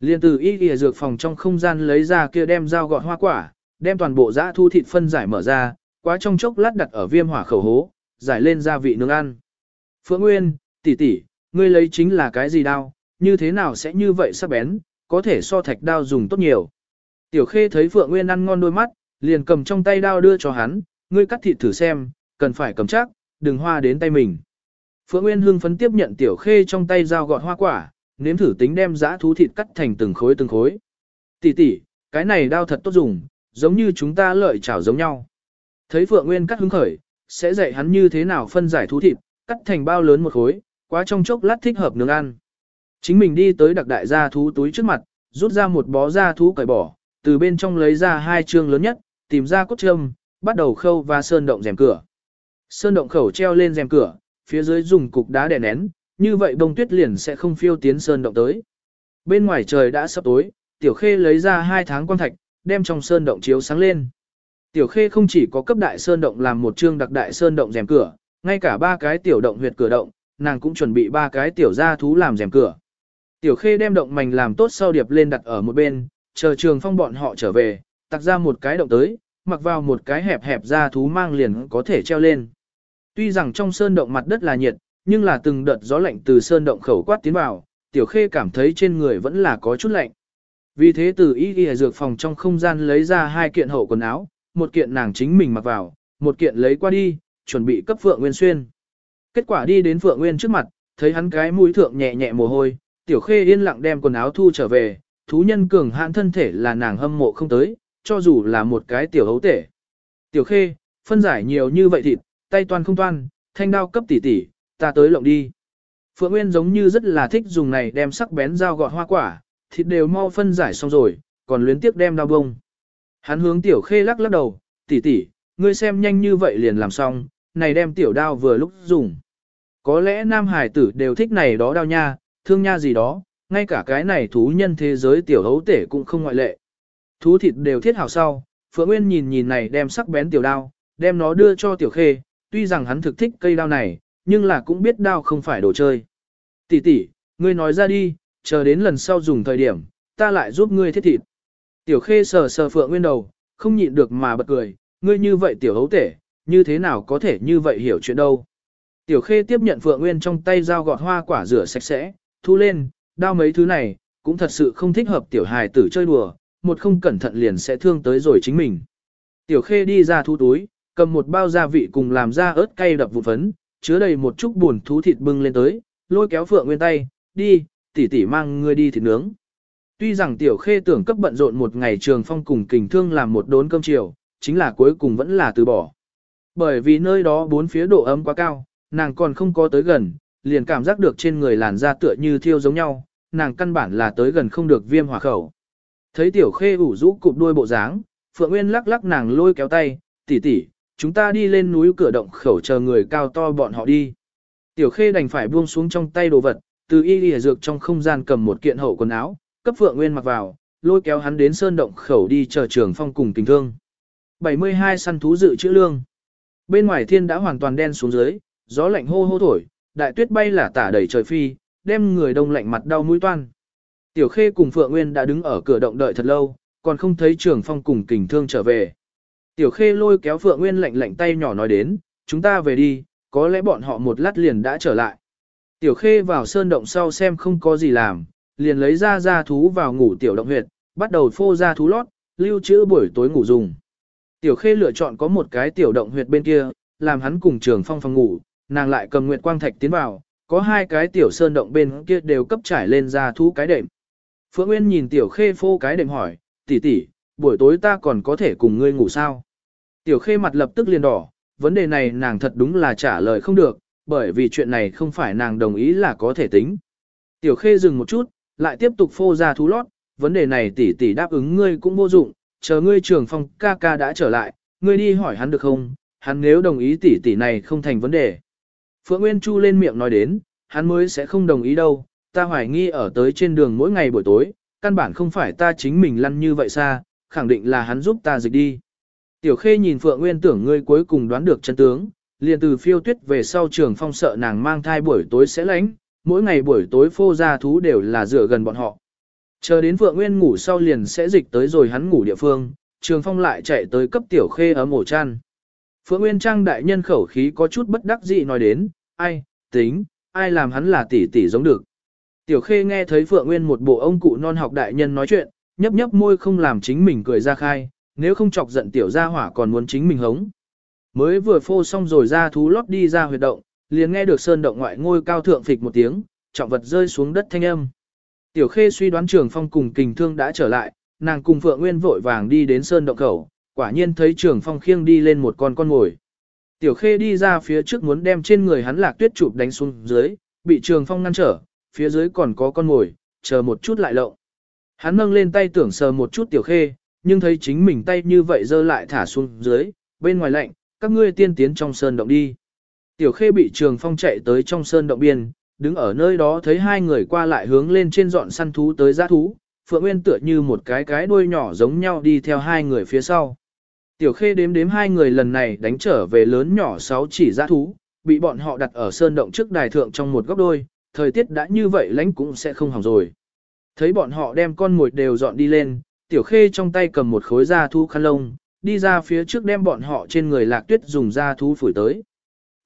Liên từ y y dược phòng trong không gian lấy ra kia đem dao gọt hoa quả, đem toàn bộ dã thú thịt phân giải mở ra, quá trong chốc lát đặt ở viêm hỏa khẩu hố, giải lên gia vị nướng ăn. Phượng Nguyên, tỷ tỷ, ngươi lấy chính là cái gì đao, như thế nào sẽ như vậy sắc bén, có thể so thạch đao dùng tốt nhiều. Tiểu Khê thấy Phượng Nguyên ăn ngon đôi mắt, liền cầm trong tay đao đưa cho hắn, ngươi cắt thịt thử xem, cần phải cầm chắc, đừng hoa đến tay mình. Phượng Nguyên hưng phấn tiếp nhận Tiểu Khê trong tay dao gọt hoa quả, nếm thử tính đem dã thú thịt cắt thành từng khối từng khối. Tỷ tỷ, cái này đao thật tốt dùng, giống như chúng ta lợi chảo giống nhau. Thấy Phượng Nguyên cắt hứng khởi, sẽ dạy hắn như thế nào phân giải thú thịt, cắt thành bao lớn một khối, quá trong chốc lát thích hợp nướng ăn. Chính mình đi tới đặc đại gia thú túi trước mặt, rút ra một bó gia thú cởi bỏ, từ bên trong lấy ra hai chương lớn nhất, tìm ra cốt châm, bắt đầu khâu và sơn động rèm cửa. Sơn động khẩu treo lên rèm cửa, phía dưới dùng cục đá đè nén, như vậy bông tuyết liền sẽ không phiêu tiến sơn động tới. Bên ngoài trời đã sắp tối, Tiểu Khê lấy ra hai tháng quan thạch, đem trong sơn động chiếu sáng lên. Tiểu Khê không chỉ có cấp đại sơn động làm một chương đặc đại sơn động rèm cửa, ngay cả ba cái tiểu động huyệt cửa động, nàng cũng chuẩn bị ba cái tiểu gia thú làm rèm cửa. Tiểu Khê đem động mảnh làm tốt sau điệp lên đặt ở một bên, chờ trường phong bọn họ trở về, tặc ra một cái động tới, mặc vào một cái hẹp hẹp gia thú mang liền có thể treo lên. Tuy rằng trong sơn động mặt đất là nhiệt, nhưng là từng đợt gió lạnh từ sơn động khẩu quát tiến vào, tiểu khê cảm thấy trên người vẫn là có chút lạnh. Vì thế từ y y dược phòng trong không gian lấy ra hai kiện hậu quần áo, một kiện nàng chính mình mặc vào, một kiện lấy qua đi, chuẩn bị cấp Phượng Nguyên xuyên. Kết quả đi đến Phượng Nguyên trước mặt, thấy hắn cái mũi thượng nhẹ nhẹ mồ hôi, tiểu khê yên lặng đem quần áo thu trở về, thú nhân cường hãn thân thể là nàng hâm mộ không tới, cho dù là một cái tiểu hấu tể. Tiểu khê, phân giải nhiều như vậy thịt, tay toan không toan, thanh đao cấp tỉ tỉ, ta tới lộng đi. Phượng Nguyên giống như rất là thích dùng này đem sắc bén dao gọt hoa quả, thịt đều mau phân giải xong rồi, còn luyến tiếp đem đao bông. Hắn hướng tiểu khê lắc lắc đầu, tỷ tỷ, ngươi xem nhanh như vậy liền làm xong, này đem tiểu đao vừa lúc dùng. Có lẽ nam hải tử đều thích này đó đao nha, thương nha gì đó, ngay cả cái này thú nhân thế giới tiểu hấu tể cũng không ngoại lệ. Thú thịt đều thiết hảo sau, Phượng Nguyên nhìn nhìn này đem sắc bén tiểu đao, đem nó đưa cho tiểu khê, tuy rằng hắn thực thích cây đao này, nhưng là cũng biết đao không phải đồ chơi. Tỷ tỷ, ngươi nói ra đi, chờ đến lần sau dùng thời điểm, ta lại giúp ngươi thiết thịt. Tiểu khê sờ sờ Phượng Nguyên đầu, không nhịn được mà bật cười, ngươi như vậy tiểu hấu tể, như thế nào có thể như vậy hiểu chuyện đâu. Tiểu khê tiếp nhận Phượng Nguyên trong tay dao gọt hoa quả rửa sạch sẽ, thu lên, đao mấy thứ này, cũng thật sự không thích hợp tiểu hài tử chơi đùa, một không cẩn thận liền sẽ thương tới rồi chính mình. Tiểu khê đi ra thu túi, cầm một bao gia vị cùng làm ra ớt cay đập vụn phấn, chứa đầy một chút buồn thú thịt bưng lên tới, lôi kéo Phượng Nguyên tay, đi, tỷ tỷ mang ngươi đi thịt nướng. Tuy rằng tiểu khê tưởng cấp bận rộn một ngày trường phong cùng kình thương làm một đốn cơm chiều, chính là cuối cùng vẫn là từ bỏ. Bởi vì nơi đó bốn phía độ ấm quá cao, nàng còn không có tới gần, liền cảm giác được trên người làn da tựa như thiêu giống nhau, nàng căn bản là tới gần không được viêm hỏa khẩu. Thấy tiểu khê ủ rũ cụp đuôi bộ dáng, Phượng Nguyên lắc lắc nàng lôi kéo tay, tỷ tỷ, chúng ta đi lên núi cửa động khẩu chờ người cao to bọn họ đi. Tiểu khê đành phải buông xuống trong tay đồ vật, từ y lìa dược trong không gian cầm một kiện hậu quần áo, cấp Phượng Nguyên mặc vào, lôi kéo hắn đến sơn động khẩu đi chờ trường phong cùng tình thương. 72 săn thú dự trữ lương. Bên ngoài thiên đã hoàn toàn đen xuống dưới, gió lạnh hô hô thổi, đại tuyết bay là tả đầy trời phi, đem người đông lạnh mặt đau mũi toan. Tiểu Khê cùng Phượng Nguyên đã đứng ở cửa động đợi thật lâu, còn không thấy Trường Phong cùng Kình Thương trở về. Tiểu Khê lôi kéo Phượng Nguyên lạnh lạnh tay nhỏ nói đến, chúng ta về đi, có lẽ bọn họ một lát liền đã trở lại. Tiểu Khê vào sơn động sau xem không có gì làm, liền lấy ra ra thú vào ngủ tiểu động huyệt, bắt đầu phô ra thú lót, lưu trữ buổi tối ngủ dùng. Tiểu Khê lựa chọn có một cái tiểu động huyệt bên kia, làm hắn cùng Trường Phong phòng ngủ, nàng lại cầm Nguyệt Quang Thạch tiến vào, có hai cái tiểu sơn động bên kia đều cấp trải lên ra thú cái đệm. Phượng Nguyên nhìn Tiểu Khê phô cái đệm hỏi, tỷ tỷ, buổi tối ta còn có thể cùng ngươi ngủ sao? Tiểu Khê mặt lập tức liền đỏ, vấn đề này nàng thật đúng là trả lời không được, bởi vì chuyện này không phải nàng đồng ý là có thể tính. Tiểu Khê dừng một chút, lại tiếp tục phô ra thú lót, vấn đề này tỷ tỷ đáp ứng ngươi cũng vô dụng, chờ ngươi trường phong ca ca đã trở lại, ngươi đi hỏi hắn được không, hắn nếu đồng ý tỷ tỷ này không thành vấn đề. Phượng Nguyên Chu lên miệng nói đến, hắn mới sẽ không đồng ý đâu, ta hoài nghi ở tới trên đường mỗi ngày buổi tối, căn bản không phải ta chính mình lăn như vậy xa, khẳng định là hắn giúp ta dịch đi. Tiểu Khê nhìn Phượng Nguyên tưởng ngươi cuối cùng đoán được chân tướng, liền từ phiêu tuyết về sau trường phong sợ nàng mang thai buổi tối sẽ lánh, mỗi ngày buổi tối phô ra thú đều là dựa gần bọn họ. Chờ đến Phượng Nguyên ngủ sau liền sẽ dịch tới rồi hắn ngủ địa phương, Trường Phong lại chạy tới cấp Tiểu Khê ấm ổ chăn. Phượng Nguyên Trang đại nhân khẩu khí có chút bất đắc dĩ nói đến, ai, tính, ai làm hắn là tỷ tỷ giống được. Tiểu Khê nghe thấy Phượng Nguyên một bộ ông cụ non học đại nhân nói chuyện, nhấp nhấp môi không làm chính mình cười ra khai, nếu không chọc giận Tiểu Gia Hỏa còn muốn chính mình hống. Mới vừa phô xong rồi ra thú lót đi ra huyệt động, liền nghe được sơn động ngoại ngôi cao thượng phịch một tiếng, trọng vật rơi xuống đất thanh âm. Tiểu Khê suy đoán Trường Phong cùng Kình Thương đã trở lại, nàng cùng Phượng Nguyên vội vàng đi đến sơn động khẩu, quả nhiên thấy Trường Phong khiêng đi lên một con con ngồi. Tiểu Khê đi ra phía trước muốn đem trên người hắn lạc tuyết chụp đánh xuống dưới, bị Trường Phong ngăn trở, phía dưới còn có con ngồi, chờ một chút lại lộng. Hắn nâng lên tay tưởng sờ một chút Tiểu Khê, nhưng thấy chính mình tay như vậy dơ lại thả xuống dưới, bên ngoài lạnh, các ngươi tiên tiến trong sơn động đi. Tiểu Khê bị Trường Phong chạy tới trong sơn động biên, đứng ở nơi đó thấy hai người qua lại hướng lên trên dọn săn thú tới giã thú, Phượng Nguyên tựa như một cái cái đuôi nhỏ giống nhau đi theo hai người phía sau. Tiểu Khê đếm đếm hai người lần này đánh trở về lớn nhỏ sáu chỉ giã thú, bị bọn họ đặt ở sơn động trước đài thượng trong một góc đôi, thời tiết đã như vậy lánh cũng sẽ không hỏng rồi. Thấy bọn họ đem con mồi đều dọn đi lên, Tiểu Khê trong tay cầm một khối da thú khăn lông, đi ra phía trước đem bọn họ trên người lạc tuyết dùng da thú phủi tới.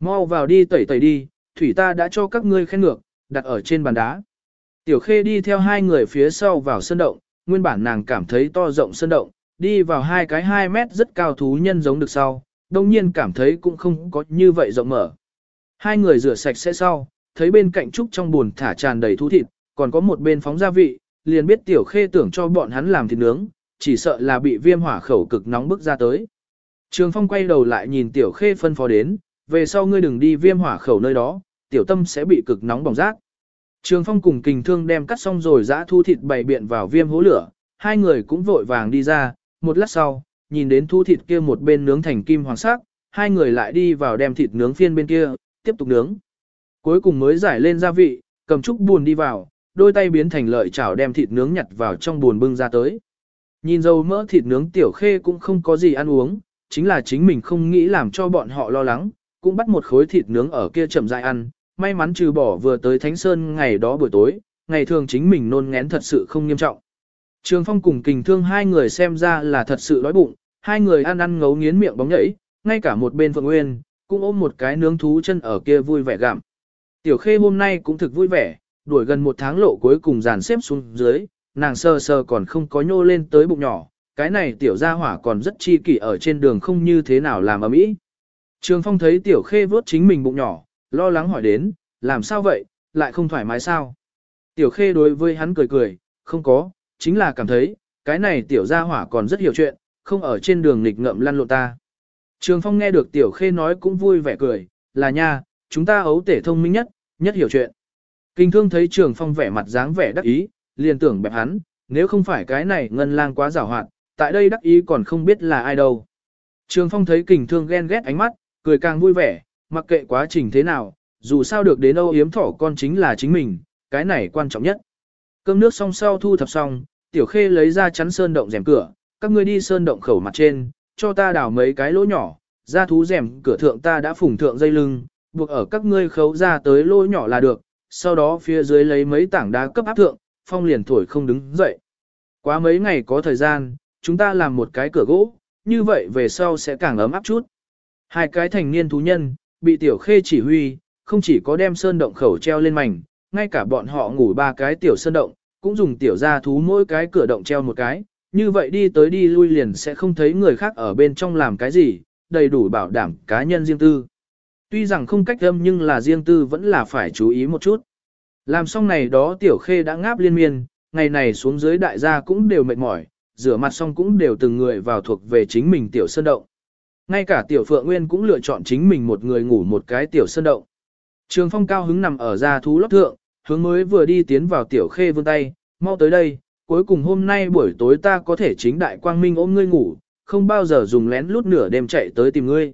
Mau vào đi tẩy tẩy đi, thủy ta đã cho các ngươi khen ngược, đặt ở trên bàn đá. Tiểu khê đi theo hai người phía sau vào sân động, nguyên bản nàng cảm thấy to rộng sân động, đi vào hai cái 2 mét rất cao thú nhân giống được sau, đồng nhiên cảm thấy cũng không có như vậy rộng mở. Hai người rửa sạch sẽ sau, thấy bên cạnh trúc trong buồn thả tràn đầy thú thịt, còn có một bên phóng gia vị, liền biết tiểu khê tưởng cho bọn hắn làm thịt nướng, chỉ sợ là bị viêm hỏa khẩu cực nóng bức ra tới. Trường Phong quay đầu lại nhìn Tiểu Khê phân phó đến, về sau ngươi đừng đi viêm hỏa khẩu nơi đó, Tiểu Tâm sẽ bị cực nóng bỏng rát. Trường Phong cùng kình thương đem cắt xong rồi giã thu thịt bày biện vào viêm hố lửa, hai người cũng vội vàng đi ra, một lát sau, nhìn đến thu thịt kia một bên nướng thành kim hoàng sắc, hai người lại đi vào đem thịt nướng phiên bên kia, tiếp tục nướng. Cuối cùng mới giải lên gia vị, cầm chút buồn đi vào, đôi tay biến thành lợi chảo đem thịt nướng nhặt vào trong buồn bưng ra tới. Nhìn dầu mỡ thịt nướng tiểu khê cũng không có gì ăn uống, chính là chính mình không nghĩ làm cho bọn họ lo lắng, cũng bắt một khối thịt nướng ở kia chậm rãi ăn, may mắn trừ bỏ vừa tới Thánh Sơn ngày đó buổi tối, ngày thường chính mình nôn ngén thật sự không nghiêm trọng. Trường Phong cùng kình thương hai người xem ra là thật sự đói bụng, hai người ăn ăn ngấu nghiến miệng bóng nhảy, ngay cả một bên Phượng Nguyên, cũng ôm một cái nướng thú chân ở kia vui vẻ gặm. Tiểu Khê hôm nay cũng thực vui vẻ, đuổi gần một tháng lộ cuối cùng dàn xếp xuống dưới, nàng sơ sơ còn không có nhô lên tới bụng nhỏ, cái này tiểu gia hỏa còn rất chi kỷ ở trên đường không như thế nào làm ở mỹ. Trường Phong thấy tiểu Khê vớt chính mình bụng nhỏ, lo lắng hỏi đến, làm sao vậy, lại không thoải mái sao? Tiểu Khê đối với hắn cười cười, không có, chính là cảm thấy, cái này tiểu gia hỏa còn rất hiểu chuyện, không ở trên đường nghịch ngợm lăn lộn ta. Trường Phong nghe được tiểu Khê nói cũng vui vẻ cười, là nha, chúng ta ấu tể thông minh nhất, nhất hiểu chuyện. Kinh thương thấy Trường Phong vẻ mặt dáng vẻ đắc ý, liền tưởng bẹp hắn, nếu không phải cái này ngân lang quá rào hoạt, tại đây đắc ý còn không biết là ai đâu. Trường Phong thấy kình thương ghen ghét ánh mắt, cười càng vui vẻ, mặc kệ quá trình thế nào, dù sao được đến âu yếm thỏ con chính là chính mình, cái này quan trọng nhất. Cơm nước xong sau thu thập xong, tiểu khê lấy ra chắn sơn động rèm cửa, các ngươi đi sơn động khẩu mặt trên, cho ta đào mấy cái lỗ nhỏ, ra thú rèm cửa thượng ta đã phủng thượng dây lưng, buộc ở các ngươi khấu ra tới lỗ nhỏ là được, sau đó phía dưới lấy mấy tảng đá cấp áp thượng, phong liền thổi không đứng dậy. Quá mấy ngày có thời gian, chúng ta làm một cái cửa gỗ, như vậy về sau sẽ càng ấm áp chút. Hai cái thành niên thú nhân, bị tiểu khê chỉ huy, không chỉ có đem sơn động khẩu treo lên mảnh, ngay cả bọn họ ngủ ba cái tiểu sơn động, cũng dùng tiểu gia thú mỗi cái cửa động treo một cái, như vậy đi tới đi lui liền sẽ không thấy người khác ở bên trong làm cái gì, đầy đủ bảo đảm cá nhân riêng tư. Tuy rằng không cách âm nhưng là riêng tư vẫn là phải chú ý một chút. Làm xong này đó tiểu khê đã ngáp liên miên, ngày này xuống dưới đại gia cũng đều mệt mỏi, rửa mặt xong cũng đều từng người vào thuộc về chính mình tiểu sơn động. Ngay cả tiểu phượng nguyên cũng lựa chọn chính mình một người ngủ một cái tiểu sơn động. Trường phong cao hứng nằm ở ra thú lót thượng, hướng mới vừa đi tiến vào tiểu khê vươn tay, mau tới đây, cuối cùng hôm nay buổi tối ta có thể chính đại quang minh ôm ngươi ngủ, không bao giờ dùng lén lút nửa đêm chạy tới tìm ngươi.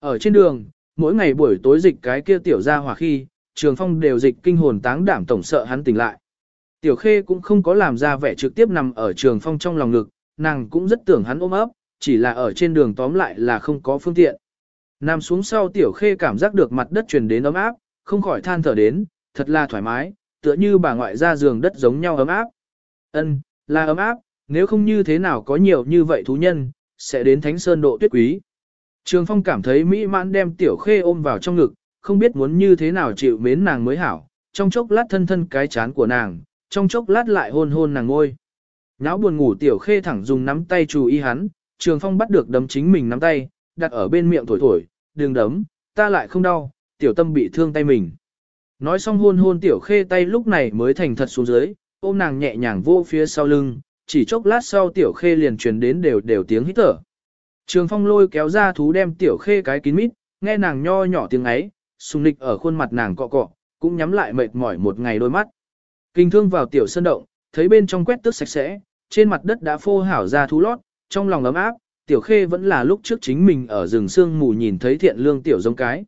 Ở trên đường, mỗi ngày buổi tối dịch cái kia tiểu ra hỏa khi, trường phong đều dịch kinh hồn táng đảm tổng sợ hắn tỉnh lại. Tiểu khê cũng không có làm ra vẻ trực tiếp nằm ở trường phong trong lòng ngực, nàng cũng rất tưởng hắn ôm ấp, chỉ là ở trên đường tóm lại là không có phương tiện. Nằm xuống sau tiểu khê cảm giác được mặt đất truyền đến ấm áp, không khỏi than thở đến, thật là thoải mái, tựa như bà ngoại ra giường đất giống nhau ấm áp. Ân, là ấm áp, nếu không như thế nào có nhiều như vậy thú nhân, sẽ đến thánh sơn độ tuyết quý. Trường Phong cảm thấy mỹ mãn đem tiểu khê ôm vào trong ngực, không biết muốn như thế nào chịu mến nàng mới hảo, trong chốc lát thân thân cái chán của nàng, trong chốc lát lại hôn hôn nàng ngôi. Náo buồn ngủ tiểu khê thẳng dùng nắm tay chú ý hắn, Trường Phong bắt được đấm chính mình nắm tay, đặt ở bên miệng thổi thổi, đừng đấm, ta lại không đau, tiểu tâm bị thương tay mình. Nói xong hôn hôn tiểu khê tay lúc này mới thành thật xuống dưới, ôm nàng nhẹ nhàng vô phía sau lưng, chỉ chốc lát sau tiểu khê liền truyền đến đều đều tiếng hít thở. Trường phong lôi kéo ra thú đem tiểu khê cái kín mít, nghe nàng nho nhỏ tiếng ấy, sùng nịch ở khuôn mặt nàng cọ cọ, cũng nhắm lại mệt mỏi một ngày đôi mắt. Kinh thương vào tiểu sân động, thấy bên trong quét tước sạch sẽ, trên mặt đất đã phô hảo ra thú lót, trong lòng ấm áp, tiểu khê vẫn là lúc trước chính mình ở rừng sương mù nhìn thấy thiện lương tiểu giống cái.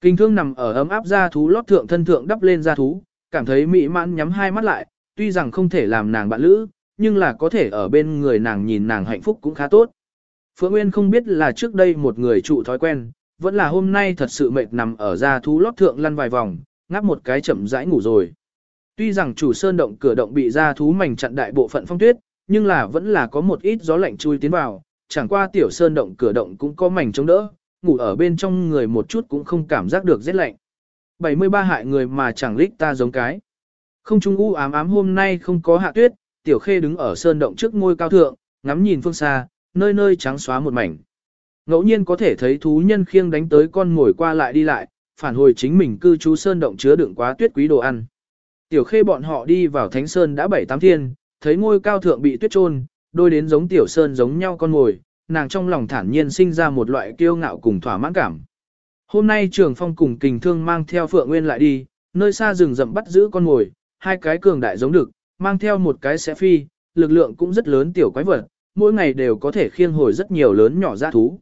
Kinh thương nằm ở ấm áp ra thú lót thượng thân thượng đắp lên ra thú, cảm thấy mỹ mãn nhắm hai mắt lại, tuy rằng không thể làm nàng bạn lữ, nhưng là có thể ở bên người nàng nhìn nàng hạnh phúc cũng khá tốt. Phượng Nguyên không biết là trước đây một người trụ thói quen, vẫn là hôm nay thật sự mệt nằm ở ra thú lót thượng lăn vài vòng, ngáp một cái chậm rãi ngủ rồi. Tuy rằng chủ sơn động cửa động bị ra thú mảnh chặn đại bộ phận phong tuyết, nhưng là vẫn là có một ít gió lạnh chui tiến vào, chẳng qua tiểu sơn động cửa động cũng có mảnh chống đỡ, ngủ ở bên trong người một chút cũng không cảm giác được rét lạnh. 73 hại người mà chẳng lích ta giống cái. Không trung u ám ám hôm nay không có hạ tuyết, tiểu khê đứng ở sơn động trước ngôi cao thượng, ngắm nhìn phương xa, nơi nơi trắng xóa một mảnh. Ngẫu nhiên có thể thấy thú nhân khiêng đánh tới con ngồi qua lại đi lại, phản hồi chính mình cư trú sơn động chứa đựng quá tuyết quý đồ ăn. Tiểu khê bọn họ đi vào thánh sơn đã bảy tám thiên, thấy ngôi cao thượng bị tuyết trôn, đôi đến giống tiểu sơn giống nhau con ngồi, nàng trong lòng thản nhiên sinh ra một loại kiêu ngạo cùng thỏa mãn cảm. Hôm nay trường phong cùng kình thương mang theo Phượng Nguyên lại đi, nơi xa rừng rậm bắt giữ con ngồi, hai cái cường đại giống được, mang theo một cái sẽ phi, lực lượng cũng rất lớn tiểu quái vật, mỗi ngày đều có thể khiêng hồi rất nhiều lớn nhỏ ra thú.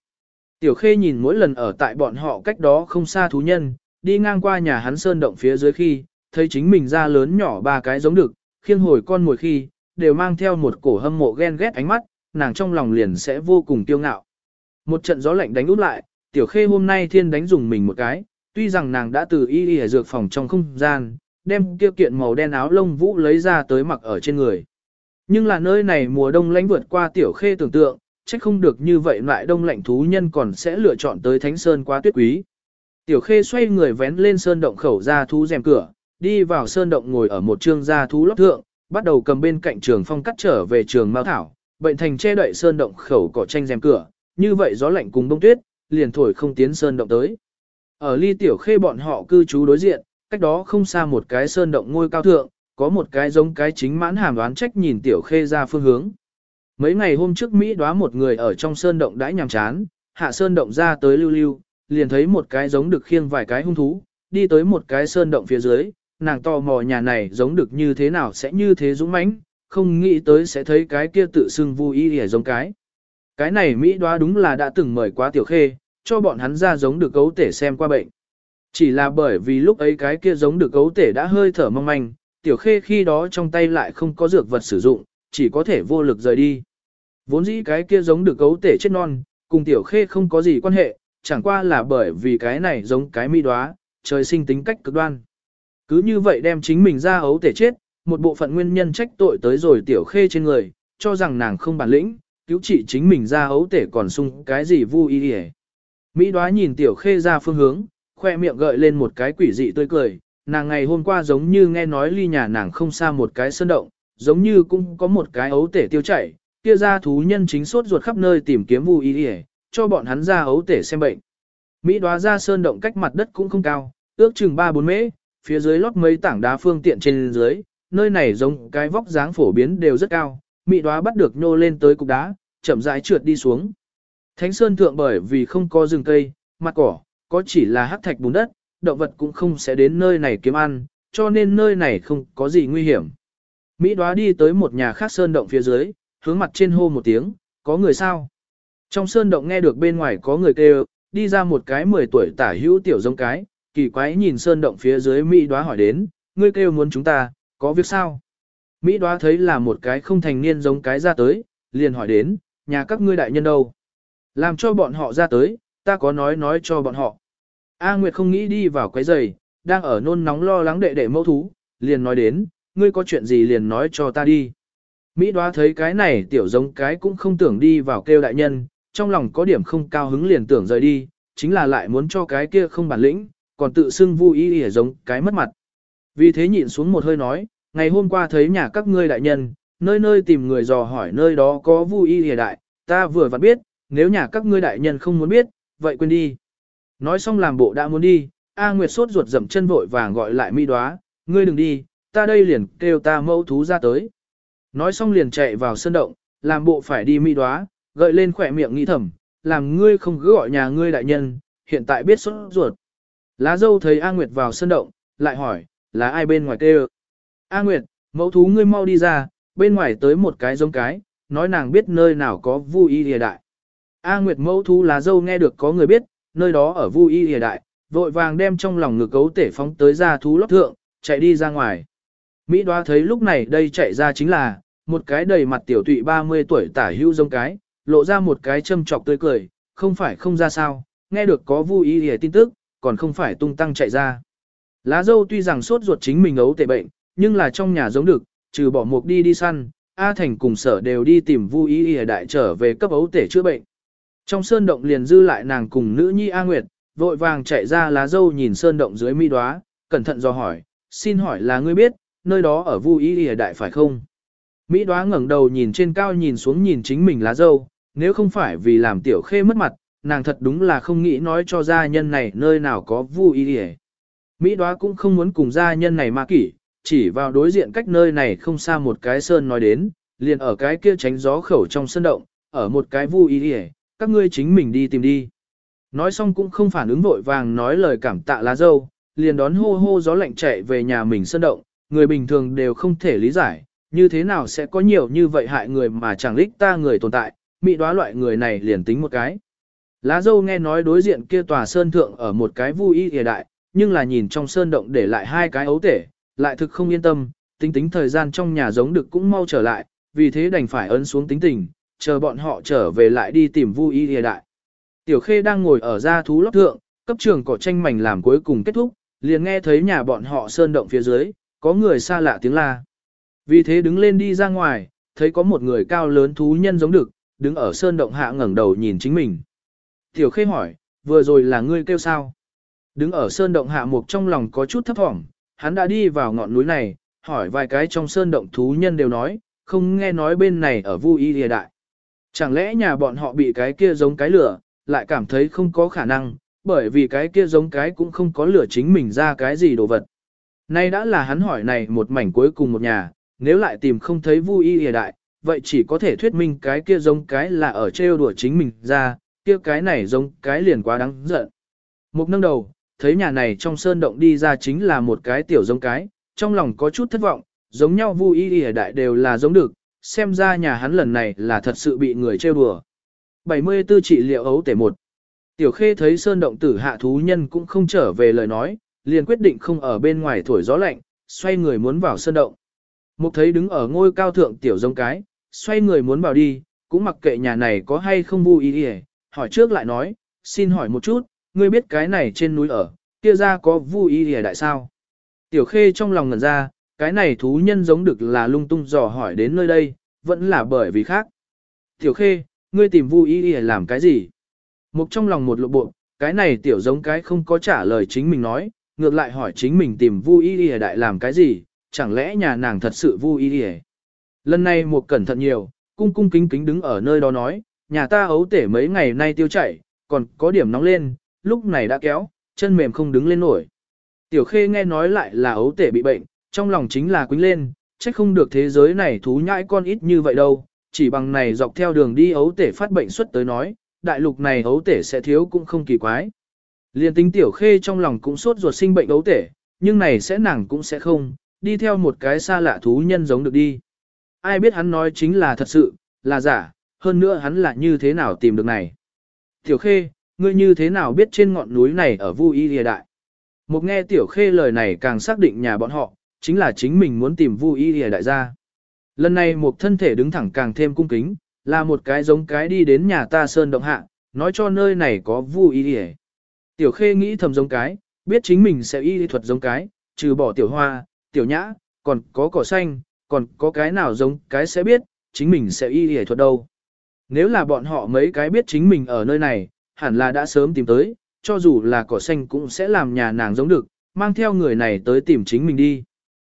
Tiểu khê nhìn mỗi lần ở tại bọn họ cách đó không xa thú nhân, đi ngang qua nhà hắn sơn động phía dưới khi, thấy chính mình ra lớn nhỏ ba cái giống được, khiêng hồi con mồi khi, đều mang theo một cổ hâm mộ ghen ghét ánh mắt, nàng trong lòng liền sẽ vô cùng tiêu ngạo. Một trận gió lạnh đánh út lại, tiểu khê hôm nay thiên đánh dùng mình một cái, tuy rằng nàng đã từ y y ở dược phòng trong không gian, đem kia kiện màu đen áo lông vũ lấy ra tới mặc ở trên người. Nhưng là nơi này mùa đông lạnh vượt qua tiểu khê tưởng tượng, chắc không được như vậy loại đông lạnh thú nhân còn sẽ lựa chọn tới thánh sơn quá tuyết quý. Tiểu khê xoay người vén lên sơn động khẩu ra thú rèm cửa, đi vào sơn động ngồi ở một trương gia thú lót thượng, bắt đầu cầm bên cạnh trường phong cắt trở về trường mao thảo, bệnh thành che đậy sơn động khẩu cỏ tranh rèm cửa, như vậy gió lạnh cùng bông tuyết, liền thổi không tiến sơn động tới. Ở ly tiểu khê bọn họ cư trú đối diện, cách đó không xa một cái sơn động ngôi cao thượng, có một cái giống cái chính mãn hàm đoán trách nhìn tiểu khê ra phương hướng. Mấy ngày hôm trước Mỹ đoá một người ở trong sơn động đãi nhàm chán, hạ sơn động ra tới lưu lưu, liền thấy một cái giống được khiêng vài cái hung thú, đi tới một cái sơn động phía dưới, nàng tò mò nhà này giống được như thế nào sẽ như thế dũng mãnh, không nghĩ tới sẽ thấy cái kia tự xưng vui y hề giống cái. Cái này Mỹ đoá đúng là đã từng mời quá tiểu khê, cho bọn hắn ra giống được gấu tể xem qua bệnh. Chỉ là bởi vì lúc ấy cái kia giống được gấu tể đã hơi thở mong manh, tiểu khê khi đó trong tay lại không có dược vật sử dụng, chỉ có thể vô lực rời đi. Vốn dĩ cái kia giống được gấu tể chết non, cùng tiểu khê không có gì quan hệ, chẳng qua là bởi vì cái này giống cái mi đoá, trời sinh tính cách cực đoan. Cứ như vậy đem chính mình ra ấu tể chết, một bộ phận nguyên nhân trách tội tới rồi tiểu khê trên người, cho rằng nàng không bản lĩnh, cứu trị chính mình ra ấu tể còn sung cái gì vui ý hề. Mỹ đoá nhìn tiểu khê ra phương hướng, khoe miệng gợi lên một cái quỷ dị tươi cười, nàng ngày hôm qua giống như nghe nói ly nhà nàng không xa một cái sơn động, giống như cũng có một cái ấu tể tiêu chảy, kia ra thú nhân chính sốt ruột khắp nơi tìm kiếm vui ý hề, cho bọn hắn ra ấu tể xem bệnh. Mỹ đoá ra sơn động cách mặt đất cũng không cao, ước chừng 3-4 mễ, phía dưới lót mấy tảng đá phương tiện trên dưới, nơi này giống cái vóc dáng phổ biến đều rất cao, Mỹ đoá bắt được nhô lên tới cục đá, chậm rãi trượt đi xuống. Thánh sơn thượng bởi vì không có rừng cây, mặt cỏ, có chỉ là hắc thạch bùn đất, động vật cũng không sẽ đến nơi này kiếm ăn, cho nên nơi này không có gì nguy hiểm. Mỹ đoá đi tới một nhà khác sơn động phía dưới, hướng mặt trên hô một tiếng, có người sao? Trong sơn động nghe được bên ngoài có người kêu, đi ra một cái 10 tuổi tả hữu tiểu giống cái, kỳ quái nhìn sơn động phía dưới Mỹ đoá hỏi đến, ngươi kêu muốn chúng ta, có việc sao? Mỹ đoá thấy là một cái không thành niên giống cái ra tới, liền hỏi đến, nhà các ngươi đại nhân đâu? Làm cho bọn họ ra tới, ta có nói nói cho bọn họ. A Nguyệt không nghĩ đi vào quái giày, đang ở nôn nóng lo lắng đệ đệ mẫu thú, liền nói đến, ngươi có chuyện gì liền nói cho ta đi. Mỹ đoá thấy cái này tiểu giống cái cũng không tưởng đi vào kêu đại nhân, trong lòng có điểm không cao hứng liền tưởng rời đi, chính là lại muốn cho cái kia không bản lĩnh, còn tự xưng vui y ỉa giống cái mất mặt. Vì thế nhịn xuống một hơi nói, ngày hôm qua thấy nhà các ngươi đại nhân, nơi nơi tìm người dò hỏi nơi đó có vui y ỉa đại, ta vừa vặn biết, nếu nhà các ngươi đại nhân không muốn biết, vậy quên đi. Nói xong làm bộ đã muốn đi, A Nguyệt sốt ruột dậm chân vội vàng gọi lại mi đoá, ngươi đừng đi, ta đây liền kêu ta mẫu thú ra tới. Nói xong liền chạy vào sân động, làm bộ phải đi mi đoá, gợi lên khỏe miệng nghĩ thầm, làm ngươi không cứ gọi nhà ngươi đại nhân, hiện tại biết sốt ruột. Lá dâu thấy A Nguyệt vào sân động, lại hỏi, là ai bên ngoài kêu? A Nguyệt, mẫu thú ngươi mau đi ra, bên ngoài tới một cái giống cái, nói nàng biết nơi nào có vu y lìa đại. A Nguyệt mẫu thú lá dâu nghe được có người biết, nơi đó ở vu y lìa đại, vội vàng đem trong lòng ngực cấu tể phóng tới ra thú lót thượng, chạy đi ra ngoài. Mỹ đoá thấy lúc này đây chạy ra chính là, một cái đầy mặt tiểu tụy 30 tuổi tả hưu giống cái, lộ ra một cái châm trọc tươi cười, không phải không ra sao, nghe được có vu y lìa tin tức, còn không phải tung tăng chạy ra. Lá dâu tuy rằng sốt ruột chính mình ấu tệ bệnh, nhưng là trong nhà giống được, trừ bỏ mục đi đi săn, A Thành cùng sở đều đi tìm Vu ý Y đại trở về cấp ấu tể chữa bệnh. Trong sơn động liền dư lại nàng cùng nữ nhi A Nguyệt, vội vàng chạy ra lá dâu nhìn sơn động dưới mi đoá, cẩn thận do hỏi, xin hỏi là ngươi biết, nơi đó ở Vu ý Y đại phải không? Mỹ đoá ngẩng đầu nhìn trên cao nhìn xuống nhìn chính mình lá dâu, nếu không phải vì làm tiểu khê mất mặt, nàng thật đúng là không nghĩ nói cho gia nhân này nơi nào có Vu Y Y. Mỹ đoá cũng không muốn cùng gia nhân này ma kỷ, chỉ vào đối diện cách nơi này không xa một cái sơn nói đến, liền ở cái kia tránh gió khẩu trong sân động, ở một cái vu y đi các ngươi chính mình đi tìm đi. Nói xong cũng không phản ứng vội vàng nói lời cảm tạ lá dâu, liền đón hô hô gió lạnh chạy về nhà mình sân động, người bình thường đều không thể lý giải, như thế nào sẽ có nhiều như vậy hại người mà chẳng lích ta người tồn tại, mỹ đoá loại người này liền tính một cái. Lá dâu nghe nói đối diện kia tòa sơn thượng ở một cái vui y hề đại, nhưng là nhìn trong sơn động để lại hai cái ấu tể, lại thực không yên tâm, tính tính thời gian trong nhà giống được cũng mau trở lại, vì thế đành phải ấn xuống tính tình, chờ bọn họ trở về lại đi tìm vui y hề đại. Tiểu khê đang ngồi ở gia thú lóc thượng, cấp trường cỏ tranh mảnh làm cuối cùng kết thúc, liền nghe thấy nhà bọn họ sơn động phía dưới, có người xa lạ tiếng la. Vì thế đứng lên đi ra ngoài, thấy có một người cao lớn thú nhân giống được, đứng ở sơn động hạ ngẩng đầu nhìn chính mình. Tiểu khê hỏi, vừa rồi là ngươi kêu sao? Đứng ở sơn động hạ mục trong lòng có chút thấp thỏm, hắn đã đi vào ngọn núi này, hỏi vài cái trong sơn động thú nhân đều nói, không nghe nói bên này ở Vu Y địa Đại. Chẳng lẽ nhà bọn họ bị cái kia giống cái lửa, lại cảm thấy không có khả năng, bởi vì cái kia giống cái cũng không có lửa chính mình ra cái gì đồ vật. Nay đã là hắn hỏi này một mảnh cuối cùng một nhà, nếu lại tìm không thấy Vu Y địa Đại, vậy chỉ có thể thuyết minh cái kia giống cái là ở trêu đùa chính mình ra, kia cái này giống cái liền quá đáng giận. Mục nâng đầu, thấy nhà này trong sơn động đi ra chính là một cái tiểu giống cái, trong lòng có chút thất vọng, giống nhau vui y y đại đều là giống được, xem ra nhà hắn lần này là thật sự bị người trêu đùa. 74 trị liệu ấu tể một. Tiểu khê thấy sơn động tử hạ thú nhân cũng không trở về lời nói, liền quyết định không ở bên ngoài thổi gió lạnh, xoay người muốn vào sơn động. Mục thấy đứng ở ngôi cao thượng tiểu giống cái, xoay người muốn vào đi, cũng mặc kệ nhà này có hay không vui y y, hỏi trước lại nói, xin hỏi một chút, ngươi biết cái này trên núi ở, kia ra có Vu y hề đại sao? Tiểu khê trong lòng ngẩn ra, cái này thú nhân giống được là lung tung dò hỏi đến nơi đây, vẫn là bởi vì khác. Tiểu khê, ngươi tìm Vu y hề làm cái gì? Mục trong lòng một lộ bộ, cái này tiểu giống cái không có trả lời chính mình nói, ngược lại hỏi chính mình tìm Vu y hề đại làm cái gì, chẳng lẽ nhà nàng thật sự Vu y hề? Lần này một cẩn thận nhiều, cung cung kính kính đứng ở nơi đó nói, nhà ta ấu tể mấy ngày nay tiêu chảy, còn có điểm nóng lên, lúc này đã kéo, chân mềm không đứng lên nổi. Tiểu khê nghe nói lại là ấu tể bị bệnh, trong lòng chính là quính lên, trách không được thế giới này thú nhãi con ít như vậy đâu, chỉ bằng này dọc theo đường đi ấu tể phát bệnh xuất tới nói, đại lục này ấu tể sẽ thiếu cũng không kỳ quái. Liên tính tiểu khê trong lòng cũng sốt ruột sinh bệnh ấu tể, nhưng này sẽ nàng cũng sẽ không, đi theo một cái xa lạ thú nhân giống được đi. Ai biết hắn nói chính là thật sự, là giả, hơn nữa hắn là như thế nào tìm được này. Tiểu khê, ngươi như thế nào biết trên ngọn núi này ở Vu Y Lìa Đại? Một nghe Tiểu Khê lời này càng xác định nhà bọn họ, chính là chính mình muốn tìm Vu Y Lìa Đại gia. Lần này một thân thể đứng thẳng càng thêm cung kính, là một cái giống cái đi đến nhà ta sơn động hạ, nói cho nơi này có Vu Y Lìa. Tiểu Khê nghĩ thầm giống cái, biết chính mình sẽ y thuật giống cái, trừ bỏ tiểu hoa, tiểu nhã, còn có cỏ xanh, còn có cái nào giống cái sẽ biết, chính mình sẽ y y thuật đâu. Nếu là bọn họ mấy cái biết chính mình ở nơi này, hẳn là đã sớm tìm tới, cho dù là cỏ xanh cũng sẽ làm nhà nàng giống được, mang theo người này tới tìm chính mình đi.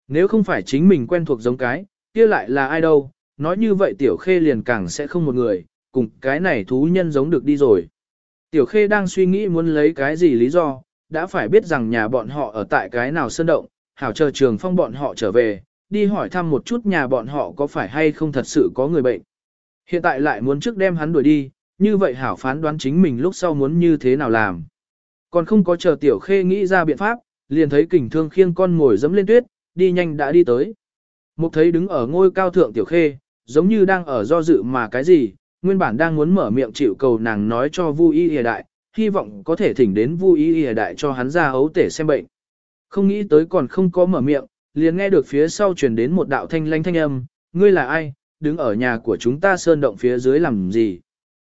Nếu không phải chính mình quen thuộc giống cái, kia lại là ai đâu, nói như vậy tiểu khê liền càng sẽ không một người, cùng cái này thú nhân giống được đi rồi. Tiểu khê đang suy nghĩ muốn lấy cái gì lý do, đã phải biết rằng nhà bọn họ ở tại cái nào sơn động, hảo chờ trường phong bọn họ trở về, đi hỏi thăm một chút nhà bọn họ có phải hay không thật sự có người bệnh. Hiện tại lại muốn trước đem hắn đuổi đi, như vậy hảo phán đoán chính mình lúc sau muốn như thế nào làm. Còn không có chờ tiểu khê nghĩ ra biện pháp, liền thấy kình thương khiêng con ngồi dẫm lên tuyết, đi nhanh đã đi tới. Mục thấy đứng ở ngôi cao thượng tiểu khê, giống như đang ở do dự mà cái gì, nguyên bản đang muốn mở miệng chịu cầu nàng nói cho Vu Y Y đại, hy vọng có thể thỉnh đến Vu Y Y đại cho hắn ra ấu tể xem bệnh. Không nghĩ tới còn không có mở miệng, liền nghe được phía sau truyền đến một đạo thanh lanh thanh âm, ngươi là ai, đứng ở nhà của chúng ta sơn động phía dưới làm gì.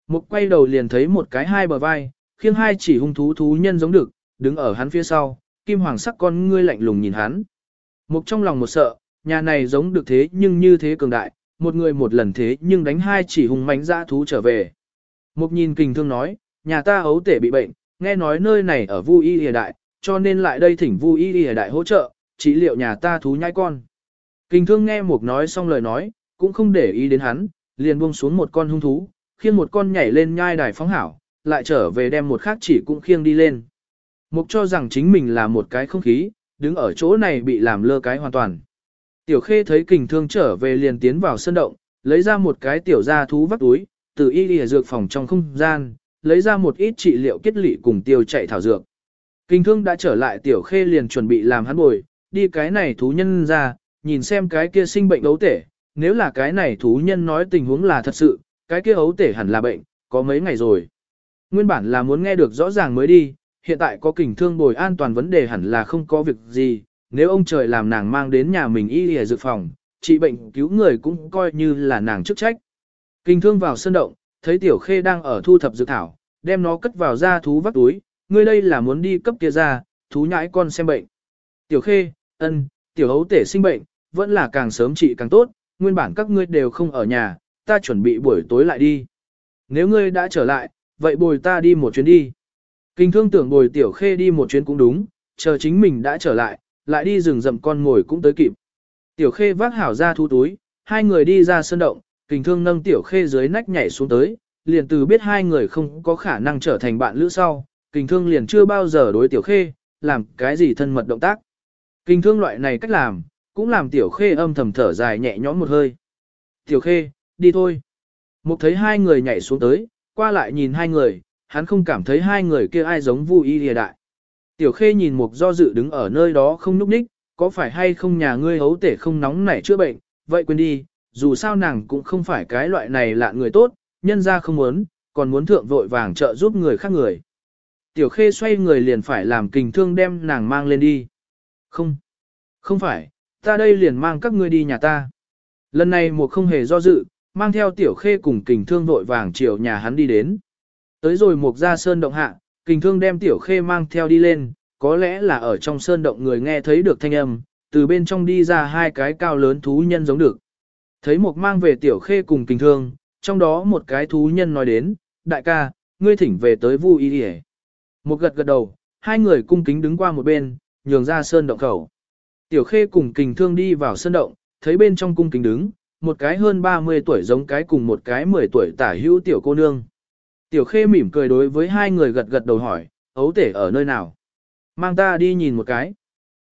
Mục quay đầu liền thấy một cái hai bờ vai, khiêng hai chỉ hung thú thú nhân giống được, đứng ở hắn phía sau, kim hoàng sắc con ngươi lạnh lùng nhìn hắn. Mục trong lòng một sợ, nhà này giống được thế nhưng như thế cường đại, một người một lần thế nhưng đánh hai chỉ hung mãnh dã thú trở về. Mục nhìn kình thương nói, nhà ta ấu tể bị bệnh, nghe nói nơi này ở Vu Y Lìa Đại, cho nên lại đây thỉnh Vu Y Lìa Đại hỗ trợ, trị liệu nhà ta thú nhai con. Kình thương nghe Mục nói xong lời nói, cũng không để ý đến hắn, liền buông xuống một con hung thú, khiêng một con nhảy lên nhai đài phóng hảo, lại trở về đem một khác chỉ cũng khiêng đi lên. Mục cho rằng chính mình là một cái không khí, đứng ở chỗ này bị làm lơ cái hoàn toàn. Tiểu khê thấy kình thương trở về liền tiến vào sân động, lấy ra một cái tiểu gia thú vắt túi, từ y đi dược phòng trong không gian, lấy ra một ít trị liệu kết lị cùng tiêu chạy thảo dược. Kinh thương đã trở lại tiểu khê liền chuẩn bị làm hắn bồi, đi cái này thú nhân ra, nhìn xem cái kia sinh bệnh đấu tể, nếu là cái này thú nhân nói tình huống là thật sự, cái kia ấu tể hẳn là bệnh, có mấy ngày rồi. Nguyên bản là muốn nghe được rõ ràng mới đi, hiện tại có kình thương bồi an toàn vấn đề hẳn là không có việc gì, nếu ông trời làm nàng mang đến nhà mình y y dự phòng, trị bệnh cứu người cũng coi như là nàng chức trách. Kình thương vào sân động, thấy tiểu khê đang ở thu thập dược thảo, đem nó cất vào ra thú vắt túi, ngươi đây là muốn đi cấp kia ra, thú nhãi con xem bệnh. Tiểu khê, ân, tiểu hấu tể sinh bệnh, vẫn là càng sớm trị càng tốt, nguyên bản các ngươi đều không ở nhà, ta chuẩn bị buổi tối lại đi. Nếu ngươi đã trở lại, vậy bồi ta đi một chuyến đi. Kinh thương tưởng bồi tiểu khê đi một chuyến cũng đúng, chờ chính mình đã trở lại, lại đi rừng rậm con ngồi cũng tới kịp. Tiểu khê vác hảo ra thu túi, hai người đi ra sân động, kinh thương nâng tiểu khê dưới nách nhảy xuống tới, liền từ biết hai người không có khả năng trở thành bạn lữ sau, kinh thương liền chưa bao giờ đối tiểu khê, làm cái gì thân mật động tác. Kinh thương loại này cách làm, cũng làm tiểu khê âm thầm thở dài nhẹ nhõm một hơi. Tiểu khê, đi thôi. Mục thấy hai người nhảy xuống tới, qua lại nhìn hai người, hắn không cảm thấy hai người kia ai giống vui y lìa đại. Tiểu khê nhìn mục do dự đứng ở nơi đó không núp ních, có phải hay không nhà ngươi hấu tể không nóng nảy chữa bệnh, vậy quên đi, dù sao nàng cũng không phải cái loại này lạ người tốt, nhân ra không muốn, còn muốn thượng vội vàng trợ giúp người khác người. Tiểu khê xoay người liền phải làm kình thương đem nàng mang lên đi. Không, không phải, ta đây liền mang các ngươi đi nhà ta. Lần này một không hề do dự, mang theo tiểu khê cùng kình thương vội vàng chiều nhà hắn đi đến. Tới rồi một ra sơn động hạ, kình thương đem tiểu khê mang theo đi lên, có lẽ là ở trong sơn động người nghe thấy được thanh âm, từ bên trong đi ra hai cái cao lớn thú nhân giống được. Thấy một mang về tiểu khê cùng kình thương, trong đó một cái thú nhân nói đến, đại ca, ngươi thỉnh về tới vu y Một gật gật đầu, hai người cung kính đứng qua một bên, nhường ra sơn động khẩu. Tiểu khê cùng kình thương đi vào sân động, thấy bên trong cung kính đứng, một cái hơn 30 tuổi giống cái cùng một cái 10 tuổi tả hữu tiểu cô nương. Tiểu khê mỉm cười đối với hai người gật gật đầu hỏi, ấu tể ở nơi nào? Mang ta đi nhìn một cái.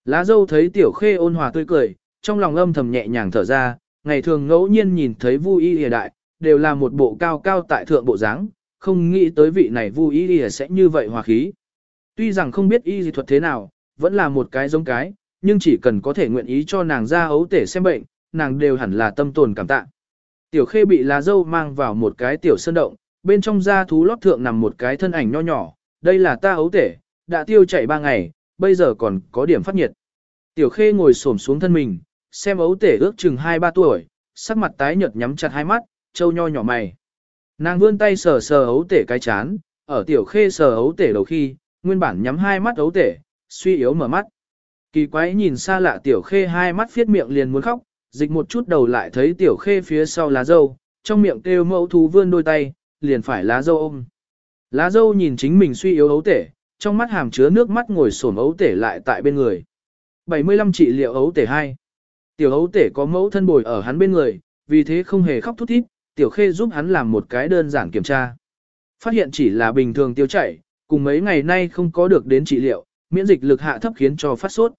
Lá dâu thấy tiểu khê ôn hòa tươi cười, trong lòng âm thầm nhẹ nhàng thở ra, ngày thường ngẫu nhiên nhìn thấy Vu Y Lìa đại, đều là một bộ cao cao tại thượng bộ dáng, không nghĩ tới vị này Vu Y Lìa sẽ như vậy hòa khí. Tuy rằng không biết y dị thuật thế nào, vẫn là một cái giống cái, nhưng chỉ cần có thể nguyện ý cho nàng ra ấu tể xem bệnh, nàng đều hẳn là tâm tồn cảm tạ. Tiểu khê bị lá dâu mang vào một cái tiểu sơn động, bên trong da thú lót thượng nằm một cái thân ảnh nho nhỏ, đây là ta ấu tể, đã tiêu chảy ba ngày, bây giờ còn có điểm phát nhiệt. Tiểu khê ngồi xổm xuống thân mình, xem ấu tể ước chừng 2-3 tuổi, sắc mặt tái nhợt nhắm chặt hai mắt, trâu nho nhỏ mày. Nàng vươn tay sờ sờ ấu tể cái chán, ở tiểu khê sờ ấu tể đầu khi, nguyên bản nhắm hai mắt ấu tể, suy yếu mở mắt. Kỳ quái nhìn xa lạ tiểu khê hai mắt phiết miệng liền muốn khóc, dịch một chút đầu lại thấy tiểu khê phía sau lá dâu, trong miệng kêu mẫu thú vươn đôi tay, liền phải lá dâu ôm. Lá dâu nhìn chính mình suy yếu ấu tể, trong mắt hàm chứa nước mắt ngồi xổm ấu tể lại tại bên người. 75 trị liệu ấu tể 2. Tiểu ấu tể có mẫu thân bồi ở hắn bên người, vì thế không hề khóc thút thít, tiểu khê giúp hắn làm một cái đơn giản kiểm tra. Phát hiện chỉ là bình thường tiêu chảy, cùng mấy ngày nay không có được đến trị liệu, miễn dịch lực hạ thấp khiến cho phát sốt.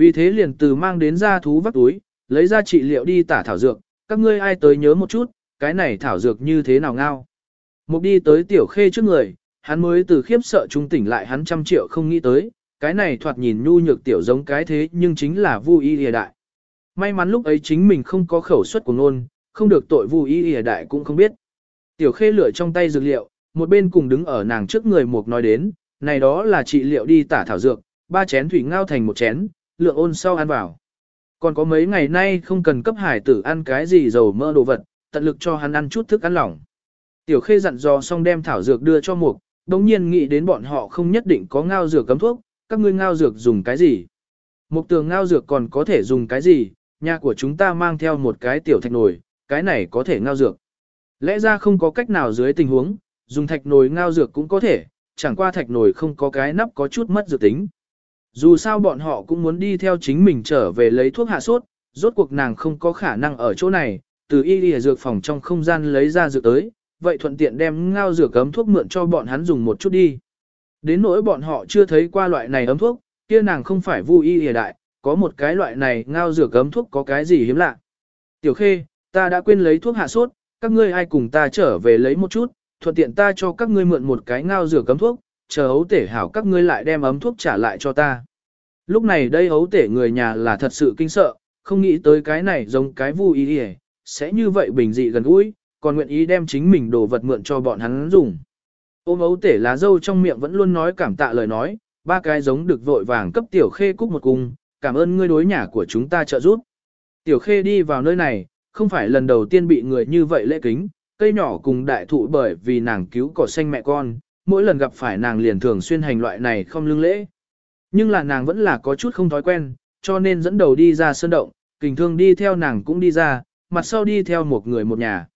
Vì thế liền từ mang đến ra thú vắt túi, lấy ra trị liệu đi tả thảo dược, các ngươi ai tới nhớ một chút, cái này thảo dược như thế nào ngao. Mục đi tới tiểu khê trước người, hắn mới từ khiếp sợ trung tỉnh lại hắn trăm triệu không nghĩ tới, cái này thoạt nhìn nhu nhược tiểu giống cái thế nhưng chính là vu y hề đại. May mắn lúc ấy chính mình không có khẩu suất của ngôn, không được tội vu y hề đại cũng không biết. Tiểu khê lửa trong tay dược liệu, một bên cùng đứng ở nàng trước người mục nói đến, này đó là trị liệu đi tả thảo dược, ba chén thủy ngao thành một chén, lượng ôn sau ăn vào. Còn có mấy ngày nay không cần cấp hải tử ăn cái gì dầu mỡ đồ vật, tận lực cho hắn ăn chút thức ăn lỏng. Tiểu khê dặn dò xong đem thảo dược đưa cho mục, đồng nhiên nghĩ đến bọn họ không nhất định có ngao dược cấm thuốc, các ngươi ngao dược dùng cái gì. Mục tường ngao dược còn có thể dùng cái gì, nhà của chúng ta mang theo một cái tiểu thạch nồi, cái này có thể ngao dược. Lẽ ra không có cách nào dưới tình huống, dùng thạch nồi ngao dược cũng có thể, chẳng qua thạch nồi không có cái nắp có chút mất dược tính. Dù sao bọn họ cũng muốn đi theo chính mình trở về lấy thuốc hạ sốt, rốt cuộc nàng không có khả năng ở chỗ này, từ y lìa dược phòng trong không gian lấy ra dược tới, vậy thuận tiện đem ngao dược ấm thuốc mượn cho bọn hắn dùng một chút đi. Đến nỗi bọn họ chưa thấy qua loại này ấm thuốc, kia nàng không phải vui y lìa đại, có một cái loại này ngao dược cấm thuốc có cái gì hiếm lạ. Tiểu khê, ta đã quên lấy thuốc hạ sốt, các ngươi ai cùng ta trở về lấy một chút, thuận tiện ta cho các ngươi mượn một cái ngao rửa cấm thuốc, chờ ấu tể hảo các ngươi lại đem ấm thuốc trả lại cho ta. Lúc này đây ấu tể người nhà là thật sự kinh sợ, không nghĩ tới cái này giống cái vui ý hề, sẽ như vậy bình dị gần gũi, còn nguyện ý đem chính mình đồ vật mượn cho bọn hắn dùng. Ôm ấu tể lá dâu trong miệng vẫn luôn nói cảm tạ lời nói, ba cái giống được vội vàng cấp tiểu khê cúc một cung, cảm ơn ngươi đối nhà của chúng ta trợ giúp. Tiểu khê đi vào nơi này, không phải lần đầu tiên bị người như vậy lễ kính, cây nhỏ cùng đại thụ bởi vì nàng cứu cỏ xanh mẹ con, mỗi lần gặp phải nàng liền thường xuyên hành loại này không lưng lễ. Nhưng là nàng vẫn là có chút không thói quen, cho nên dẫn đầu đi ra sơn động, kình thương đi theo nàng cũng đi ra, mặt sau đi theo một người một nhà.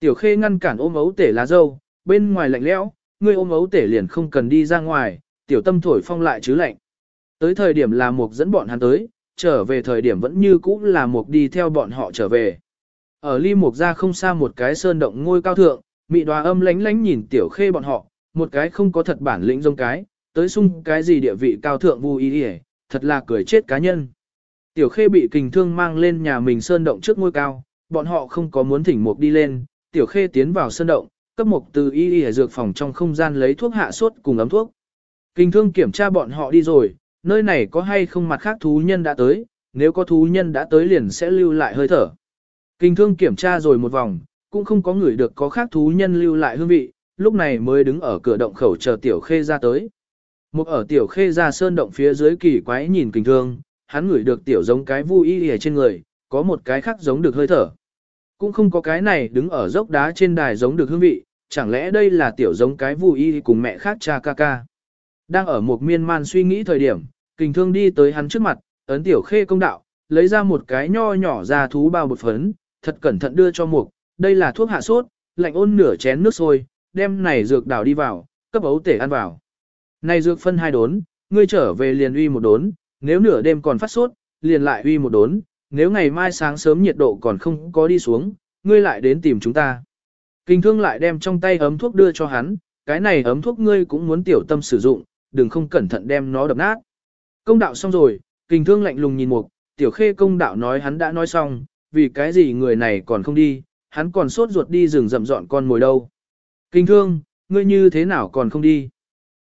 Tiểu khê ngăn cản ôm ấu tể lá dâu, bên ngoài lạnh lẽo, người ôm ấu tể liền không cần đi ra ngoài, tiểu tâm thổi phong lại chứ lạnh. Tới thời điểm là một dẫn bọn hắn tới, trở về thời điểm vẫn như cũ là một đi theo bọn họ trở về. Ở ly mục ra không xa một cái sơn động ngôi cao thượng, mị đoà âm lánh lánh nhìn tiểu khê bọn họ, một cái không có thật bản lĩnh giống cái, tới sung cái gì địa vị cao thượng vui ý hề, thật là cười chết cá nhân. Tiểu khê bị kình thương mang lên nhà mình sơn động trước ngôi cao, bọn họ không có muốn thỉnh mục đi lên, tiểu khê tiến vào sơn động, cấp mục từ y y dược phòng trong không gian lấy thuốc hạ sốt cùng ấm thuốc. Kình thương kiểm tra bọn họ đi rồi, nơi này có hay không mặt khác thú nhân đã tới, nếu có thú nhân đã tới liền sẽ lưu lại hơi thở. Kình thương kiểm tra rồi một vòng, cũng không có người được có khác thú nhân lưu lại hương vị, lúc này mới đứng ở cửa động khẩu chờ tiểu khê ra tới. Một ở tiểu khê ra sơn động phía dưới kỳ quái nhìn kình thương, hắn ngửi được tiểu giống cái vui y ở trên người, có một cái khác giống được hơi thở. Cũng không có cái này đứng ở dốc đá trên đài giống được hương vị, chẳng lẽ đây là tiểu giống cái vui y cùng mẹ khác cha ca ca. Đang ở một miên man suy nghĩ thời điểm, kình thương đi tới hắn trước mặt, ấn tiểu khê công đạo, lấy ra một cái nho nhỏ ra thú bao bột phấn, thật cẩn thận đưa cho mục, đây là thuốc hạ sốt, lạnh ôn nửa chén nước sôi, đem này dược đảo đi vào, cấp ấu tể ăn vào. Này dược phân hai đốn, ngươi trở về liền uy một đốn, nếu nửa đêm còn phát sốt, liền lại uy một đốn, nếu ngày mai sáng sớm nhiệt độ còn không có đi xuống, ngươi lại đến tìm chúng ta. Kinh thương lại đem trong tay ấm thuốc đưa cho hắn, cái này ấm thuốc ngươi cũng muốn tiểu tâm sử dụng, đừng không cẩn thận đem nó đập nát. Công đạo xong rồi, kinh thương lạnh lùng nhìn mục, tiểu khê công đạo nói hắn đã nói xong, vì cái gì người này còn không đi, hắn còn sốt ruột đi rừng rậm dọn con mồi đâu. Kinh thương, ngươi như thế nào còn không đi?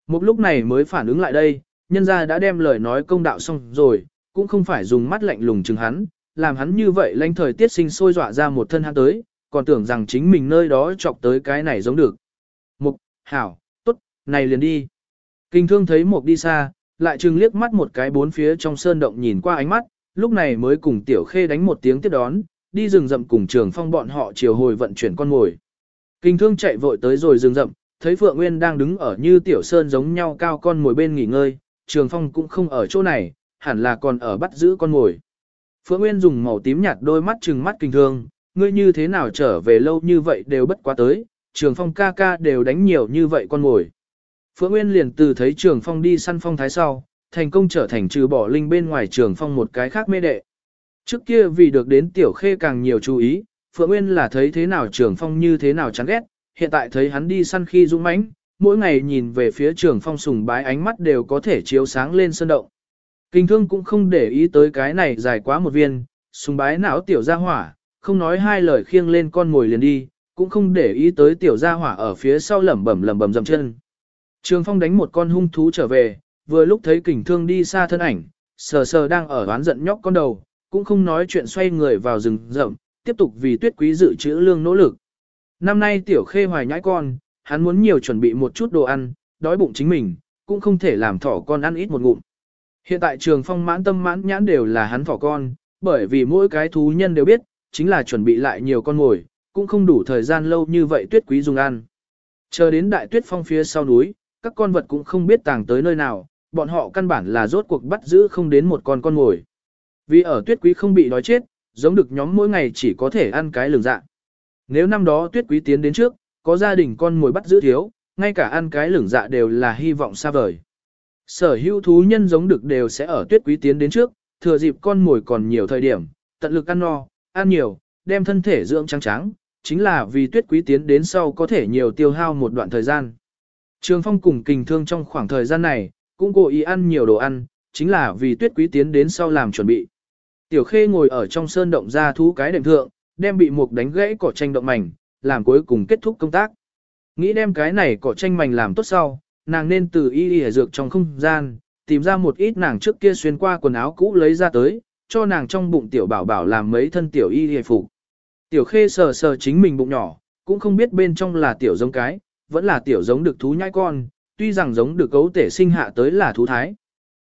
Một lúc này mới phản ứng lại đây, nhân gia đã đem lời nói công đạo xong rồi, cũng không phải dùng mắt lạnh lùng chừng hắn, làm hắn như vậy lãnh thời tiết sinh sôi dọa ra một thân hắn tới, còn tưởng rằng chính mình nơi đó chọc tới cái này giống được. Mục, hảo, tốt, này liền đi. Kinh thương thấy mục đi xa, lại chừng liếc mắt một cái bốn phía trong sơn động nhìn qua ánh mắt, lúc này mới cùng tiểu khê đánh một tiếng tiếp đón, đi rừng rậm cùng trường phong bọn họ chiều hồi vận chuyển con mồi. Kinh thương chạy vội tới rồi rừng rậm, thấy Phượng Nguyên đang đứng ở như tiểu sơn giống nhau cao con mồi bên nghỉ ngơi, trường phong cũng không ở chỗ này, hẳn là còn ở bắt giữ con mồi. Phượng Nguyên dùng màu tím nhạt đôi mắt trừng mắt kinh thương, ngươi như thế nào trở về lâu như vậy đều bất quá tới, trường phong ca ca đều đánh nhiều như vậy con mồi. Phượng Nguyên liền từ thấy trường phong đi săn phong thái sau, thành công trở thành trừ bỏ linh bên ngoài trường phong một cái khác mê đệ. Trước kia vì được đến tiểu khê càng nhiều chú ý, Phượng Nguyên là thấy thế nào trường phong như thế nào chán ghét, hiện tại thấy hắn đi săn khi dũng mãnh, mỗi ngày nhìn về phía trường phong sùng bái ánh mắt đều có thể chiếu sáng lên sơn động. Kinh thương cũng không để ý tới cái này dài quá một viên, sùng bái não tiểu gia hỏa, không nói hai lời khiêng lên con mồi liền đi, cũng không để ý tới tiểu gia hỏa ở phía sau lẩm bẩm lẩm bẩm dầm chân. Trường phong đánh một con hung thú trở về, vừa lúc thấy kình thương đi xa thân ảnh, sờ sờ đang ở oán giận nhóc con đầu, cũng không nói chuyện xoay người vào rừng rậm, tiếp tục vì tuyết quý dự trữ lương nỗ lực. Năm nay tiểu khê hoài nhãi con, hắn muốn nhiều chuẩn bị một chút đồ ăn, đói bụng chính mình, cũng không thể làm thỏ con ăn ít một ngụm. Hiện tại trường phong mãn tâm mãn nhãn đều là hắn thỏ con, bởi vì mỗi cái thú nhân đều biết, chính là chuẩn bị lại nhiều con ngồi, cũng không đủ thời gian lâu như vậy tuyết quý dùng ăn. Chờ đến đại tuyết phong phía sau núi, các con vật cũng không biết tàng tới nơi nào, bọn họ căn bản là rốt cuộc bắt giữ không đến một con con ngồi. Vì ở tuyết quý không bị đói chết, giống được nhóm mỗi ngày chỉ có thể ăn cái lường dạ. Nếu năm đó tuyết quý tiến đến trước, có gia đình con mồi bắt giữ thiếu, ngay cả ăn cái lửng dạ đều là hy vọng xa vời. Sở hữu thú nhân giống được đều sẽ ở tuyết quý tiến đến trước, thừa dịp con mồi còn nhiều thời điểm, tận lực ăn no, ăn nhiều, đem thân thể dưỡng trắng trắng, chính là vì tuyết quý tiến đến sau có thể nhiều tiêu hao một đoạn thời gian. Trường phong cùng kình thương trong khoảng thời gian này, cũng cố ý ăn nhiều đồ ăn, chính là vì tuyết quý tiến đến sau làm chuẩn bị. Tiểu khê ngồi ở trong sơn động ra thú cái đệm thượng, đem bị mục đánh gãy cỏ tranh động mảnh, làm cuối cùng kết thúc công tác. Nghĩ đem cái này cỏ tranh mảnh làm tốt sau, nàng nên từ y y dược trong không gian, tìm ra một ít nàng trước kia xuyên qua quần áo cũ lấy ra tới, cho nàng trong bụng tiểu bảo bảo làm mấy thân tiểu y y phục. Tiểu khê sờ sờ chính mình bụng nhỏ, cũng không biết bên trong là tiểu giống cái, vẫn là tiểu giống được thú nhai con, tuy rằng giống được cấu tể sinh hạ tới là thú thái.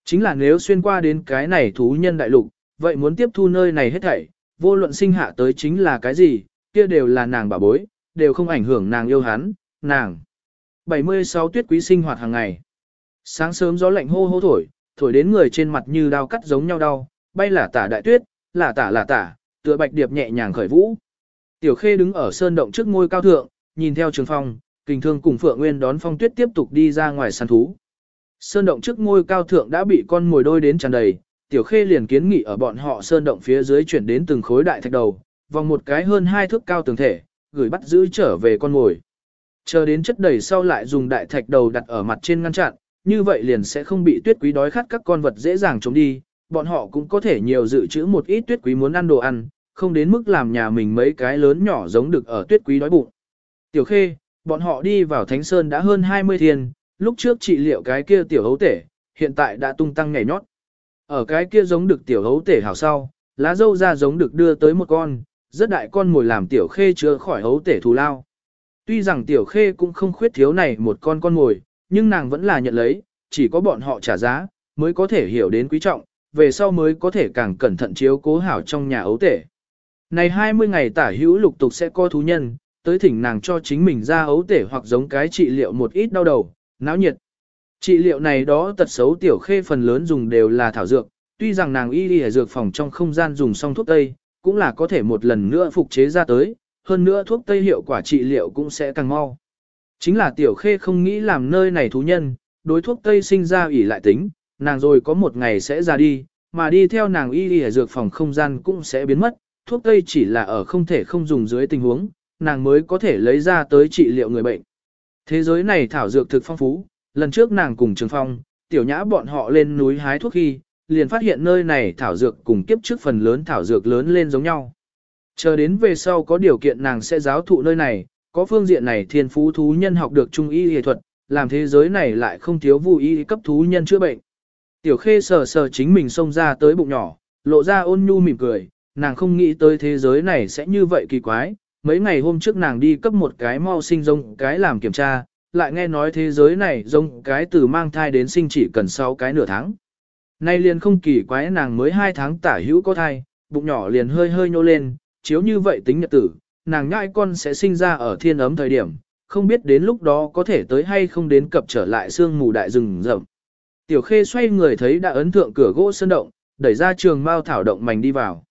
Chính là nếu xuyên qua đến cái này thú nhân đại lục, vậy muốn tiếp thu nơi này hết thảy, vô luận sinh hạ tới chính là cái gì, kia đều là nàng bà bối, đều không ảnh hưởng nàng yêu hắn, nàng. 76 tuyết quý sinh hoạt hàng ngày. Sáng sớm gió lạnh hô hô thổi, thổi đến người trên mặt như đao cắt giống nhau đau, bay là tả đại tuyết, là tả là tả, tựa bạch điệp nhẹ nhàng khởi vũ. Tiểu Khê đứng ở sơn động trước ngôi cao thượng, nhìn theo trường phong, kình thương cùng Phượng Nguyên đón phong tuyết tiếp tục đi ra ngoài săn thú. Sơn động trước ngôi cao thượng đã bị con mồi đôi đến tràn đầy, Tiểu Khê liền kiến nghị ở bọn họ sơn động phía dưới chuyển đến từng khối đại thạch đầu, vòng một cái hơn hai thước cao tường thể, gửi bắt giữ trở về con mồi. Chờ đến chất đầy sau lại dùng đại thạch đầu đặt ở mặt trên ngăn chặn, như vậy liền sẽ không bị tuyết quý đói khát các con vật dễ dàng trốn đi, bọn họ cũng có thể nhiều dự trữ một ít tuyết quý muốn ăn đồ ăn, không đến mức làm nhà mình mấy cái lớn nhỏ giống được ở tuyết quý đói bụng. Tiểu Khê, bọn họ đi vào Thánh Sơn đã hơn 20 thiên, lúc trước trị liệu cái kia tiểu hấu tể, hiện tại đã tung tăng nhảy nhót. Ở cái kia giống được tiểu hấu tể hảo sau, lá dâu ra giống được đưa tới một con, rất đại con ngồi làm tiểu khê chữa khỏi hấu tể thù lao. Tuy rằng tiểu khê cũng không khuyết thiếu này một con con ngồi, nhưng nàng vẫn là nhận lấy, chỉ có bọn họ trả giá, mới có thể hiểu đến quý trọng, về sau mới có thể càng cẩn thận chiếu cố hảo trong nhà ấu tể. Này 20 ngày tả hữu lục tục sẽ có thú nhân, tới thỉnh nàng cho chính mình ra ấu tể hoặc giống cái trị liệu một ít đau đầu, náo nhiệt. Trị liệu này đó tật xấu tiểu khê phần lớn dùng đều là thảo dược, tuy rằng nàng y đi ở dược phòng trong không gian dùng xong thuốc tây, cũng là có thể một lần nữa phục chế ra tới, hơn nữa thuốc tây hiệu quả trị liệu cũng sẽ càng mau. Chính là tiểu khê không nghĩ làm nơi này thú nhân, đối thuốc tây sinh ra ủy lại tính, nàng rồi có một ngày sẽ ra đi, mà đi theo nàng y đi ở dược phòng không gian cũng sẽ biến mất, thuốc tây chỉ là ở không thể không dùng dưới tình huống, nàng mới có thể lấy ra tới trị liệu người bệnh. Thế giới này thảo dược thực phong phú, lần trước nàng cùng Trường Phong, tiểu nhã bọn họ lên núi hái thuốc khi, liền phát hiện nơi này thảo dược cùng kiếp trước phần lớn thảo dược lớn lên giống nhau. Chờ đến về sau có điều kiện nàng sẽ giáo thụ nơi này, có phương diện này thiên phú thú nhân học được trung y y thuật, làm thế giới này lại không thiếu vụ y cấp thú nhân chữa bệnh. Tiểu khê sờ sờ chính mình xông ra tới bụng nhỏ, lộ ra ôn nhu mỉm cười, nàng không nghĩ tới thế giới này sẽ như vậy kỳ quái. Mấy ngày hôm trước nàng đi cấp một cái mau sinh rông cái làm kiểm tra, lại nghe nói thế giới này giống cái từ mang thai đến sinh chỉ cần 6 cái nửa tháng. Nay liền không kỳ quái nàng mới 2 tháng tả hữu có thai, bụng nhỏ liền hơi hơi nhô lên, chiếu như vậy tính nhật tử, nàng nhãi con sẽ sinh ra ở thiên ấm thời điểm, không biết đến lúc đó có thể tới hay không đến cập trở lại sương mù đại rừng rậm. Tiểu khê xoay người thấy đã ấn thượng cửa gỗ sơn động, đẩy ra trường mao thảo động mảnh đi vào.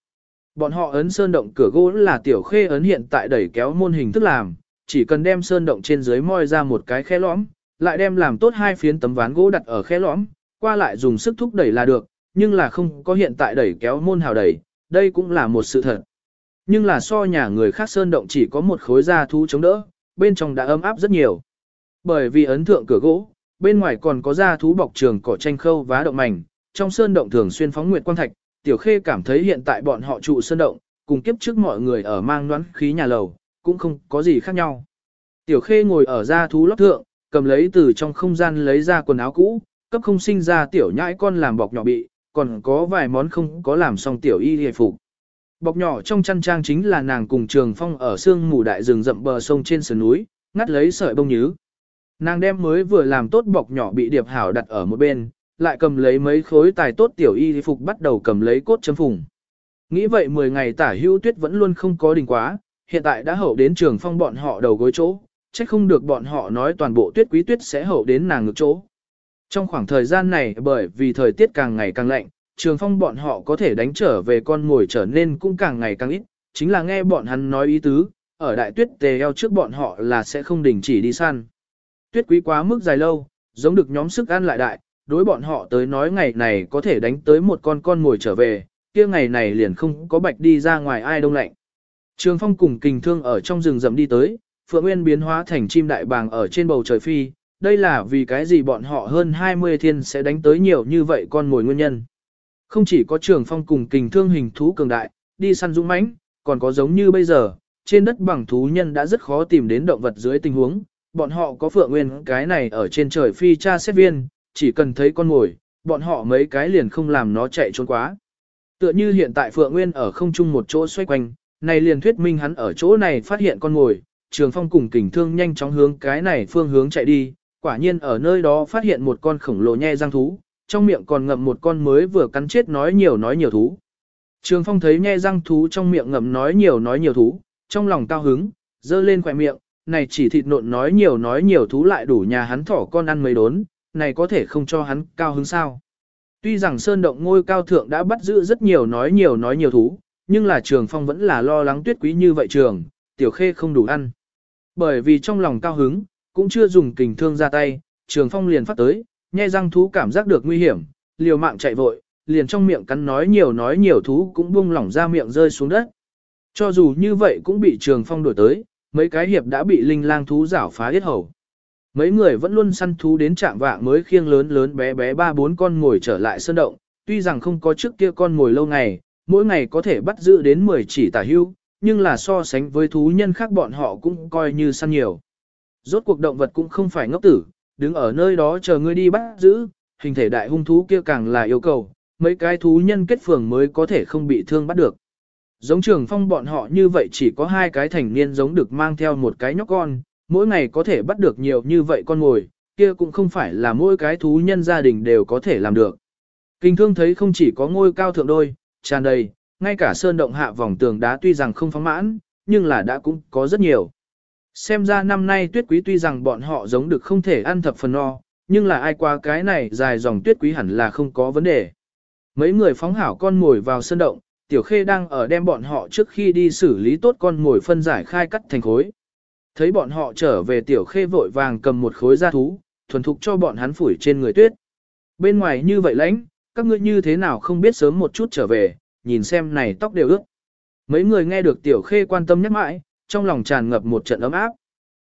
Bọn họ ấn sơn động cửa gỗ là tiểu khê ấn hiện tại đẩy kéo môn hình thức làm, chỉ cần đem sơn động trên dưới moi ra một cái khe lõm, lại đem làm tốt hai phiến tấm ván gỗ đặt ở khe lõm, qua lại dùng sức thúc đẩy là được, nhưng là không có hiện tại đẩy kéo môn hào đẩy, đây cũng là một sự thật. Nhưng là so nhà người khác sơn động chỉ có một khối da thú chống đỡ, bên trong đã ấm áp rất nhiều. Bởi vì ấn thượng cửa gỗ, bên ngoài còn có da thú bọc trường cỏ tranh khâu vá động mảnh, trong sơn động thường xuyên phóng nguyệt quang thạch, tiểu khê cảm thấy hiện tại bọn họ trụ sơn động, cùng kiếp trước mọi người ở mang đoán khí nhà lầu, cũng không có gì khác nhau. Tiểu khê ngồi ở gia thú lót thượng, cầm lấy từ trong không gian lấy ra quần áo cũ, cấp không sinh ra tiểu nhãi con làm bọc nhỏ bị, còn có vài món không có làm xong tiểu y hề phục. Bọc nhỏ trong chăn trang chính là nàng cùng trường phong ở sương mù đại rừng rậm bờ sông trên sườn núi, ngắt lấy sợi bông nhứ. Nàng đem mới vừa làm tốt bọc nhỏ bị điệp hảo đặt ở một bên, lại cầm lấy mấy khối tài tốt tiểu y phục bắt đầu cầm lấy cốt chấm phùng. Nghĩ vậy 10 ngày tả hưu tuyết vẫn luôn không có đình quá, hiện tại đã hậu đến trường phong bọn họ đầu gối chỗ, chắc không được bọn họ nói toàn bộ tuyết quý tuyết sẽ hậu đến nàng ngược chỗ. Trong khoảng thời gian này bởi vì thời tiết càng ngày càng lạnh, trường phong bọn họ có thể đánh trở về con ngồi trở nên cũng càng ngày càng ít, chính là nghe bọn hắn nói ý tứ, ở đại tuyết tề eo trước bọn họ là sẽ không đình chỉ đi săn. Tuyết quý quá mức dài lâu, giống được nhóm sức ăn lại đại, đối bọn họ tới nói ngày này có thể đánh tới một con con ngồi trở về, kia ngày này liền không có bạch đi ra ngoài ai đông lạnh. Trường phong cùng kình thương ở trong rừng rậm đi tới, Phượng Nguyên biến hóa thành chim đại bàng ở trên bầu trời phi, đây là vì cái gì bọn họ hơn 20 thiên sẽ đánh tới nhiều như vậy con mồi nguyên nhân. Không chỉ có trường phong cùng kình thương hình thú cường đại, đi săn dũng mãnh, còn có giống như bây giờ, trên đất bằng thú nhân đã rất khó tìm đến động vật dưới tình huống, bọn họ có phượng nguyên cái này ở trên trời phi cha xét viên, chỉ cần thấy con mồi, bọn họ mấy cái liền không làm nó chạy trốn quá. Tựa như hiện tại phượng nguyên ở không chung một chỗ xoay quanh, này liền thuyết minh hắn ở chỗ này phát hiện con ngồi, trường phong cùng kình thương nhanh chóng hướng cái này phương hướng chạy đi, quả nhiên ở nơi đó phát hiện một con khổng lồ nhe răng thú, trong miệng còn ngậm một con mới vừa cắn chết nói nhiều nói nhiều thú. Trường phong thấy nhe răng thú trong miệng ngậm nói nhiều nói nhiều thú, trong lòng cao hứng, dơ lên khỏe miệng, này chỉ thịt nộn nói nhiều nói nhiều thú lại đủ nhà hắn thỏ con ăn mấy đốn, này có thể không cho hắn cao hứng sao. Tuy rằng sơn động ngôi cao thượng đã bắt giữ rất nhiều nói nhiều nói nhiều thú, nhưng là trường phong vẫn là lo lắng tuyết quý như vậy trường, tiểu khê không đủ ăn. Bởi vì trong lòng cao hứng, cũng chưa dùng kình thương ra tay, trường phong liền phát tới, nhai răng thú cảm giác được nguy hiểm, liều mạng chạy vội, liền trong miệng cắn nói nhiều nói nhiều thú cũng buông lỏng ra miệng rơi xuống đất. Cho dù như vậy cũng bị trường phong đuổi tới, mấy cái hiệp đã bị linh lang thú rảo phá hết hầu. Mấy người vẫn luôn săn thú đến trạng vạng mới khiêng lớn lớn bé bé ba bốn con ngồi trở lại sơn động, tuy rằng không có trước kia con ngồi lâu ngày, mỗi ngày có thể bắt giữ đến 10 chỉ tả hưu, nhưng là so sánh với thú nhân khác bọn họ cũng coi như săn nhiều. Rốt cuộc động vật cũng không phải ngốc tử, đứng ở nơi đó chờ ngươi đi bắt giữ, hình thể đại hung thú kia càng là yêu cầu, mấy cái thú nhân kết phường mới có thể không bị thương bắt được. Giống trường phong bọn họ như vậy chỉ có hai cái thành niên giống được mang theo một cái nhóc con, mỗi ngày có thể bắt được nhiều như vậy con ngồi, kia cũng không phải là mỗi cái thú nhân gia đình đều có thể làm được. Kinh thương thấy không chỉ có ngôi cao thượng đôi, tràn đầy, ngay cả sơn động hạ vòng tường đá tuy rằng không phóng mãn, nhưng là đã cũng có rất nhiều. Xem ra năm nay tuyết quý tuy rằng bọn họ giống được không thể ăn thập phần no, nhưng là ai qua cái này dài dòng tuyết quý hẳn là không có vấn đề. Mấy người phóng hảo con ngồi vào sơn động, tiểu khê đang ở đem bọn họ trước khi đi xử lý tốt con ngồi phân giải khai cắt thành khối. Thấy bọn họ trở về tiểu khê vội vàng cầm một khối da thú, thuần thục cho bọn hắn phủi trên người tuyết. Bên ngoài như vậy lãnh, các ngươi như thế nào không biết sớm một chút trở về, nhìn xem này tóc đều ướt. Mấy người nghe được tiểu khê quan tâm nhắc mãi, trong lòng tràn ngập một trận ấm áp.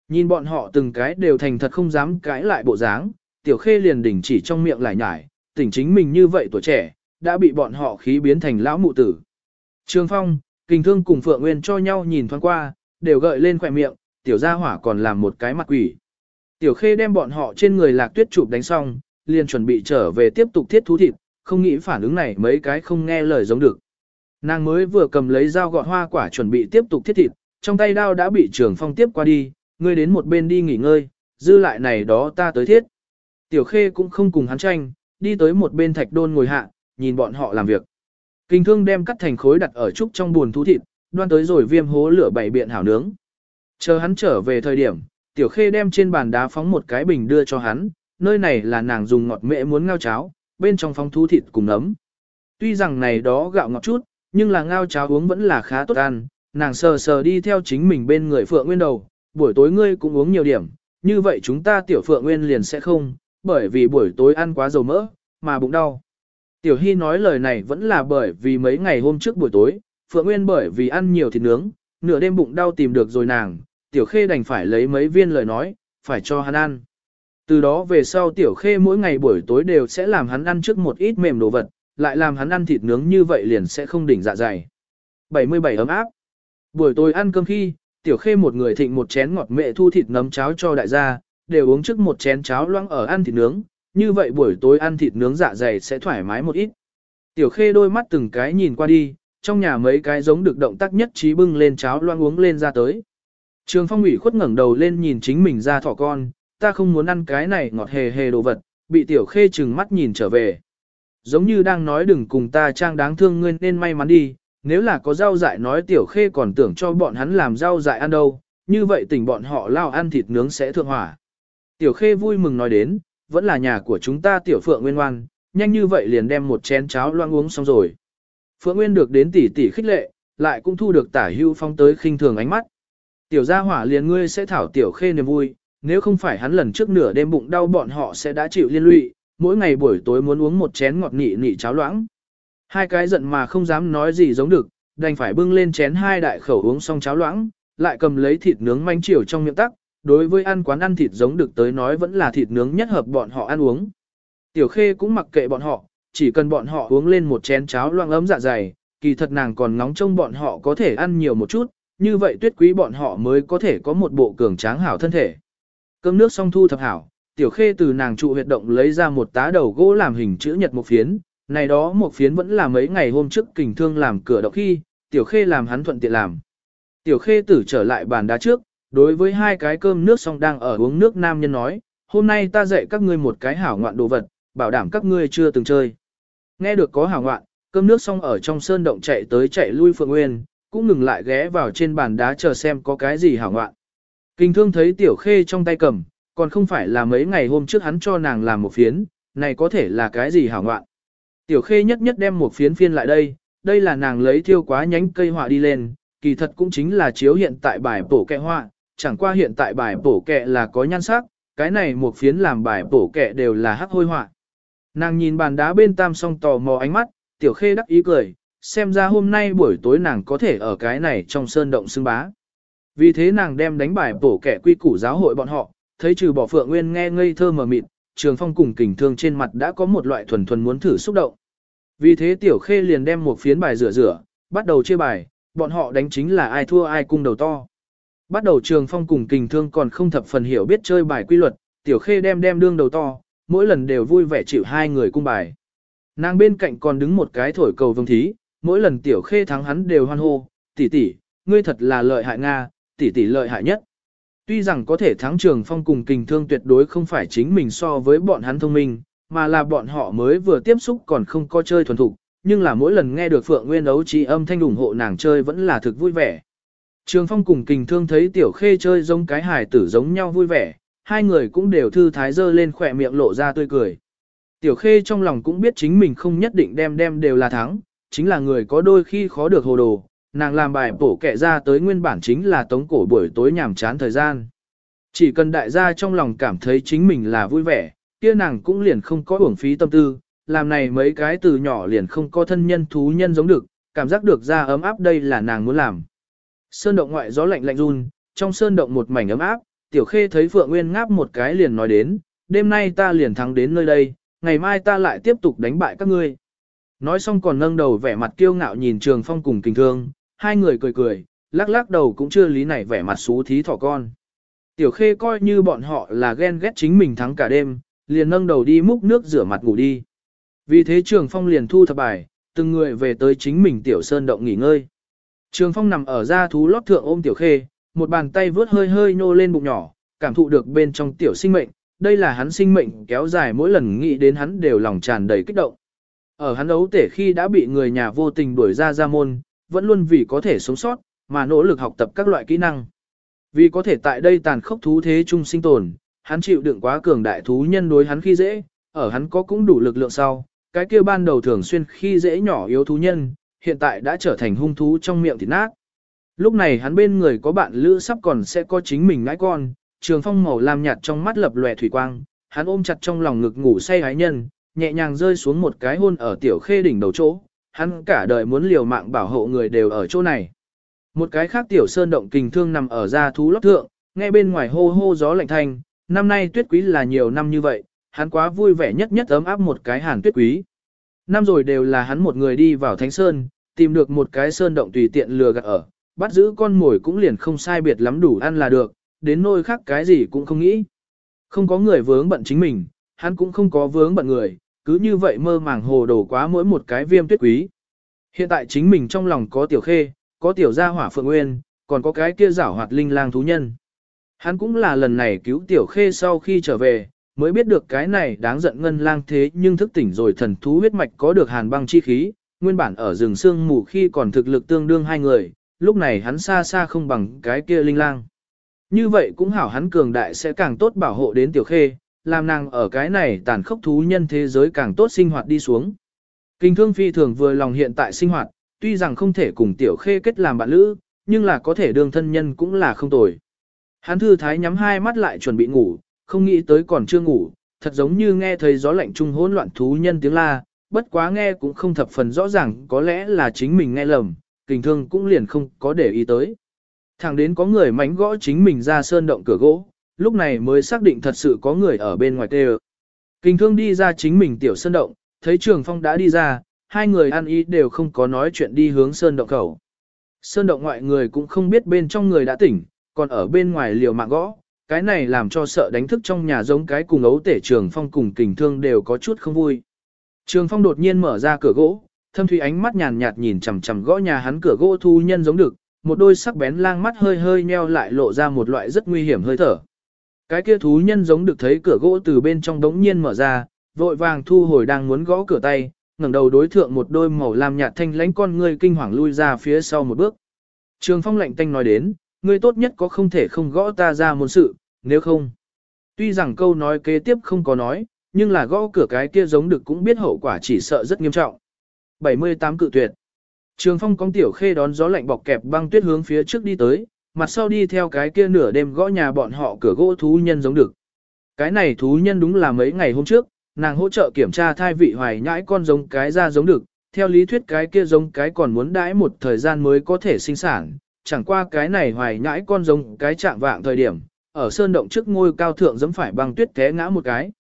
Nhìn bọn họ từng cái đều thành thật không dám cãi lại bộ dáng, tiểu khê liền đỉnh chỉ trong miệng lại nhải, tỉnh chính mình như vậy tuổi trẻ, đã bị bọn họ khí biến thành lão mụ tử. trương Phong, Kình Thương cùng Phượng Nguyên cho nhau nhìn thoáng qua, đều gợi lên khỏe miệng, tiểu gia hỏa còn làm một cái mặt quỷ. Tiểu Khê đem bọn họ trên người lạc tuyết chụp đánh xong, liền chuẩn bị trở về tiếp tục thiết thú thịt, không nghĩ phản ứng này mấy cái không nghe lời giống được. Nàng mới vừa cầm lấy dao gọt hoa quả chuẩn bị tiếp tục thiết thịt, trong tay đao đã bị Trường Phong tiếp qua đi, ngươi đến một bên đi nghỉ ngơi, dư lại này đó ta tới thiết. Tiểu Khê cũng không cùng hắn tranh, đi tới một bên thạch đôn ngồi hạ, nhìn bọn họ làm việc. Kinh thương đem cắt thành khối đặt ở trúc trong buồn thú thịt, đoan tới rồi viêm hố lửa bảy biện hảo nướng. Chờ hắn trở về thời điểm, tiểu khê đem trên bàn đá phóng một cái bình đưa cho hắn, nơi này là nàng dùng ngọt mễ muốn ngao cháo, bên trong phóng thú thịt cùng nấm. Tuy rằng này đó gạo ngọt chút, nhưng là ngao cháo uống vẫn là khá tốt ăn, nàng sờ sờ đi theo chính mình bên người Phượng Nguyên đầu, buổi tối ngươi cũng uống nhiều điểm, như vậy chúng ta tiểu Phượng Nguyên liền sẽ không, bởi vì buổi tối ăn quá dầu mỡ, mà bụng đau. Tiểu Hy nói lời này vẫn là bởi vì mấy ngày hôm trước buổi tối, Phượng Nguyên bởi vì ăn nhiều thịt nướng, nửa đêm bụng đau tìm được rồi nàng, Tiểu Khê đành phải lấy mấy viên lời nói, phải cho hắn ăn. Từ đó về sau Tiểu Khê mỗi ngày buổi tối đều sẽ làm hắn ăn trước một ít mềm đồ vật, lại làm hắn ăn thịt nướng như vậy liền sẽ không đỉnh dạ dày. 77 ấm áp. Buổi tối ăn cơm khi, Tiểu Khê một người thịnh một chén ngọt mẹ thu thịt nấm cháo cho đại gia, đều uống trước một chén cháo loãng ở ăn thịt nướng, như vậy buổi tối ăn thịt nướng dạ dày sẽ thoải mái một ít. Tiểu khê đôi mắt từng cái nhìn qua đi, trong nhà mấy cái giống được động tác nhất trí bưng lên cháo loãng uống lên ra tới. Trường phong ủy khuất ngẩng đầu lên nhìn chính mình ra thỏ con, ta không muốn ăn cái này ngọt hề hề đồ vật, bị tiểu khê chừng mắt nhìn trở về. Giống như đang nói đừng cùng ta trang đáng thương ngươi nên may mắn đi, nếu là có rau dại nói tiểu khê còn tưởng cho bọn hắn làm rau dại ăn đâu, như vậy tỉnh bọn họ lao ăn thịt nướng sẽ thượng hỏa. Tiểu khê vui mừng nói đến, vẫn là nhà của chúng ta tiểu phượng nguyên ngoan, nhanh như vậy liền đem một chén cháo loang uống xong rồi. Phượng Nguyên được đến tỷ tỷ khích lệ, lại cũng thu được tả hưu phong tới khinh thường ánh mắt. Tiểu gia hỏa liền ngươi sẽ thảo tiểu khê niềm vui, nếu không phải hắn lần trước nửa đêm bụng đau bọn họ sẽ đã chịu liên lụy, mỗi ngày buổi tối muốn uống một chén ngọt nị nị cháo loãng. Hai cái giận mà không dám nói gì giống được, đành phải bưng lên chén hai đại khẩu uống xong cháo loãng, lại cầm lấy thịt nướng manh chiều trong miệng tắc, đối với ăn quán ăn thịt giống được tới nói vẫn là thịt nướng nhất hợp bọn họ ăn uống. Tiểu Khê cũng mặc kệ bọn họ, chỉ cần bọn họ uống lên một chén cháo loãng ấm dạ dày, kỳ thật nàng còn ngóng trông bọn họ có thể ăn nhiều một chút, như vậy tuyết quý bọn họ mới có thể có một bộ cường tráng hảo thân thể. Cơm nước xong thu thập hảo, tiểu khê từ nàng trụ huyệt động lấy ra một tá đầu gỗ làm hình chữ nhật một phiến, này đó một phiến vẫn là mấy ngày hôm trước kình thương làm cửa động khi, tiểu khê làm hắn thuận tiện làm. Tiểu khê tử trở lại bàn đá trước, đối với hai cái cơm nước xong đang ở uống nước nam nhân nói, hôm nay ta dạy các ngươi một cái hảo ngoạn đồ vật, bảo đảm các ngươi chưa từng chơi. Nghe được có hảo ngoạn, cơm nước xong ở trong sơn động chạy tới chạy lui Phượng Nguyên, cũng ngừng lại ghé vào trên bàn đá chờ xem có cái gì hảo ngoạn. Kinh thương thấy tiểu khê trong tay cầm, còn không phải là mấy ngày hôm trước hắn cho nàng làm một phiến, này có thể là cái gì hảo ngoạn. Tiểu khê nhất nhất đem một phiến phiên lại đây, đây là nàng lấy thiêu quá nhánh cây họa đi lên, kỳ thật cũng chính là chiếu hiện tại bài bổ kẹ họa, chẳng qua hiện tại bài bổ kẹ là có nhan sắc, cái này một phiến làm bài bổ kẹ đều là hắc hôi họa. Nàng nhìn bàn đá bên tam song tò mò ánh mắt, tiểu khê đắc ý cười, xem ra hôm nay buổi tối nàng có thể ở cái này trong sơn động xưng bá. Vì thế nàng đem đánh bài bổ kẻ quy củ giáo hội bọn họ, thấy trừ bỏ phượng nguyên nghe ngây thơ mờ mịt, trường phong cùng kình thương trên mặt đã có một loại thuần thuần muốn thử xúc động. Vì thế tiểu khê liền đem một phiến bài rửa rửa, bắt đầu chia bài, bọn họ đánh chính là ai thua ai cung đầu to. Bắt đầu trường phong cùng kình thương còn không thập phần hiểu biết chơi bài quy luật, tiểu khê đem đem đương đầu to, mỗi lần đều vui vẻ chịu hai người cung bài. Nàng bên cạnh còn đứng một cái thổi cầu vương thí, mỗi lần tiểu khê thắng hắn đều hoan hô, tỷ tỷ, ngươi thật là lợi hại Nga, tỷ tỷ lợi hại nhất. Tuy rằng có thể thắng trường phong cùng kình thương tuyệt đối không phải chính mình so với bọn hắn thông minh, mà là bọn họ mới vừa tiếp xúc còn không có chơi thuần thục, nhưng là mỗi lần nghe được Phượng Nguyên đấu trí âm thanh ủng hộ nàng chơi vẫn là thực vui vẻ. Trường phong cùng kình thương thấy tiểu khê chơi giống cái hài tử giống nhau vui vẻ, hai người cũng đều thư thái dơ lên khỏe miệng lộ ra tươi cười. Tiểu khê trong lòng cũng biết chính mình không nhất định đem đem đều là thắng, chính là người có đôi khi khó được hồ đồ, nàng làm bài bổ kẹ ra tới nguyên bản chính là tống cổ buổi tối nhàm chán thời gian. Chỉ cần đại gia trong lòng cảm thấy chính mình là vui vẻ, kia nàng cũng liền không có uổng phí tâm tư, làm này mấy cái từ nhỏ liền không có thân nhân thú nhân giống được, cảm giác được ra ấm áp đây là nàng muốn làm. Sơn động ngoại gió lạnh lạnh run, trong sơn động một mảnh ấm áp, tiểu khê thấy Phượng Nguyên ngáp một cái liền nói đến, đêm nay ta liền thắng đến nơi đây, ngày mai ta lại tiếp tục đánh bại các ngươi. Nói xong còn nâng đầu vẻ mặt kiêu ngạo nhìn Trường Phong cùng kinh thương, hai người cười cười, lắc lắc đầu cũng chưa lý này vẻ mặt xú thí thỏ con. Tiểu khê coi như bọn họ là ghen ghét chính mình thắng cả đêm, liền nâng đầu đi múc nước rửa mặt ngủ đi. Vì thế Trường Phong liền thu thập bài, từng người về tới chính mình tiểu sơn động nghỉ ngơi. Trường Phong nằm ở ra thú lót thượng ôm tiểu khê, một bàn tay vớt hơi hơi nô lên bụng nhỏ, cảm thụ được bên trong tiểu sinh mệnh, đây là hắn sinh mệnh kéo dài mỗi lần nghĩ đến hắn đều lòng tràn đầy kích động. Ở hắn ấu tể khi đã bị người nhà vô tình đuổi ra ra môn, vẫn luôn vì có thể sống sót, mà nỗ lực học tập các loại kỹ năng. Vì có thể tại đây tàn khốc thú thế chung sinh tồn, hắn chịu đựng quá cường đại thú nhân đối hắn khi dễ, ở hắn có cũng đủ lực lượng sau, cái kia ban đầu thường xuyên khi dễ nhỏ yếu thú nhân, hiện tại đã trở thành hung thú trong miệng thịt nát. Lúc này hắn bên người có bạn lữ sắp còn sẽ có chính mình ngãi con, trường phong màu lam nhạt trong mắt lập lòe thủy quang, hắn ôm chặt trong lòng ngực ngủ say hái nhân, nhẹ nhàng rơi xuống một cái hôn ở tiểu khê đỉnh đầu chỗ, hắn cả đời muốn liều mạng bảo hộ người đều ở chỗ này. Một cái khác tiểu sơn động kình thương nằm ở ra thú lót thượng, nghe bên ngoài hô hô gió lạnh thanh, năm nay tuyết quý là nhiều năm như vậy, hắn quá vui vẻ nhất nhất ấm áp một cái hàn tuyết quý. Năm rồi đều là hắn một người đi vào thánh sơn, tìm được một cái sơn động tùy tiện lừa gạt ở, bắt giữ con mồi cũng liền không sai biệt lắm đủ ăn là được, đến nôi khác cái gì cũng không nghĩ. Không có người vướng bận chính mình, hắn cũng không có vướng bận người, cứ như vậy mơ màng hồ đồ quá mỗi một cái viêm tuyết quý. Hiện tại chính mình trong lòng có tiểu khê, có tiểu gia hỏa phượng nguyên, còn có cái kia giảo hoạt linh lang thú nhân. Hắn cũng là lần này cứu tiểu khê sau khi trở về, mới biết được cái này đáng giận ngân lang thế nhưng thức tỉnh rồi thần thú huyết mạch có được hàn băng chi khí, nguyên bản ở rừng sương mù khi còn thực lực tương đương hai người, lúc này hắn xa xa không bằng cái kia linh lang. Như vậy cũng hảo hắn cường đại sẽ càng tốt bảo hộ đến tiểu khê, làm nàng ở cái này tàn khốc thú nhân thế giới càng tốt sinh hoạt đi xuống. Kinh thương phi thường vừa lòng hiện tại sinh hoạt, tuy rằng không thể cùng tiểu khê kết làm bạn lữ, nhưng là có thể đương thân nhân cũng là không tồi. Hắn thư thái nhắm hai mắt lại chuẩn bị ngủ, không nghĩ tới còn chưa ngủ, thật giống như nghe thấy gió lạnh trung hỗn loạn thú nhân tiếng la, bất quá nghe cũng không thập phần rõ ràng có lẽ là chính mình nghe lầm, kinh thương cũng liền không có để ý tới. Thẳng đến có người mánh gõ chính mình ra sơn động cửa gỗ, lúc này mới xác định thật sự có người ở bên ngoài tê Kinh thương đi ra chính mình tiểu sơn động, thấy trường phong đã đi ra, hai người ăn ý đều không có nói chuyện đi hướng sơn động khẩu. Sơn động ngoại người cũng không biết bên trong người đã tỉnh, còn ở bên ngoài liều mạng gõ, cái này làm cho sợ đánh thức trong nhà giống cái cùng ấu tể trường phong cùng kình thương đều có chút không vui. Trường phong đột nhiên mở ra cửa gỗ, thâm thủy ánh mắt nhàn nhạt nhìn chằm chằm gõ nhà hắn cửa gỗ thu nhân giống được, một đôi sắc bén lang mắt hơi hơi nheo lại lộ ra một loại rất nguy hiểm hơi thở. Cái kia thú nhân giống được thấy cửa gỗ từ bên trong đống nhiên mở ra, vội vàng thu hồi đang muốn gõ cửa tay, ngẩng đầu đối thượng một đôi màu lam nhạt thanh lãnh con ngươi kinh hoàng lui ra phía sau một bước. Trường phong lạnh tanh nói đến, ngươi tốt nhất có không thể không gõ ta ra một sự, nếu không. Tuy rằng câu nói kế tiếp không có nói, nhưng là gõ cửa cái kia giống được cũng biết hậu quả chỉ sợ rất nghiêm trọng. 78 cự tuyệt. Trường phong con tiểu khê đón gió lạnh bọc kẹp băng tuyết hướng phía trước đi tới, mặt sau đi theo cái kia nửa đêm gõ nhà bọn họ cửa gỗ thú nhân giống được. Cái này thú nhân đúng là mấy ngày hôm trước, nàng hỗ trợ kiểm tra thai vị hoài nhãi con giống cái ra giống được, theo lý thuyết cái kia giống cái còn muốn đãi một thời gian mới có thể sinh sản, chẳng qua cái này hoài nhãi con giống cái trạng vạng thời điểm, ở sơn động trước ngôi cao thượng giẫm phải băng tuyết té ngã một cái.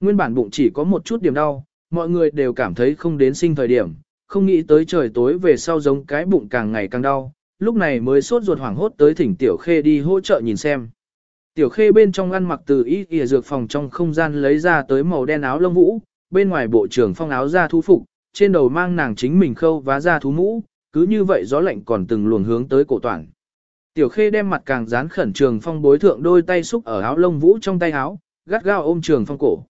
Nguyên bản bụng chỉ có một chút điểm đau, mọi người đều cảm thấy không đến sinh thời điểm, không nghĩ tới trời tối về sau giống cái bụng càng ngày càng đau, lúc này mới sốt ruột hoảng hốt tới thỉnh Tiểu Khê đi hỗ trợ nhìn xem. Tiểu Khê bên trong ăn mặc từ y ỉa dược phòng trong không gian lấy ra tới màu đen áo lông vũ, bên ngoài bộ trưởng phong áo da thú phục, trên đầu mang nàng chính mình khâu vá da thú mũ, cứ như vậy gió lạnh còn từng luồng hướng tới cổ toàn. Tiểu Khê đem mặt càng dán khẩn trường phong bối thượng đôi tay xúc ở áo lông vũ trong tay áo, gắt gao ôm trường phong cổ.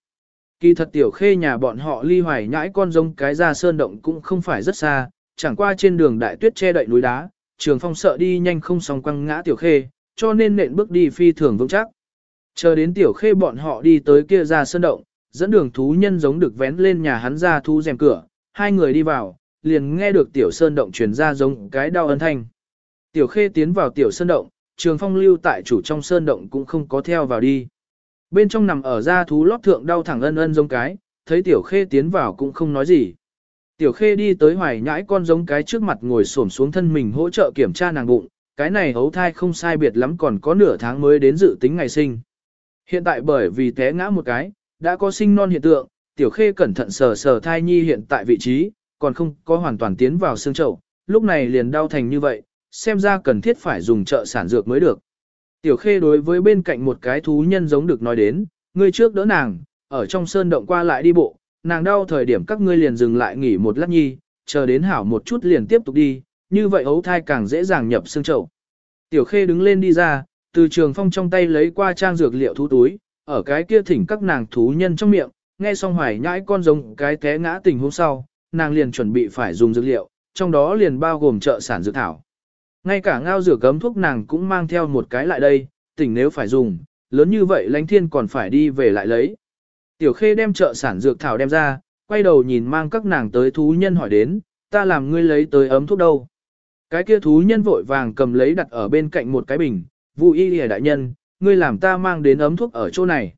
Kỳ thật Tiểu Khê nhà bọn họ ly hoài nhãi con rông cái ra sơn động cũng không phải rất xa, chẳng qua trên đường đại tuyết che đậy núi đá, trường phong sợ đi nhanh không xong quăng ngã Tiểu Khê, cho nên nện bước đi phi thường vững chắc. Chờ đến Tiểu Khê bọn họ đi tới kia ra sơn động, dẫn đường thú nhân giống được vén lên nhà hắn ra thu rèm cửa, hai người đi vào, liền nghe được Tiểu Sơn động truyền ra giống cái đau ân thanh. Tiểu Khê tiến vào Tiểu Sơn động, Trường Phong lưu tại chủ trong Sơn động cũng không có theo vào đi. Bên trong nằm ở ra thú lót thượng đau thẳng ân ân giống cái, thấy Tiểu Khê tiến vào cũng không nói gì. Tiểu Khê đi tới hoài nhãi con giống cái trước mặt ngồi xổm xuống thân mình hỗ trợ kiểm tra nàng bụng, cái này hấu thai không sai biệt lắm còn có nửa tháng mới đến dự tính ngày sinh. Hiện tại bởi vì té ngã một cái, đã có sinh non hiện tượng, Tiểu Khê cẩn thận sờ sờ thai nhi hiện tại vị trí, còn không có hoàn toàn tiến vào xương chậu, lúc này liền đau thành như vậy, xem ra cần thiết phải dùng trợ sản dược mới được. Tiểu Khê đối với bên cạnh một cái thú nhân giống được nói đến, ngươi trước đỡ nàng, ở trong sơn động qua lại đi bộ, nàng đau thời điểm các ngươi liền dừng lại nghỉ một lát nhi, chờ đến hảo một chút liền tiếp tục đi, như vậy ấu thai càng dễ dàng nhập xương chậu. Tiểu Khê đứng lên đi ra, từ trường phong trong tay lấy qua trang dược liệu thú túi, ở cái kia thỉnh các nàng thú nhân trong miệng, nghe xong hoài nhãi con giống cái té ngã tình hôm sau, nàng liền chuẩn bị phải dùng dược liệu, trong đó liền bao gồm trợ sản dược thảo. Ngay cả ngao rửa gấm thuốc nàng cũng mang theo một cái lại đây, tỉnh nếu phải dùng, lớn như vậy lánh thiên còn phải đi về lại lấy. Tiểu khê đem trợ sản dược thảo đem ra, quay đầu nhìn mang các nàng tới thú nhân hỏi đến, ta làm ngươi lấy tới ấm thuốc đâu. Cái kia thú nhân vội vàng cầm lấy đặt ở bên cạnh một cái bình, vụ y lìa đại nhân, ngươi làm ta mang đến ấm thuốc ở chỗ này.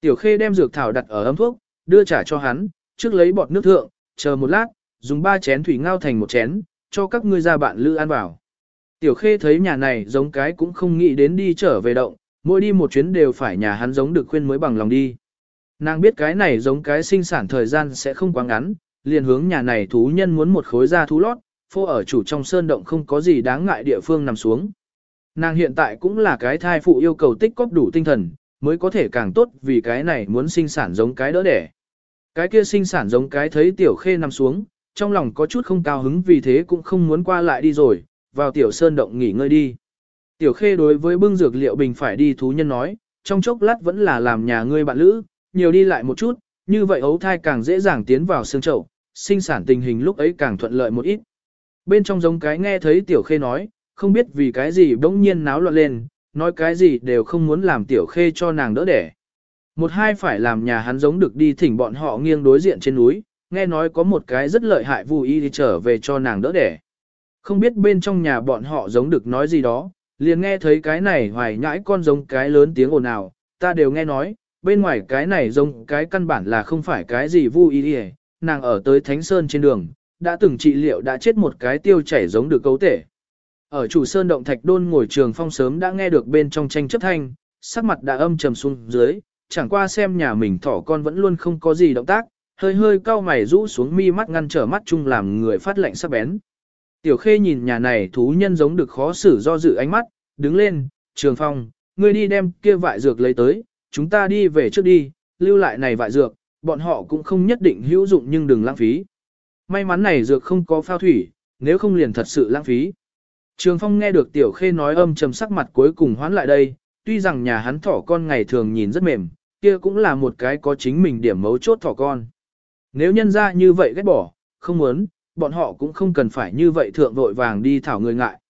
Tiểu khê đem dược thảo đặt ở ấm thuốc, đưa trả cho hắn, trước lấy bọt nước thượng, chờ một lát, dùng ba chén thủy ngao thành một chén, cho các ngươi ra bạn lữ ăn vào. Tiểu khê thấy nhà này giống cái cũng không nghĩ đến đi trở về động, mỗi đi một chuyến đều phải nhà hắn giống được khuyên mới bằng lòng đi. Nàng biết cái này giống cái sinh sản thời gian sẽ không quá ngắn, liền hướng nhà này thú nhân muốn một khối da thú lót, phô ở chủ trong sơn động không có gì đáng ngại địa phương nằm xuống. Nàng hiện tại cũng là cái thai phụ yêu cầu tích cóp đủ tinh thần, mới có thể càng tốt vì cái này muốn sinh sản giống cái đỡ đẻ. Cái kia sinh sản giống cái thấy tiểu khê nằm xuống, trong lòng có chút không cao hứng vì thế cũng không muốn qua lại đi rồi, vào tiểu sơn động nghỉ ngơi đi. Tiểu khê đối với bưng dược liệu bình phải đi thú nhân nói, trong chốc lát vẫn là làm nhà ngươi bạn lữ, nhiều đi lại một chút, như vậy ấu thai càng dễ dàng tiến vào xương chậu, sinh sản tình hình lúc ấy càng thuận lợi một ít. Bên trong giống cái nghe thấy tiểu khê nói, không biết vì cái gì bỗng nhiên náo loạn lên, nói cái gì đều không muốn làm tiểu khê cho nàng đỡ đẻ. Một hai phải làm nhà hắn giống được đi thỉnh bọn họ nghiêng đối diện trên núi, nghe nói có một cái rất lợi hại vui y đi trở về cho nàng đỡ đẻ. Không biết bên trong nhà bọn họ giống được nói gì đó, liền nghe thấy cái này hoài nhãi con giống cái lớn tiếng ồn ào, ta đều nghe nói, bên ngoài cái này giống cái căn bản là không phải cái gì vui y đi nàng ở tới Thánh Sơn trên đường, đã từng trị liệu đã chết một cái tiêu chảy giống được cấu tể. Ở chủ sơn động thạch đôn ngồi trường phong sớm đã nghe được bên trong tranh chấp thanh, sắc mặt đã âm trầm xuống dưới, chẳng qua xem nhà mình thỏ con vẫn luôn không có gì động tác, hơi hơi cau mày rũ xuống mi mắt ngăn trở mắt chung làm người phát lạnh sắc bén. Tiểu khê nhìn nhà này thú nhân giống được khó xử do dự ánh mắt, đứng lên, trường phong, ngươi đi đem kia vại dược lấy tới, chúng ta đi về trước đi, lưu lại này vại dược, bọn họ cũng không nhất định hữu dụng nhưng đừng lãng phí. May mắn này dược không có phao thủy, nếu không liền thật sự lãng phí. Trường Phong nghe được Tiểu Khê nói âm trầm sắc mặt cuối cùng hoán lại đây, tuy rằng nhà hắn thỏ con ngày thường nhìn rất mềm, kia cũng là một cái có chính mình điểm mấu chốt thỏ con. Nếu nhân ra như vậy ghét bỏ, không muốn, bọn họ cũng không cần phải như vậy thượng vội vàng đi thảo người ngại.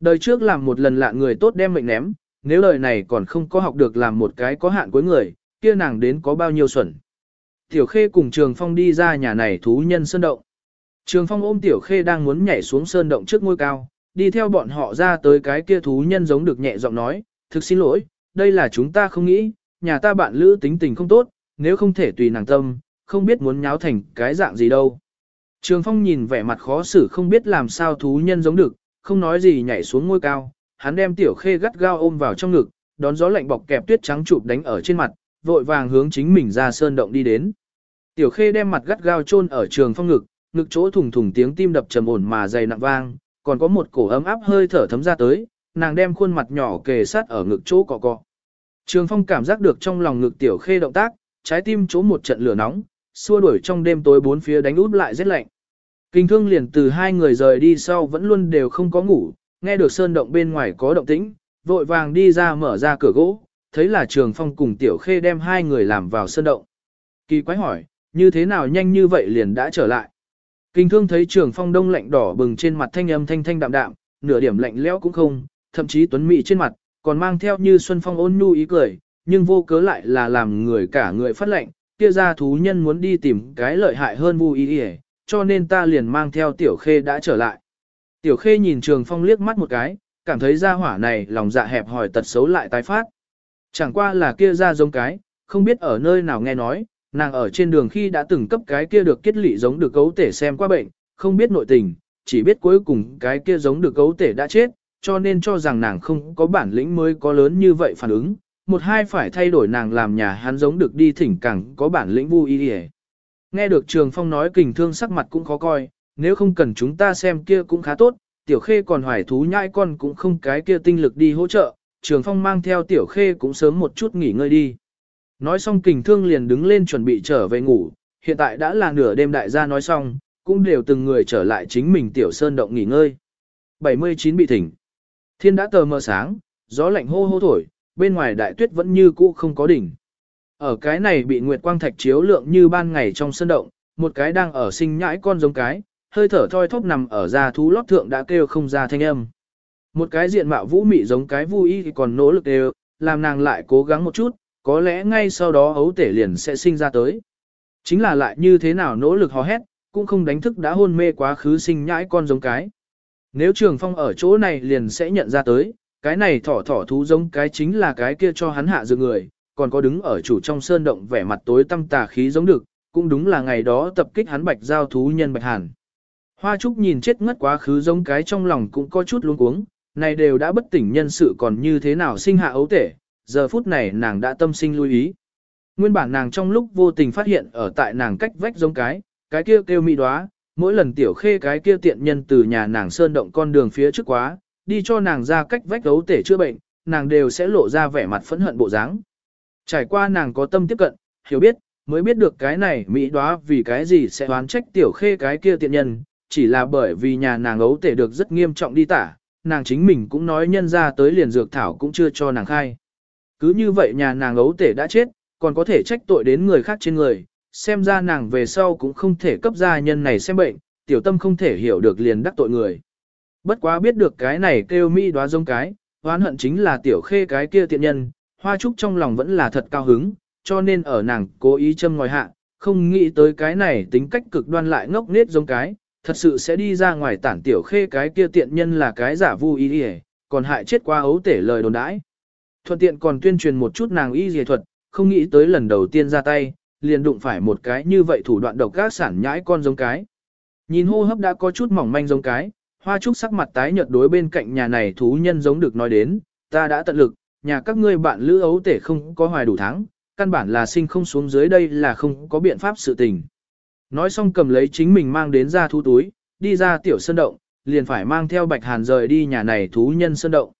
Đời trước làm một lần lạ người tốt đem mệnh ném, nếu lời này còn không có học được làm một cái có hạn cuối người, kia nàng đến có bao nhiêu xuẩn. Tiểu Khê cùng Trường Phong đi ra nhà này thú nhân sơn động. Trường Phong ôm Tiểu Khê đang muốn nhảy xuống sơn động trước ngôi cao, đi theo bọn họ ra tới cái kia thú nhân giống được nhẹ giọng nói, thực xin lỗi, đây là chúng ta không nghĩ, nhà ta bạn lữ tính tình không tốt, nếu không thể tùy nàng tâm, không biết muốn nháo thành cái dạng gì đâu. Trường Phong nhìn vẻ mặt khó xử không biết làm sao thú nhân giống được, không nói gì nhảy xuống ngôi cao, hắn đem Tiểu Khê gắt gao ôm vào trong ngực, đón gió lạnh bọc kẹp tuyết trắng chụp đánh ở trên mặt, vội vàng hướng chính mình ra sơn động đi đến. Tiểu Khê đem mặt gắt gao chôn ở Trường Phong ngực, ngực chỗ thùng thùng tiếng tim đập trầm ổn mà dày nặng vang, còn có một cổ ấm áp hơi thở thấm ra tới, nàng đem khuôn mặt nhỏ kề sát ở ngực chỗ cọ cọ. Trường Phong cảm giác được trong lòng ngực Tiểu Khê động tác, trái tim chỗ một trận lửa nóng, xua đuổi trong đêm tối bốn phía đánh út lại rất lạnh. Kinh thương liền từ hai người rời đi sau vẫn luôn đều không có ngủ, nghe được sơn động bên ngoài có động tĩnh, vội vàng đi ra mở ra cửa gỗ, thấy là Trường Phong cùng Tiểu Khê đem hai người làm vào sơn động. Kỳ quái hỏi, như thế nào nhanh như vậy liền đã trở lại. Kinh thương thấy trường phong đông lạnh đỏ bừng trên mặt thanh âm thanh thanh đạm đạm, nửa điểm lạnh lẽo cũng không, thậm chí tuấn mỹ trên mặt, còn mang theo như xuân phong ôn nhu ý cười, nhưng vô cớ lại là làm người cả người phát lạnh, kia ra thú nhân muốn đi tìm cái lợi hại hơn vu ý ý, cho nên ta liền mang theo tiểu khê đã trở lại. Tiểu khê nhìn trường phong liếc mắt một cái, cảm thấy ra hỏa này lòng dạ hẹp hỏi tật xấu lại tái phát. Chẳng qua là kia ra giống cái, không biết ở nơi nào nghe nói, nàng ở trên đường khi đã từng cấp cái kia được kết lị giống được cấu tể xem qua bệnh, không biết nội tình, chỉ biết cuối cùng cái kia giống được cấu tể đã chết, cho nên cho rằng nàng không có bản lĩnh mới có lớn như vậy phản ứng, một hai phải thay đổi nàng làm nhà hắn giống được đi thỉnh càng có bản lĩnh vui y Nghe được Trường Phong nói kình thương sắc mặt cũng khó coi, nếu không cần chúng ta xem kia cũng khá tốt, Tiểu Khê còn hoài thú nhãi con cũng không cái kia tinh lực đi hỗ trợ, Trường Phong mang theo Tiểu Khê cũng sớm một chút nghỉ ngơi đi. Nói xong kình thương liền đứng lên chuẩn bị trở về ngủ, hiện tại đã là nửa đêm đại gia nói xong, cũng đều từng người trở lại chính mình tiểu sơn động nghỉ ngơi. 79 bị thỉnh. Thiên đã tờ mờ sáng, gió lạnh hô hô thổi, bên ngoài đại tuyết vẫn như cũ không có đỉnh. Ở cái này bị nguyệt quang thạch chiếu lượng như ban ngày trong sơn động, một cái đang ở sinh nhãi con giống cái, hơi thở thoi thóp nằm ở da thú lót thượng đã kêu không ra thanh âm. Một cái diện mạo vũ mị giống cái vui thì còn nỗ lực đều, làm nàng lại cố gắng một chút, có lẽ ngay sau đó ấu tể liền sẽ sinh ra tới. Chính là lại như thế nào nỗ lực hò hét, cũng không đánh thức đã hôn mê quá khứ sinh nhãi con giống cái. Nếu trường phong ở chỗ này liền sẽ nhận ra tới, cái này thỏ thỏ thú giống cái chính là cái kia cho hắn hạ dự người, còn có đứng ở chủ trong sơn động vẻ mặt tối tăm tà khí giống được, cũng đúng là ngày đó tập kích hắn bạch giao thú nhân bạch hàn. Hoa Trúc nhìn chết ngất quá khứ giống cái trong lòng cũng có chút luống cuống, này đều đã bất tỉnh nhân sự còn như thế nào sinh hạ ấu tể, giờ phút này nàng đã tâm sinh lưu ý. Nguyên bản nàng trong lúc vô tình phát hiện ở tại nàng cách vách giống cái, cái kia kêu mỹ đoá, mỗi lần tiểu khê cái kia tiện nhân từ nhà nàng sơn động con đường phía trước quá, đi cho nàng ra cách vách ấu tể chữa bệnh, nàng đều sẽ lộ ra vẻ mặt phẫn hận bộ dáng. Trải qua nàng có tâm tiếp cận, hiểu biết, mới biết được cái này mỹ đoá vì cái gì sẽ oán trách tiểu khê cái kia tiện nhân, chỉ là bởi vì nhà nàng ấu tể được rất nghiêm trọng đi tả, nàng chính mình cũng nói nhân ra tới liền dược thảo cũng chưa cho nàng khai. Cứ như vậy nhà nàng ấu tể đã chết, còn có thể trách tội đến người khác trên người, xem ra nàng về sau cũng không thể cấp gia nhân này xem bệnh, tiểu tâm không thể hiểu được liền đắc tội người. Bất quá biết được cái này kêu mỹ đoá giống cái, oán hận chính là tiểu khê cái kia tiện nhân, hoa trúc trong lòng vẫn là thật cao hứng, cho nên ở nàng cố ý châm ngòi hạ, không nghĩ tới cái này tính cách cực đoan lại ngốc nết giống cái, thật sự sẽ đi ra ngoài tản tiểu khê cái kia tiện nhân là cái giả vu y y, còn hại chết qua ấu tể lời đồn đãi. Thuận tiện còn tuyên truyền một chút nàng y y thuật, không nghĩ tới lần đầu tiên ra tay, liền đụng phải một cái như vậy thủ đoạn độc các sản nhãi con giống cái. Nhìn hô hấp đã có chút mỏng manh giống cái, hoa trúc sắc mặt tái nhợt đối bên cạnh nhà này thú nhân giống được nói đến, ta đã tận lực, nhà các ngươi bạn lữ ấu tể không có hoài đủ thắng, căn bản là sinh không xuống dưới đây là không có biện pháp sự tình. Nói xong cầm lấy chính mình mang đến ra thú túi, đi ra tiểu sơn động, liền phải mang theo Bạch Hàn rời đi nhà này thú nhân sơn động.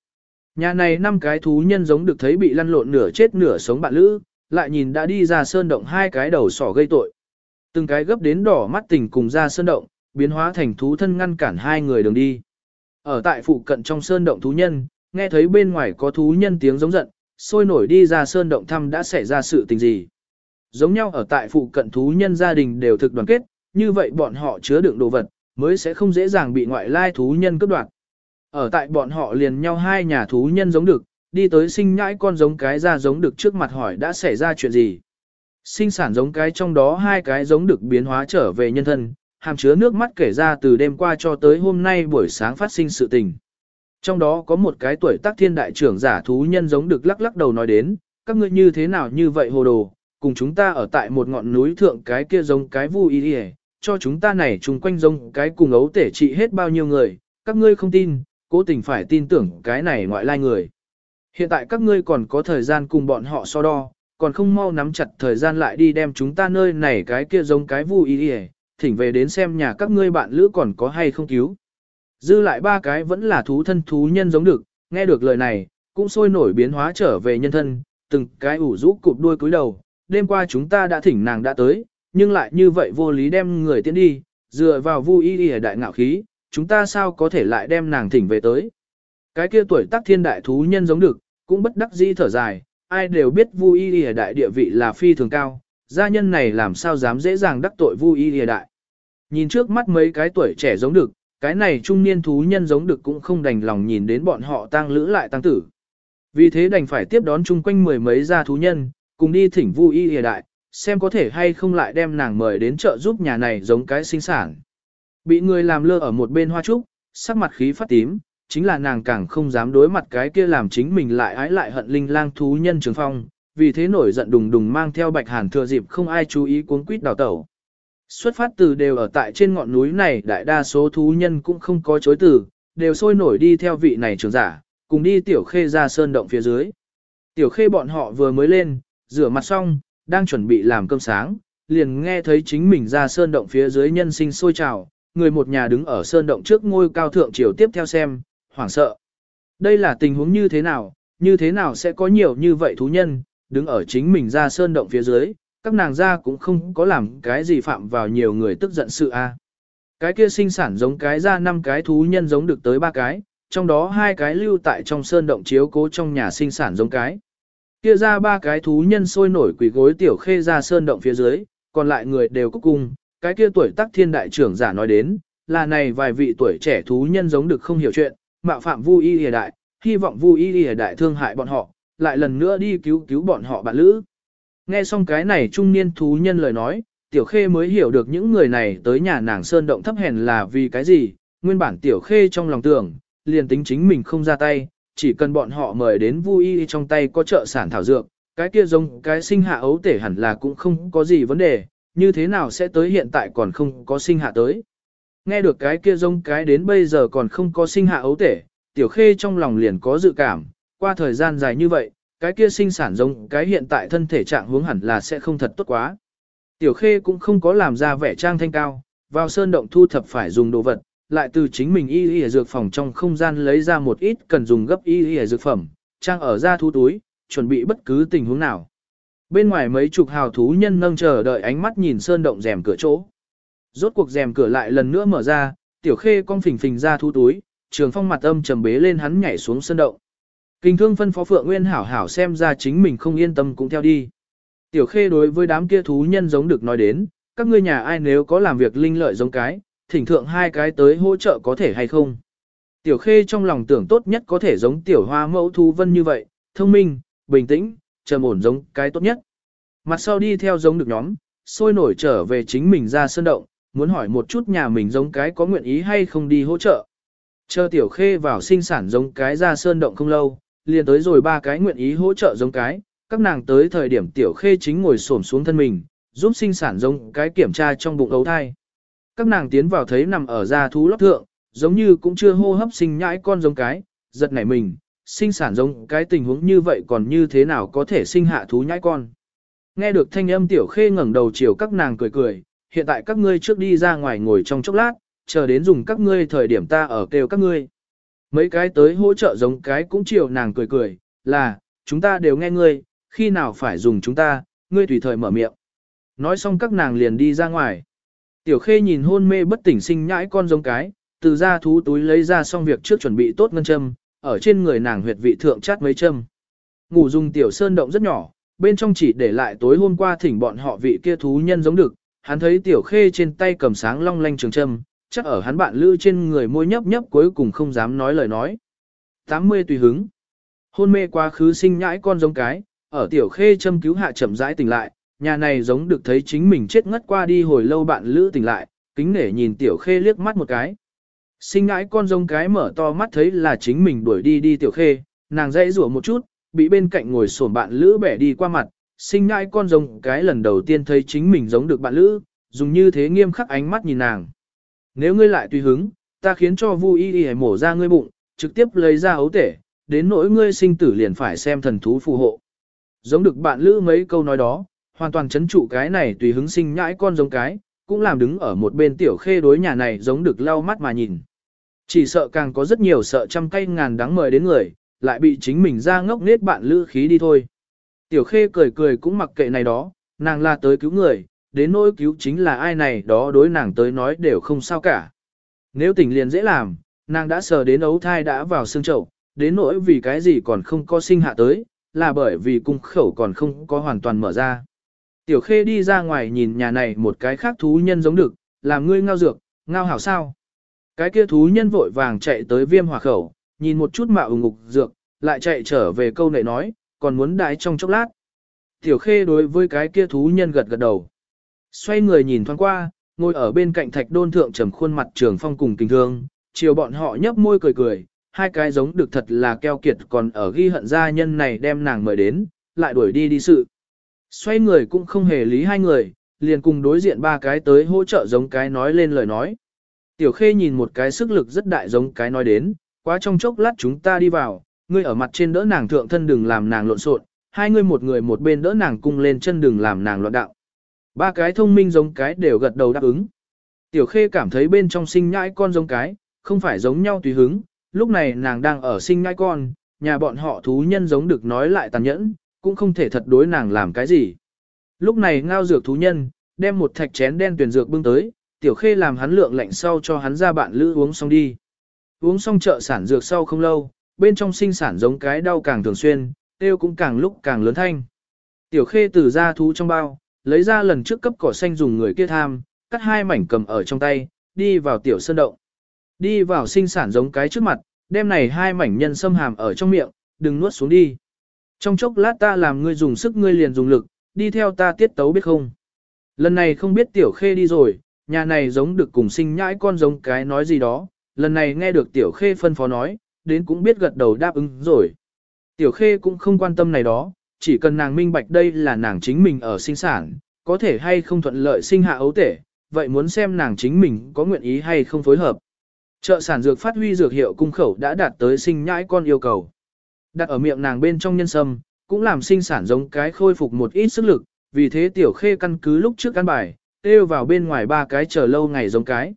Nhà này năm cái thú nhân giống được thấy bị lăn lộn nửa chết nửa sống bạn lữ, lại nhìn đã đi ra sơn động hai cái đầu sỏ gây tội. Từng cái gấp đến đỏ mắt tình cùng ra sơn động, biến hóa thành thú thân ngăn cản hai người đường đi. Ở tại phụ cận trong sơn động thú nhân, nghe thấy bên ngoài có thú nhân tiếng giống giận, sôi nổi đi ra sơn động thăm đã xảy ra sự tình gì. Giống nhau ở tại phụ cận thú nhân gia đình đều thực đoàn kết, như vậy bọn họ chứa đựng đồ vật, mới sẽ không dễ dàng bị ngoại lai thú nhân cướp đoạt. Ở tại bọn họ liền nhau hai nhà thú nhân giống được, đi tới sinh nhãi con giống cái ra giống được trước mặt hỏi đã xảy ra chuyện gì. Sinh sản giống cái trong đó hai cái giống được biến hóa trở về nhân thân, hàm chứa nước mắt kể ra từ đêm qua cho tới hôm nay buổi sáng phát sinh sự tình. Trong đó có một cái tuổi tác thiên đại trưởng giả thú nhân giống được lắc lắc đầu nói đến, các ngươi như thế nào như vậy hồ đồ, cùng chúng ta ở tại một ngọn núi thượng cái kia giống cái vu y cho chúng ta này chung quanh giống cái cùng ấu tể trị hết bao nhiêu người, các ngươi không tin, cố tình phải tin tưởng cái này ngoại lai người. Hiện tại các ngươi còn có thời gian cùng bọn họ so đo, còn không mau nắm chặt thời gian lại đi đem chúng ta nơi này cái kia giống cái vu y thỉnh về đến xem nhà các ngươi bạn lữ còn có hay không cứu. Dư lại ba cái vẫn là thú thân thú nhân giống được, nghe được lời này, cũng sôi nổi biến hóa trở về nhân thân, từng cái ủ rũ cụp đuôi cúi đầu, đêm qua chúng ta đã thỉnh nàng đã tới, nhưng lại như vậy vô lý đem người tiến đi, dựa vào vu y y đại ngạo khí, chúng ta sao có thể lại đem nàng thỉnh về tới. Cái kia tuổi tác thiên đại thú nhân giống được, cũng bất đắc dĩ thở dài, ai đều biết vu y y đại địa vị là phi thường cao, gia nhân này làm sao dám dễ dàng đắc tội vu y y đại. Nhìn trước mắt mấy cái tuổi trẻ giống được, cái này trung niên thú nhân giống được cũng không đành lòng nhìn đến bọn họ tang lữ lại tăng tử. Vì thế đành phải tiếp đón chung quanh mười mấy gia thú nhân, cùng đi thỉnh Vu Y Lìa đại, xem có thể hay không lại đem nàng mời đến chợ giúp nhà này giống cái sinh sản. Bị người làm lơ ở một bên hoa trúc, sắc mặt khí phát tím, chính là nàng càng không dám đối mặt cái kia làm chính mình lại ái lại hận linh lang thú nhân trường phong, vì thế nổi giận đùng đùng mang theo bạch hàn thừa dịp không ai chú ý cuốn quýt đào tẩu. Xuất phát từ đều ở tại trên ngọn núi này đại đa số thú nhân cũng không có chối từ, đều sôi nổi đi theo vị này trưởng giả, cùng đi tiểu khê ra sơn động phía dưới. Tiểu khê bọn họ vừa mới lên, rửa mặt xong, đang chuẩn bị làm cơm sáng, liền nghe thấy chính mình ra sơn động phía dưới nhân sinh sôi trào, người một nhà đứng ở sơn động trước ngôi cao thượng chiều tiếp theo xem, hoảng sợ. Đây là tình huống như thế nào, như thế nào sẽ có nhiều như vậy thú nhân, đứng ở chính mình ra sơn động phía dưới, các nàng ra cũng không có làm cái gì phạm vào nhiều người tức giận sự a. Cái kia sinh sản giống cái ra năm cái thú nhân giống được tới ba cái, trong đó hai cái lưu tại trong sơn động chiếu cố trong nhà sinh sản giống cái. Kia ra ba cái thú nhân sôi nổi quỷ gối tiểu khê ra sơn động phía dưới, còn lại người đều cúc cung, cái kia tuổi tác thiên đại trưởng giả nói đến, là này vài vị tuổi trẻ thú nhân giống được không hiểu chuyện, mạo phạm vu y lìa đại, hy vọng vu y lìa đại thương hại bọn họ, lại lần nữa đi cứu cứu bọn họ bạn lữ. Nghe xong cái này trung niên thú nhân lời nói, tiểu khê mới hiểu được những người này tới nhà nàng sơn động thấp hèn là vì cái gì, nguyên bản tiểu khê trong lòng tưởng, liền tính chính mình không ra tay, chỉ cần bọn họ mời đến vui trong tay có trợ sản thảo dược, cái kia giống cái sinh hạ ấu tể hẳn là cũng không có gì vấn đề, như thế nào sẽ tới hiện tại còn không có sinh hạ tới. Nghe được cái kia giống cái đến bây giờ còn không có sinh hạ ấu tể, tiểu khê trong lòng liền có dự cảm, qua thời gian dài như vậy, cái kia sinh sản giống cái hiện tại thân thể trạng hướng hẳn là sẽ không thật tốt quá. Tiểu khê cũng không có làm ra vẻ trang thanh cao, vào sơn động thu thập phải dùng đồ vật, lại từ chính mình y y dược phòng trong không gian lấy ra một ít cần dùng gấp y y dược phẩm, trang ở ra thu túi, chuẩn bị bất cứ tình huống nào. Bên ngoài mấy chục hào thú nhân nâng chờ đợi ánh mắt nhìn sơn động rèm cửa chỗ. Rốt cuộc rèm cửa lại lần nữa mở ra, tiểu khê con phình phình ra thu túi, trường phong mặt âm trầm bế lên hắn nhảy xuống sơn động. Kinh thương phân phó Phượng Nguyên hảo hảo xem ra chính mình không yên tâm cũng theo đi. Tiểu khê đối với đám kia thú nhân giống được nói đến, các ngươi nhà ai nếu có làm việc linh lợi giống cái, thỉnh thượng hai cái tới hỗ trợ có thể hay không. Tiểu khê trong lòng tưởng tốt nhất có thể giống tiểu hoa mẫu thú vân như vậy, thông minh, bình tĩnh, trầm ổn giống cái tốt nhất. Mặt sau đi theo giống được nhóm, sôi nổi trở về chính mình ra sơn động, muốn hỏi một chút nhà mình giống cái có nguyện ý hay không đi hỗ trợ. Chờ tiểu khê vào sinh sản giống cái ra sơn động không lâu, liền tới rồi ba cái nguyện ý hỗ trợ giống cái, các nàng tới thời điểm tiểu khê chính ngồi xổm xuống thân mình, giúp sinh sản giống cái kiểm tra trong bụng ấu thai. Các nàng tiến vào thấy nằm ở da thú lót thượng, giống như cũng chưa hô hấp sinh nhãi con giống cái, giật nảy mình, sinh sản giống cái tình huống như vậy còn như thế nào có thể sinh hạ thú nhãi con. Nghe được thanh âm tiểu khê ngẩng đầu chiều các nàng cười cười, hiện tại các ngươi trước đi ra ngoài ngồi trong chốc lát, chờ đến dùng các ngươi thời điểm ta ở kêu các ngươi. Mấy cái tới hỗ trợ giống cái cũng chiều nàng cười cười, là, chúng ta đều nghe ngươi, khi nào phải dùng chúng ta, ngươi tùy thời mở miệng. Nói xong các nàng liền đi ra ngoài. Tiểu khê nhìn hôn mê bất tỉnh sinh nhãi con giống cái, từ ra thú túi lấy ra xong việc trước chuẩn bị tốt ngân châm, ở trên người nàng huyệt vị thượng chát mấy châm. Ngủ dùng tiểu sơn động rất nhỏ, bên trong chỉ để lại tối hôm qua thỉnh bọn họ vị kia thú nhân giống được, hắn thấy tiểu khê trên tay cầm sáng long lanh trường châm, chắc ở hắn bạn lữ trên người môi nhấp nhấp cuối cùng không dám nói lời nói. 80 tùy hứng. Hôn mê quá khứ sinh nhãi con giống cái, ở tiểu khê châm cứu hạ chậm rãi tỉnh lại, nhà này giống được thấy chính mình chết ngất qua đi hồi lâu bạn lữ tỉnh lại, kính nể nhìn tiểu khê liếc mắt một cái. Sinh ngãi con giống cái mở to mắt thấy là chính mình đuổi đi đi tiểu khê, nàng dãy rủa một chút, bị bên cạnh ngồi sổn bạn lữ bẻ đi qua mặt, sinh ngãi con giống cái lần đầu tiên thấy chính mình giống được bạn lữ, dùng như thế nghiêm khắc ánh mắt nhìn nàng. Nếu ngươi lại tùy hứng, ta khiến cho Vu Y Y mổ ra ngươi bụng, trực tiếp lấy ra ấu tể, đến nỗi ngươi sinh tử liền phải xem thần thú phù hộ. Giống được bạn lữ mấy câu nói đó, hoàn toàn chấn trụ cái này tùy hứng sinh nhãi con giống cái, cũng làm đứng ở một bên tiểu khê đối nhà này giống được lau mắt mà nhìn. Chỉ sợ càng có rất nhiều sợ trăm cây ngàn đáng mời đến người, lại bị chính mình ra ngốc nết bạn lữ khí đi thôi. Tiểu khê cười cười cũng mặc kệ này đó, nàng là tới cứu người, đến nỗi cứu chính là ai này đó đối nàng tới nói đều không sao cả. Nếu tỉnh liền dễ làm, nàng đã sờ đến ấu thai đã vào xương chậu, đến nỗi vì cái gì còn không có sinh hạ tới, là bởi vì cung khẩu còn không có hoàn toàn mở ra. Tiểu khê đi ra ngoài nhìn nhà này một cái khác thú nhân giống được, làm ngươi ngao dược, ngao hảo sao. Cái kia thú nhân vội vàng chạy tới viêm hỏa khẩu, nhìn một chút mạo ngục dược, lại chạy trở về câu nệ nói, còn muốn đái trong chốc lát. Tiểu khê đối với cái kia thú nhân gật gật đầu. Xoay người nhìn thoáng qua, ngồi ở bên cạnh thạch đôn thượng trầm khuôn mặt trường phong cùng tình thương, chiều bọn họ nhấp môi cười cười, hai cái giống được thật là keo kiệt còn ở ghi hận gia nhân này đem nàng mời đến, lại đuổi đi đi sự. Xoay người cũng không hề lý hai người, liền cùng đối diện ba cái tới hỗ trợ giống cái nói lên lời nói. Tiểu khê nhìn một cái sức lực rất đại giống cái nói đến, quá trong chốc lát chúng ta đi vào, ngươi ở mặt trên đỡ nàng thượng thân đừng làm nàng lộn xộn, hai ngươi một người một bên đỡ nàng cung lên chân đừng làm nàng loạn đạo. Ba cái thông minh giống cái đều gật đầu đáp ứng. Tiểu khê cảm thấy bên trong sinh nhãi con giống cái, không phải giống nhau tùy hứng, lúc này nàng đang ở sinh nhãi con, nhà bọn họ thú nhân giống được nói lại tàn nhẫn, cũng không thể thật đối nàng làm cái gì. Lúc này ngao dược thú nhân, đem một thạch chén đen tuyển dược bưng tới, tiểu khê làm hắn lượng lạnh sau cho hắn ra bạn lữ uống xong đi. Uống xong trợ sản dược sau không lâu, bên trong sinh sản giống cái đau càng thường xuyên, tiêu cũng càng lúc càng lớn thanh. Tiểu khê từ ra thú trong bao, lấy ra lần trước cấp cỏ xanh dùng người kia tham, cắt hai mảnh cầm ở trong tay, đi vào tiểu sơn động. Đi vào sinh sản giống cái trước mặt, đem này hai mảnh nhân xâm hàm ở trong miệng, đừng nuốt xuống đi. Trong chốc lát ta làm ngươi dùng sức ngươi liền dùng lực, đi theo ta tiết tấu biết không. Lần này không biết tiểu khê đi rồi, nhà này giống được cùng sinh nhãi con giống cái nói gì đó, lần này nghe được tiểu khê phân phó nói, đến cũng biết gật đầu đáp ứng rồi. Tiểu khê cũng không quan tâm này đó, chỉ cần nàng minh bạch đây là nàng chính mình ở sinh sản, có thể hay không thuận lợi sinh hạ ấu tể, vậy muốn xem nàng chính mình có nguyện ý hay không phối hợp. Trợ sản dược phát huy dược hiệu cung khẩu đã đạt tới sinh nhãi con yêu cầu. Đặt ở miệng nàng bên trong nhân sâm, cũng làm sinh sản giống cái khôi phục một ít sức lực, vì thế tiểu khê căn cứ lúc trước căn bài, tiêu vào bên ngoài ba cái chờ lâu ngày giống cái.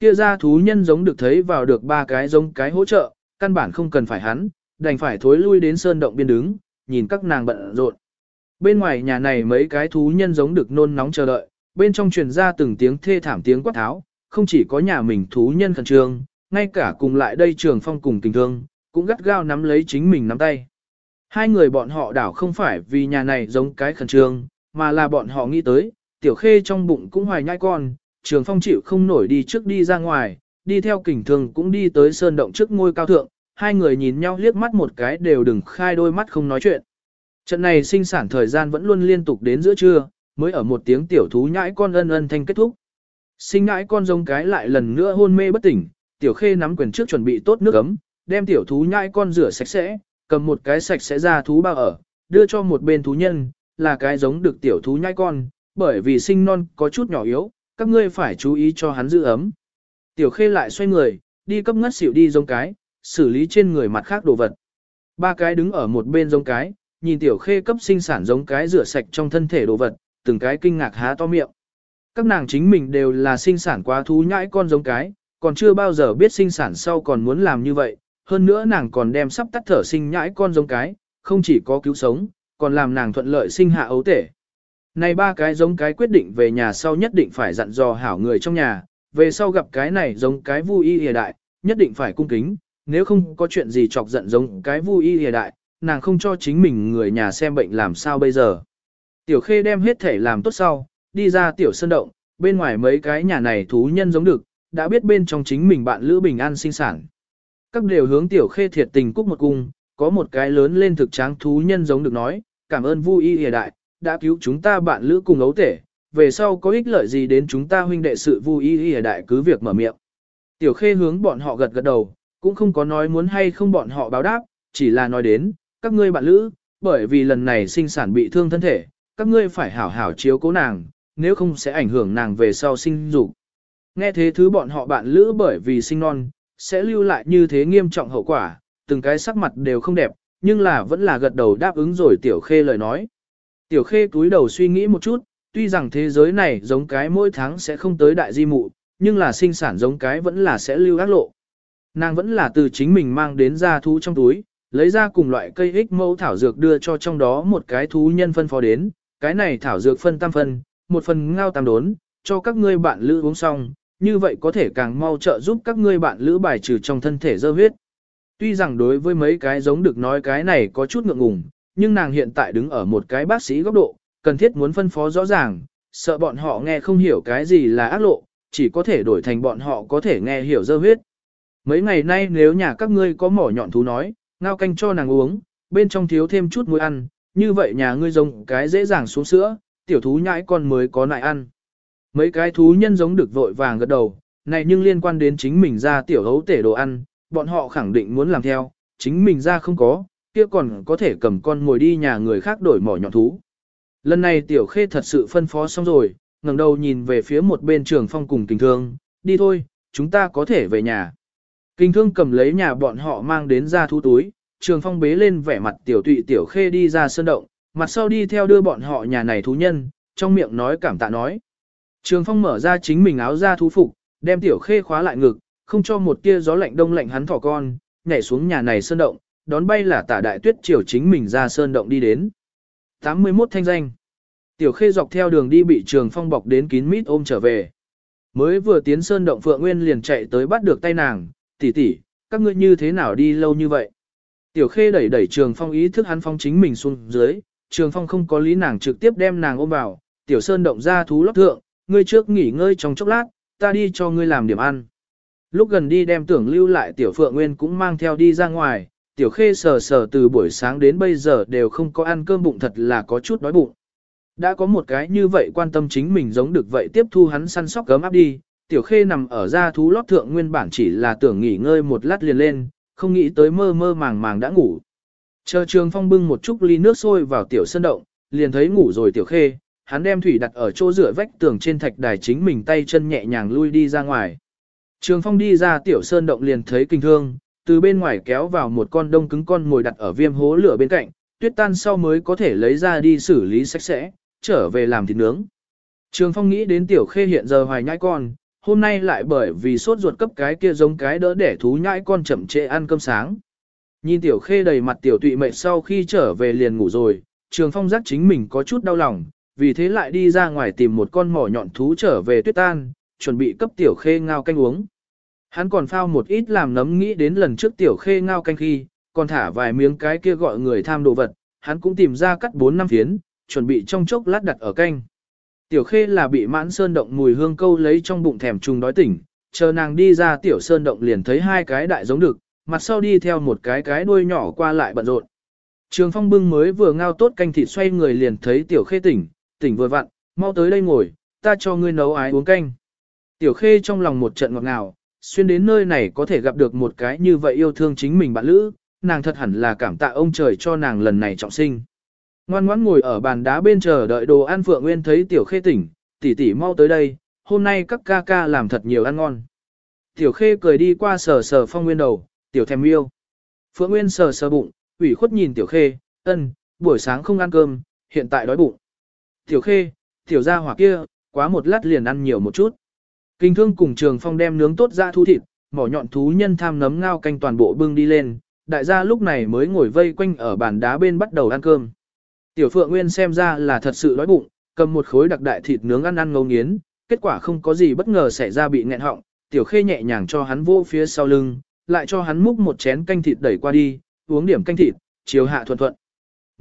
Kia ra thú nhân giống được thấy vào được ba cái giống cái hỗ trợ, căn bản không cần phải hắn, đành phải thối lui đến sơn động biên đứng, nhìn các nàng bận rộn. Bên ngoài nhà này mấy cái thú nhân giống được nôn nóng chờ đợi, bên trong truyền ra từng tiếng thê thảm tiếng quát tháo, không chỉ có nhà mình thú nhân khẩn trương, ngay cả cùng lại đây trường phong cùng tình thương, cũng gắt gao nắm lấy chính mình nắm tay. Hai người bọn họ đảo không phải vì nhà này giống cái khẩn trương, mà là bọn họ nghĩ tới, tiểu khê trong bụng cũng hoài nhai con, trường phong chịu không nổi đi trước đi ra ngoài, đi theo kình thường cũng đi tới sơn động trước ngôi cao thượng, hai người nhìn nhau liếc mắt một cái đều đừng khai đôi mắt không nói chuyện. Trận này sinh sản thời gian vẫn luôn liên tục đến giữa trưa, mới ở một tiếng tiểu thú nhãi con ân ân thanh kết thúc. Sinh nhãi con giống cái lại lần nữa hôn mê bất tỉnh, tiểu khê nắm quyền trước chuẩn bị tốt nước ấm, đem tiểu thú nhãi con rửa sạch sẽ, cầm một cái sạch sẽ ra thú bao ở, đưa cho một bên thú nhân, là cái giống được tiểu thú nhãi con, bởi vì sinh non có chút nhỏ yếu, các ngươi phải chú ý cho hắn giữ ấm. Tiểu khê lại xoay người, đi cấp ngất xỉu đi giống cái, xử lý trên người mặt khác đồ vật. Ba cái đứng ở một bên giống cái, nhìn tiểu khê cấp sinh sản giống cái rửa sạch trong thân thể đồ vật, từng cái kinh ngạc há to miệng. Các nàng chính mình đều là sinh sản quá thú nhãi con giống cái, còn chưa bao giờ biết sinh sản sau còn muốn làm như vậy, hơn nữa nàng còn đem sắp tắt thở sinh nhãi con giống cái, không chỉ có cứu sống, còn làm nàng thuận lợi sinh hạ ấu tể. Này ba cái giống cái quyết định về nhà sau nhất định phải dặn dò hảo người trong nhà, về sau gặp cái này giống cái vui y hề đại, nhất định phải cung kính, nếu không có chuyện gì chọc giận giống cái vui y hề đại, nàng không cho chính mình người nhà xem bệnh làm sao bây giờ. Tiểu khê đem hết thể làm tốt sau, đi ra tiểu sân động, bên ngoài mấy cái nhà này thú nhân giống được, đã biết bên trong chính mình bạn Lữ Bình An sinh sản. Các đều hướng tiểu khê thiệt tình cúc một cung, có một cái lớn lên thực tráng thú nhân giống được nói, cảm ơn vui y hề đại, đã cứu chúng ta bạn Lữ cùng ấu tể, về sau có ích lợi gì đến chúng ta huynh đệ sự vui y hề đại cứ việc mở miệng. Tiểu khê hướng bọn họ gật gật đầu, cũng không có nói muốn hay không bọn họ báo đáp, chỉ là nói đến, các ngươi bạn lữ, bởi vì lần này sinh sản bị thương thân thể, các ngươi phải hảo hảo chiếu cố nàng, nếu không sẽ ảnh hưởng nàng về sau sinh dục. Nghe thế thứ bọn họ bạn lữ bởi vì sinh non, sẽ lưu lại như thế nghiêm trọng hậu quả, từng cái sắc mặt đều không đẹp, nhưng là vẫn là gật đầu đáp ứng rồi tiểu khê lời nói. Tiểu khê túi đầu suy nghĩ một chút, tuy rằng thế giới này giống cái mỗi tháng sẽ không tới đại di mụ, nhưng là sinh sản giống cái vẫn là sẽ lưu ác lộ. Nàng vẫn là từ chính mình mang đến ra thú trong túi, lấy ra cùng loại cây ích mẫu thảo dược đưa cho trong đó một cái thú nhân phân phó đến, cái này thảo dược phân tam phân, một phần ngao tam đốn, cho các ngươi bạn lữ uống xong, như vậy có thể càng mau trợ giúp các ngươi bạn lữ bài trừ trong thân thể dơ huyết. Tuy rằng đối với mấy cái giống được nói cái này có chút ngượng ngùng, nhưng nàng hiện tại đứng ở một cái bác sĩ góc độ, cần thiết muốn phân phó rõ ràng, sợ bọn họ nghe không hiểu cái gì là ác lộ, chỉ có thể đổi thành bọn họ có thể nghe hiểu dơ huyết. Mấy ngày nay nếu nhà các ngươi có mỏ nhọn thú nói, ngao canh cho nàng uống, bên trong thiếu thêm chút muối ăn, như vậy nhà ngươi giống cái dễ dàng xuống sữa, tiểu thú nhãi con mới có nại ăn. Mấy cái thú nhân giống được vội vàng gật đầu, này nhưng liên quan đến chính mình ra tiểu hấu tể đồ ăn, bọn họ khẳng định muốn làm theo, chính mình ra không có, kia còn có thể cầm con ngồi đi nhà người khác đổi mỏ nhọn thú. Lần này tiểu khê thật sự phân phó xong rồi, ngẩng đầu nhìn về phía một bên trường phong cùng kinh thương, đi thôi, chúng ta có thể về nhà. Kinh thương cầm lấy nhà bọn họ mang đến ra thú túi, trường phong bế lên vẻ mặt tiểu tụy tiểu khê đi ra sơn động, mặt sau đi theo đưa bọn họ nhà này thú nhân, trong miệng nói cảm tạ nói. Trường phong mở ra chính mình áo ra thú phục, đem tiểu khê khóa lại ngực, không cho một tia gió lạnh đông lạnh hắn thỏ con, nhảy xuống nhà này sơn động, đón bay là tả đại tuyết triều chính mình ra sơn động đi đến. 81 thanh danh. Tiểu khê dọc theo đường đi bị trường phong bọc đến kín mít ôm trở về. Mới vừa tiến sơn động Phượng Nguyên liền chạy tới bắt được tay nàng, tỷ tỷ, các ngươi như thế nào đi lâu như vậy? Tiểu khê đẩy đẩy trường phong ý thức hắn phong chính mình xuống dưới, trường phong không có lý nàng trực tiếp đem nàng ôm vào, tiểu sơn động ra thú lót thượng, ngươi trước nghỉ ngơi trong chốc lát, ta đi cho ngươi làm điểm ăn. Lúc gần đi đem tưởng lưu lại tiểu phượng nguyên cũng mang theo đi ra ngoài, tiểu khê sờ sờ từ buổi sáng đến bây giờ đều không có ăn cơm bụng thật là có chút đói bụng. Đã có một cái như vậy quan tâm chính mình giống được vậy tiếp thu hắn săn sóc cấm áp đi, tiểu khê nằm ở ra thú lót thượng nguyên bản chỉ là tưởng nghỉ ngơi một lát liền lên, không nghĩ tới mơ mơ màng màng đã ngủ. Chờ trường phong bưng một chút ly nước sôi vào tiểu sân động, liền thấy ngủ rồi tiểu khê, hắn đem thủy đặt ở chỗ rửa vách tường trên thạch đài chính mình tay chân nhẹ nhàng lui đi ra ngoài. Trường phong đi ra tiểu sơn động liền thấy kinh thương, từ bên ngoài kéo vào một con đông cứng con ngồi đặt ở viêm hố lửa bên cạnh, tuyết tan sau mới có thể lấy ra đi xử lý sạch sẽ, trở về làm thịt nướng. Trường phong nghĩ đến tiểu khê hiện giờ hoài nhãi con, hôm nay lại bởi vì sốt ruột cấp cái kia giống cái đỡ để thú nhãi con chậm trễ ăn cơm sáng. Nhìn tiểu khê đầy mặt tiểu tụy mệt sau khi trở về liền ngủ rồi, trường phong giác chính mình có chút đau lòng, vì thế lại đi ra ngoài tìm một con mỏ nhọn thú trở về tuyết tan, chuẩn bị cấp tiểu khê ngao canh uống. Hắn còn phao một ít làm nấm nghĩ đến lần trước tiểu khê ngao canh khi, còn thả vài miếng cái kia gọi người tham đồ vật, hắn cũng tìm ra cắt 4 năm phiến, chuẩn bị trong chốc lát đặt ở canh. Tiểu khê là bị mãn sơn động mùi hương câu lấy trong bụng thèm trùng đói tỉnh, chờ nàng đi ra tiểu sơn động liền thấy hai cái đại giống được, mặt sau đi theo một cái cái đuôi nhỏ qua lại bận rộn. Trường phong bưng mới vừa ngao tốt canh thịt xoay người liền thấy tiểu khê tỉnh, tỉnh vừa vặn, mau tới đây ngồi, ta cho ngươi nấu ái uống canh. Tiểu khê trong lòng một trận ngọt ngào, xuyên đến nơi này có thể gặp được một cái như vậy yêu thương chính mình bạn lữ, nàng thật hẳn là cảm tạ ông trời cho nàng lần này trọng sinh. Ngoan ngoãn ngồi ở bàn đá bên chờ đợi đồ ăn Phượng Nguyên thấy Tiểu Khê tỉnh, tỷ tỷ mau tới đây, hôm nay các ca ca làm thật nhiều ăn ngon. Tiểu Khê cười đi qua sờ sờ Phong Nguyên đầu, Tiểu thèm yêu. Phượng Nguyên sờ sờ bụng, ủy khuất nhìn Tiểu Khê, ân, buổi sáng không ăn cơm, hiện tại đói bụng. Tiểu Khê, Tiểu gia hỏa kia, quá một lát liền ăn nhiều một chút. Kinh thương cùng trường phong đem nướng tốt ra thú thịt, mỏ nhọn thú nhân tham nấm ngao canh toàn bộ bưng đi lên, đại gia lúc này mới ngồi vây quanh ở bàn đá bên bắt đầu ăn cơm. Tiểu Phượng Nguyên xem ra là thật sự đói bụng, cầm một khối đặc đại thịt nướng ăn ăn ngấu nghiến, kết quả không có gì bất ngờ xảy ra bị nghẹn họng, Tiểu Khê nhẹ nhàng cho hắn vô phía sau lưng, lại cho hắn múc một chén canh thịt đẩy qua đi, uống điểm canh thịt, chiều hạ thuận thuận.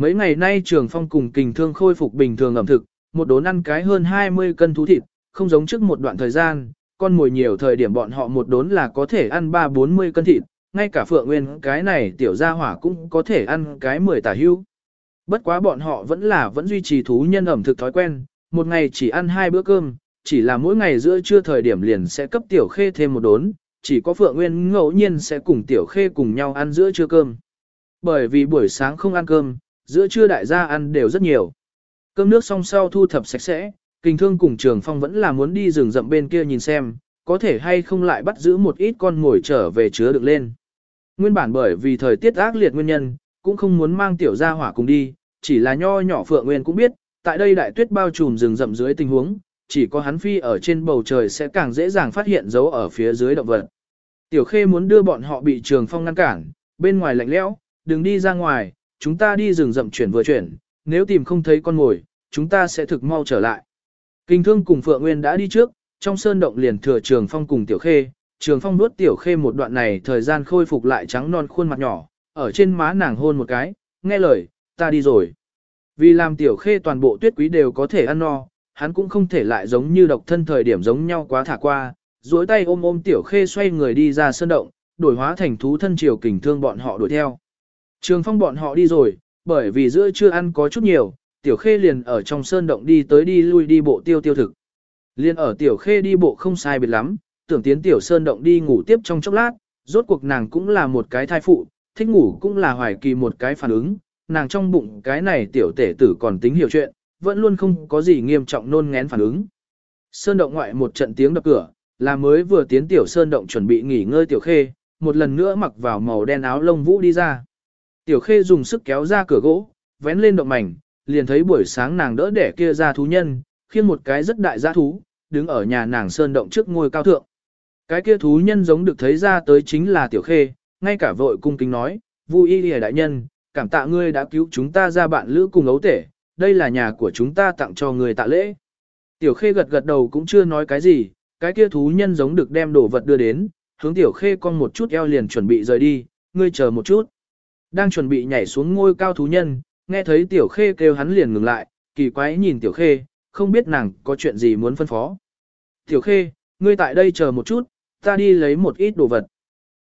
Mấy ngày nay Trường Phong cùng Kình Thương khôi phục bình thường ẩm thực, một đốn ăn cái hơn 20 cân thú thịt, không giống trước một đoạn thời gian, con mồi nhiều thời điểm bọn họ một đốn là có thể ăn 3-40 cân thịt, ngay cả Phượng Nguyên cái này tiểu gia hỏa cũng có thể ăn cái 10 tả hưu. Bất quá bọn họ vẫn là vẫn duy trì thú nhân ẩm thực thói quen, một ngày chỉ ăn hai bữa cơm, chỉ là mỗi ngày giữa trưa thời điểm liền sẽ cấp tiểu khê thêm một đốn, chỉ có Phượng Nguyên ngẫu nhiên sẽ cùng tiểu khê cùng nhau ăn giữa trưa cơm. Bởi vì buổi sáng không ăn cơm, giữa trưa đại gia ăn đều rất nhiều. Cơm nước xong sau thu thập sạch sẽ, kinh thương cùng trường phong vẫn là muốn đi rừng rậm bên kia nhìn xem, có thể hay không lại bắt giữ một ít con ngồi trở về chứa được lên. Nguyên bản bởi vì thời tiết ác liệt nguyên nhân, cũng không muốn mang tiểu gia hỏa cùng đi, chỉ là nho nhỏ Phượng Nguyên cũng biết, tại đây đại tuyết bao trùm rừng rậm dưới tình huống, chỉ có hắn phi ở trên bầu trời sẽ càng dễ dàng phát hiện dấu ở phía dưới động vật. Tiểu Khê muốn đưa bọn họ bị Trường Phong ngăn cản, bên ngoài lạnh lẽo, đừng đi ra ngoài, chúng ta đi rừng rậm chuyển vừa chuyển, nếu tìm không thấy con mồi, chúng ta sẽ thực mau trở lại. Kinh thương cùng Phượng Nguyên đã đi trước, trong sơn động liền thừa Trường Phong cùng Tiểu Khê, Trường Phong nuốt Tiểu Khê một đoạn này thời gian khôi phục lại trắng non khuôn mặt nhỏ, ở trên má nàng hôn một cái, nghe lời, ta đi rồi. Vì làm Tiểu Khê toàn bộ tuyết quý đều có thể ăn no, hắn cũng không thể lại giống như độc thân thời điểm giống nhau quá thả qua, duỗi tay ôm ôm Tiểu Khê xoay người đi ra sơn động, đổi hóa thành thú thân triều kình thương bọn họ đuổi theo. Trường Phong bọn họ đi rồi, bởi vì giữa chưa ăn có chút nhiều, Tiểu Khê liền ở trong sơn động đi tới đi lui đi bộ tiêu tiêu thực. Liên ở Tiểu Khê đi bộ không sai biệt lắm, tưởng tiến Tiểu Sơn động đi ngủ tiếp trong chốc lát, rốt cuộc nàng cũng là một cái thai phụ, thích ngủ cũng là hoài kỳ một cái phản ứng, nàng trong bụng cái này Tiểu tể tử còn tính hiểu chuyện, vẫn luôn không có gì nghiêm trọng nôn ngén phản ứng. Sơn động ngoại một trận tiếng đập cửa, là mới vừa tiến Tiểu Sơn động chuẩn bị nghỉ ngơi Tiểu Khê, một lần nữa mặc vào màu đen áo lông vũ đi ra. Tiểu Khê dùng sức kéo ra cửa gỗ, vén lên động mảnh, liền thấy buổi sáng nàng đỡ đẻ kia ra thú nhân, khiêng một cái rất đại gia thú, đứng ở nhà nàng sơn động trước ngôi cao thượng. Cái kia thú nhân giống được thấy ra tới chính là Tiểu Khê, ngay cả vội cung kính nói, vui y lìa đại nhân, cảm tạ ngươi đã cứu chúng ta ra bạn lữ cùng ấu tể, đây là nhà của chúng ta tặng cho người tạ lễ. Tiểu Khê gật gật đầu cũng chưa nói cái gì, cái kia thú nhân giống được đem đồ vật đưa đến, hướng Tiểu Khê con một chút eo liền chuẩn bị rời đi, ngươi chờ một chút. Đang chuẩn bị nhảy xuống ngôi cao thú nhân, nghe thấy Tiểu Khê kêu hắn liền ngừng lại, kỳ quái nhìn Tiểu Khê, không biết nàng có chuyện gì muốn phân phó. Tiểu Khê, ngươi tại đây chờ một chút, ta đi lấy một ít đồ vật.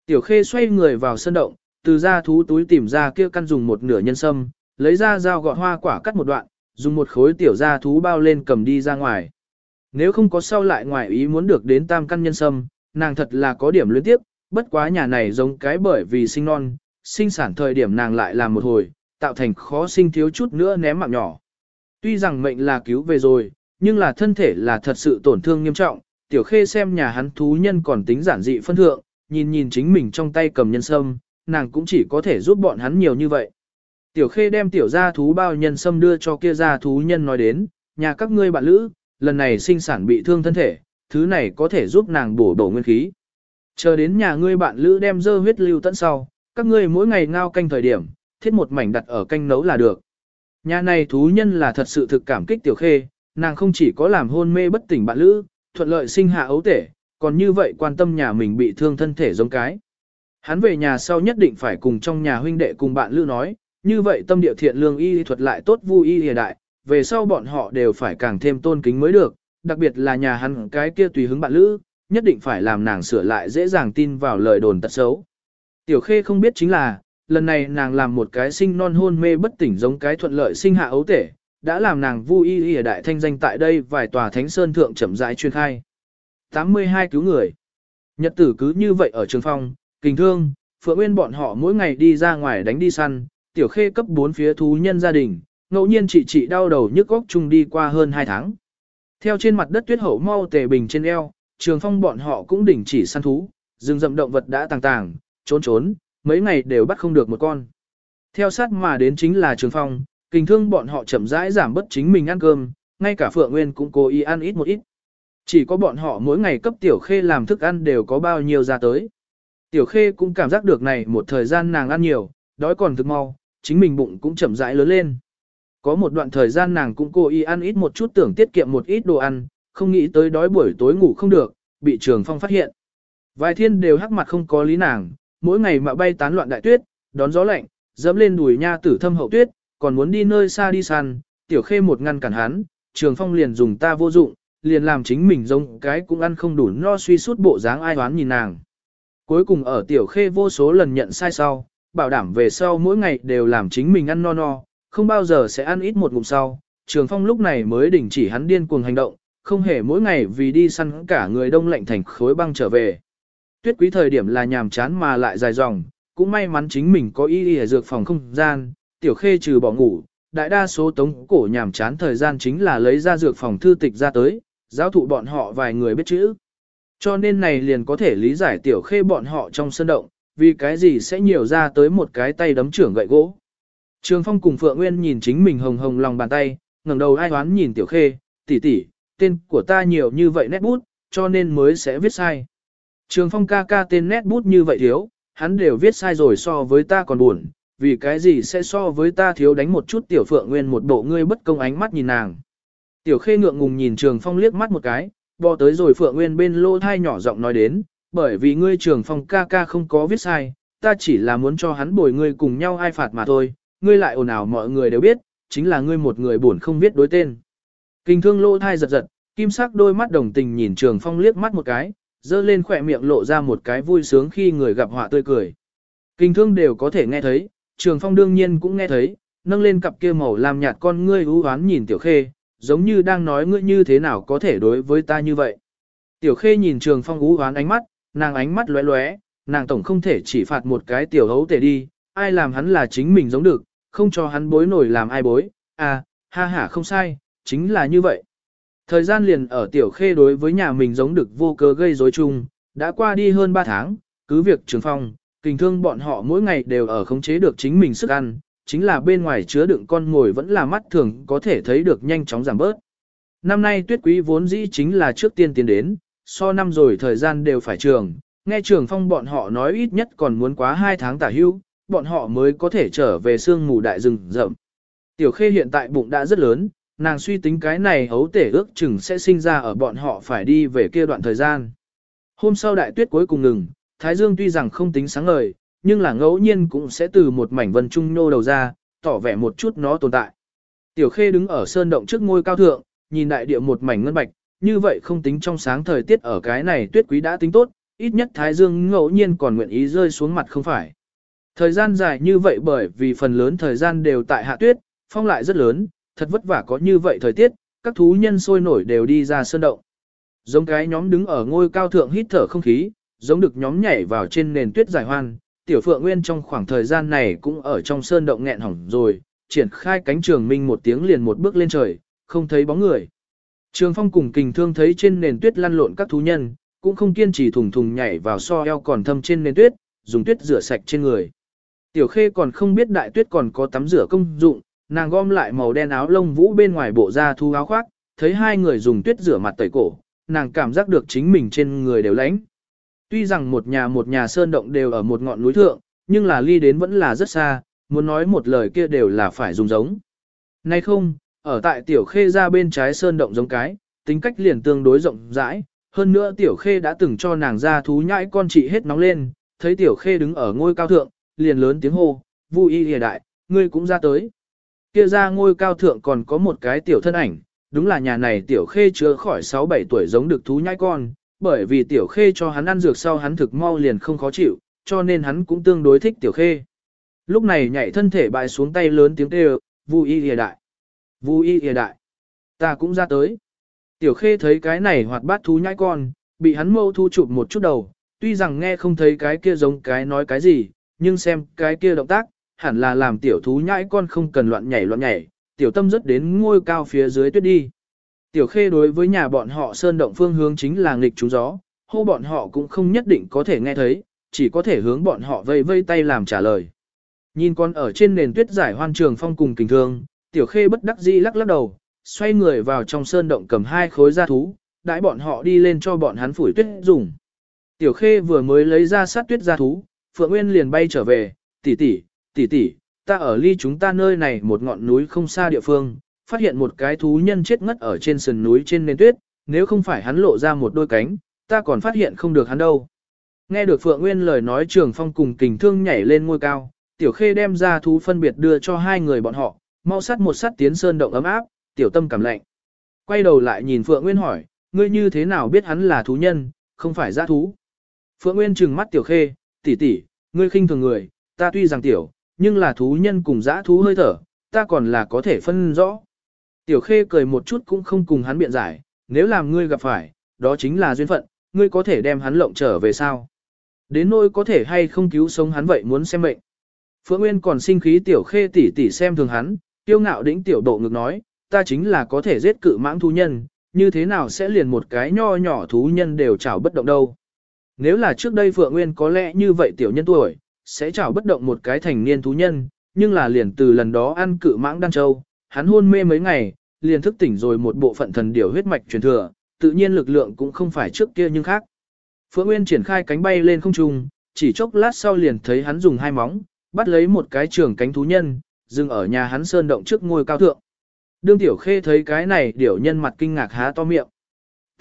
Tiểu Khê xoay người vào sân động, từ ra thú túi tìm ra kia căn dùng một nửa nhân sâm, lấy ra dao gọt hoa quả cắt một đoạn, dùng một khối tiểu ra thú bao lên cầm đi ra ngoài. Nếu không có sau lại ngoài ý muốn được đến tam căn nhân sâm, nàng thật là có điểm luyến tiếp, bất quá nhà này giống cái bởi vì sinh non, sinh sản thời điểm nàng lại làm một hồi, tạo thành khó sinh thiếu chút nữa ném mạng nhỏ. Tuy rằng mệnh là cứu về rồi, nhưng là thân thể là thật sự tổn thương nghiêm trọng, tiểu khê xem nhà hắn thú nhân còn tính giản dị phân thượng, nhìn nhìn chính mình trong tay cầm nhân sâm, nàng cũng chỉ có thể giúp bọn hắn nhiều như vậy. Tiểu khê đem tiểu gia thú bao nhân sâm đưa cho kia gia thú nhân nói đến, nhà các ngươi bạn lữ, lần này sinh sản bị thương thân thể, thứ này có thể giúp nàng bổ đổ nguyên khí. Chờ đến nhà ngươi bạn lữ đem dơ huyết lưu tận sau, các ngươi mỗi ngày ngao canh thời điểm, thiết một mảnh đặt ở canh nấu là được. Nhà này thú nhân là thật sự thực cảm kích tiểu khê, nàng không chỉ có làm hôn mê bất tỉnh bạn lữ, thuận lợi sinh hạ ấu tể, còn như vậy quan tâm nhà mình bị thương thân thể giống cái. Hắn về nhà sau nhất định phải cùng trong nhà huynh đệ cùng bạn lữ nói, như vậy tâm địa thiện lương y thuật lại tốt vui y hiện đại, về sau bọn họ đều phải càng thêm tôn kính mới được, đặc biệt là nhà hắn cái kia tùy hứng bạn lữ, nhất định phải làm nàng sửa lại dễ dàng tin vào lời đồn tật xấu. Tiểu khê không biết chính là, lần này nàng làm một cái sinh non hôn mê bất tỉnh giống cái thuận lợi sinh hạ ấu tể, đã làm nàng vui y ở đại thanh danh tại đây vài tòa thánh sơn thượng chậm rãi truyền khai. 82 cứu người. Nhật tử cứ như vậy ở trường phong, kinh thương, phượng nguyên bọn họ mỗi ngày đi ra ngoài đánh đi săn, tiểu khê cấp 4 phía thú nhân gia đình, ngẫu nhiên chị chị đau đầu nhức góc chung đi qua hơn 2 tháng. Theo trên mặt đất tuyết hậu mau tề bình trên eo, trường phong bọn họ cũng đỉnh chỉ săn thú, rừng rậm động vật đã tàng tàng, trốn trốn, mấy ngày đều bắt không được một con. Theo sát mà đến chính là trường phong, kinh thương bọn họ chậm rãi giảm bất chính mình ăn cơm, ngay cả Phượng Nguyên cũng cố ý ăn ít một ít. Chỉ có bọn họ mỗi ngày cấp Tiểu Khê làm thức ăn đều có bao nhiêu ra tới. Tiểu Khê cũng cảm giác được này một thời gian nàng ăn nhiều, đói còn thực mau, chính mình bụng cũng chậm rãi lớn lên. Có một đoạn thời gian nàng cũng cố ý ăn ít một chút tưởng tiết kiệm một ít đồ ăn, không nghĩ tới đói buổi tối ngủ không được, bị Trường Phong phát hiện. Vài thiên đều hắc mặt không có lý nàng, mỗi ngày mà bay tán loạn đại tuyết, đón gió lạnh, dẫm lên đùi nha tử thâm hậu tuyết, còn muốn đi nơi xa đi săn, tiểu khê một ngăn cản hắn, Trường Phong liền dùng ta vô dụng, liền làm chính mình giống cái cũng ăn không đủ no suy suốt bộ dáng ai oán nhìn nàng. Cuối cùng ở tiểu khê vô số lần nhận sai sau, bảo đảm về sau mỗi ngày đều làm chính mình ăn no no, không bao giờ sẽ ăn ít một ngụm sau. Trường Phong lúc này mới đình chỉ hắn điên cuồng hành động, không hề mỗi ngày vì đi săn cả người đông lạnh thành khối băng trở về. Tuyết quý thời điểm là nhàm chán mà lại dài dòng, cũng may mắn chính mình có y y dược phòng không gian, tiểu khê trừ bỏ ngủ, đại đa số tống cổ nhàm chán thời gian chính là lấy ra dược phòng thư tịch ra tới, giáo thụ bọn họ vài người biết chữ. Cho nên này liền có thể lý giải tiểu khê bọn họ trong sân động, vì cái gì sẽ nhiều ra tới một cái tay đấm trưởng gậy gỗ. Trường Phong cùng Phượng Nguyên nhìn chính mình hồng hồng lòng bàn tay, ngẩng đầu ai hoán nhìn tiểu khê, tỷ tỷ, tên của ta nhiều như vậy nét bút, cho nên mới sẽ viết sai. Trường Phong ca ca tên nét bút như vậy thiếu, hắn đều viết sai rồi so với ta còn buồn, vì cái gì sẽ so với ta thiếu đánh một chút tiểu Phượng Nguyên một bộ ngươi bất công ánh mắt nhìn nàng. Tiểu khê ngượng ngùng nhìn Trường Phong liếc mắt một cái, bò tới rồi Phượng Nguyên bên lô thai nhỏ giọng nói đến, bởi vì ngươi Trường Phong ca ca không có viết sai, ta chỉ là muốn cho hắn bồi ngươi cùng nhau ai phạt mà thôi, ngươi lại ồn ào mọi người đều biết, chính là ngươi một người buồn không biết đối tên. Kinh thương lô thai giật giật, kim sắc đôi mắt đồng tình nhìn Trường Phong liếc mắt một cái, dơ lên khỏe miệng lộ ra một cái vui sướng khi người gặp họa tươi cười. Kinh thương đều có thể nghe thấy, Trường Phong đương nhiên cũng nghe thấy, nâng lên cặp kia màu làm nhạt con ngươi ưu hoán nhìn Tiểu Khê, giống như đang nói ngươi như thế nào có thể đối với ta như vậy. Tiểu Khê nhìn Trường Phong ưu hoán ánh mắt, nàng ánh mắt lóe lóe, nàng tổng không thể chỉ phạt một cái tiểu hấu tể đi, ai làm hắn là chính mình giống được, không cho hắn bối nổi làm ai bối, à, ha ha không sai, chính là như vậy. Thời gian liền ở tiểu khê đối với nhà mình giống được vô cớ gây rối chung, đã qua đi hơn 3 tháng, cứ việc trường phong, kinh thương bọn họ mỗi ngày đều ở khống chế được chính mình sức ăn, chính là bên ngoài chứa đựng con ngồi vẫn là mắt thường có thể thấy được nhanh chóng giảm bớt. Năm nay tuyết quý vốn dĩ chính là trước tiên tiến đến, so năm rồi thời gian đều phải trường, nghe trường phong bọn họ nói ít nhất còn muốn quá 2 tháng tả hưu, bọn họ mới có thể trở về sương mù đại rừng rậm. Tiểu khê hiện tại bụng đã rất lớn, nàng suy tính cái này hấu tể ước chừng sẽ sinh ra ở bọn họ phải đi về kia đoạn thời gian. Hôm sau đại tuyết cuối cùng ngừng, Thái Dương tuy rằng không tính sáng ngời, nhưng là ngẫu nhiên cũng sẽ từ một mảnh vân trung nô đầu ra, tỏ vẻ một chút nó tồn tại. Tiểu Khê đứng ở sơn động trước ngôi cao thượng, nhìn đại địa một mảnh ngân bạch, như vậy không tính trong sáng thời tiết ở cái này tuyết quý đã tính tốt, ít nhất Thái Dương ngẫu nhiên còn nguyện ý rơi xuống mặt không phải. Thời gian dài như vậy bởi vì phần lớn thời gian đều tại hạ tuyết, phong lại rất lớn, thật vất vả có như vậy thời tiết, các thú nhân sôi nổi đều đi ra sơn động. Giống cái nhóm đứng ở ngôi cao thượng hít thở không khí, giống được nhóm nhảy vào trên nền tuyết giải hoan, tiểu phượng nguyên trong khoảng thời gian này cũng ở trong sơn động nghẹn hỏng rồi, triển khai cánh trường minh một tiếng liền một bước lên trời, không thấy bóng người. Trường phong cùng kình thương thấy trên nền tuyết lăn lộn các thú nhân, cũng không kiên trì thùng thùng nhảy vào so eo còn thâm trên nền tuyết, dùng tuyết rửa sạch trên người. Tiểu khê còn không biết đại tuyết còn có tắm rửa công dụng, nàng gom lại màu đen áo lông vũ bên ngoài bộ da thu áo khoác, thấy hai người dùng tuyết rửa mặt tẩy cổ, nàng cảm giác được chính mình trên người đều lánh. Tuy rằng một nhà một nhà sơn động đều ở một ngọn núi thượng, nhưng là ly đến vẫn là rất xa, muốn nói một lời kia đều là phải dùng giống. Nay không, ở tại tiểu khê ra bên trái sơn động giống cái, tính cách liền tương đối rộng rãi, hơn nữa tiểu khê đã từng cho nàng ra thú nhãi con chị hết nóng lên, thấy tiểu khê đứng ở ngôi cao thượng, liền lớn tiếng hô, vui y hề đại, ngươi cũng ra tới. Kia ra ngôi cao thượng còn có một cái tiểu thân ảnh, đúng là nhà này tiểu khê chưa khỏi 6-7 tuổi giống được thú nhãi con, bởi vì tiểu khê cho hắn ăn dược sau hắn thực mau liền không khó chịu, cho nên hắn cũng tương đối thích tiểu khê. Lúc này nhảy thân thể bại xuống tay lớn tiếng kêu, vu y hề đại, vu y hề đại, ta cũng ra tới. Tiểu khê thấy cái này hoạt bát thú nhãi con, bị hắn mâu thu chụp một chút đầu, tuy rằng nghe không thấy cái kia giống cái nói cái gì, nhưng xem cái kia động tác, hẳn là làm tiểu thú nhãi con không cần loạn nhảy loạn nhảy, tiểu tâm rất đến ngôi cao phía dưới tuyết đi. Tiểu khê đối với nhà bọn họ sơn động phương hướng chính là nghịch trúng gió, hô bọn họ cũng không nhất định có thể nghe thấy, chỉ có thể hướng bọn họ vây vây tay làm trả lời. Nhìn con ở trên nền tuyết giải hoan trường phong cùng kình thương, tiểu khê bất đắc dĩ lắc lắc đầu, xoay người vào trong sơn động cầm hai khối da thú, đãi bọn họ đi lên cho bọn hắn phủi tuyết dùng. Tiểu Khê vừa mới lấy ra sát tuyết da thú, Phượng Nguyên liền bay trở về, tỷ tỷ, tỷ tỷ, ta ở ly chúng ta nơi này một ngọn núi không xa địa phương, phát hiện một cái thú nhân chết ngất ở trên sườn núi trên nền tuyết, nếu không phải hắn lộ ra một đôi cánh, ta còn phát hiện không được hắn đâu. Nghe được Phượng Nguyên lời nói trường phong cùng kình thương nhảy lên ngôi cao, tiểu khê đem ra thú phân biệt đưa cho hai người bọn họ, mau sắt một sắt tiến sơn động ấm áp, tiểu tâm cảm lạnh. Quay đầu lại nhìn Phượng Nguyên hỏi, ngươi như thế nào biết hắn là thú nhân, không phải giã thú. Phượng Nguyên trừng mắt tiểu khê, tỷ tỷ, ngươi khinh thường người, ta tuy rằng tiểu, nhưng là thú nhân cùng dã thú hơi thở, ta còn là có thể phân rõ. Tiểu khê cười một chút cũng không cùng hắn biện giải, nếu làm ngươi gặp phải, đó chính là duyên phận, ngươi có thể đem hắn lộng trở về sao. Đến nỗi có thể hay không cứu sống hắn vậy muốn xem mệnh. Phượng Nguyên còn sinh khí tiểu khê tỉ tỉ xem thường hắn, tiêu ngạo đĩnh tiểu độ ngực nói, ta chính là có thể giết cự mãng thú nhân, như thế nào sẽ liền một cái nho nhỏ thú nhân đều chảo bất động đâu. Nếu là trước đây Phượng Nguyên có lẽ như vậy tiểu nhân tuổi, sẽ chảo bất động một cái thành niên thú nhân, nhưng là liền từ lần đó ăn cự mãng đan châu, hắn hôn mê mấy ngày, liền thức tỉnh rồi một bộ phận thần điểu huyết mạch truyền thừa, tự nhiên lực lượng cũng không phải trước kia nhưng khác. Phượng Nguyên triển khai cánh bay lên không trung, chỉ chốc lát sau liền thấy hắn dùng hai móng, bắt lấy một cái trường cánh thú nhân, dừng ở nhà hắn sơn động trước ngôi cao thượng. Đương Tiểu Khê thấy cái này điểu nhân mặt kinh ngạc há to miệng.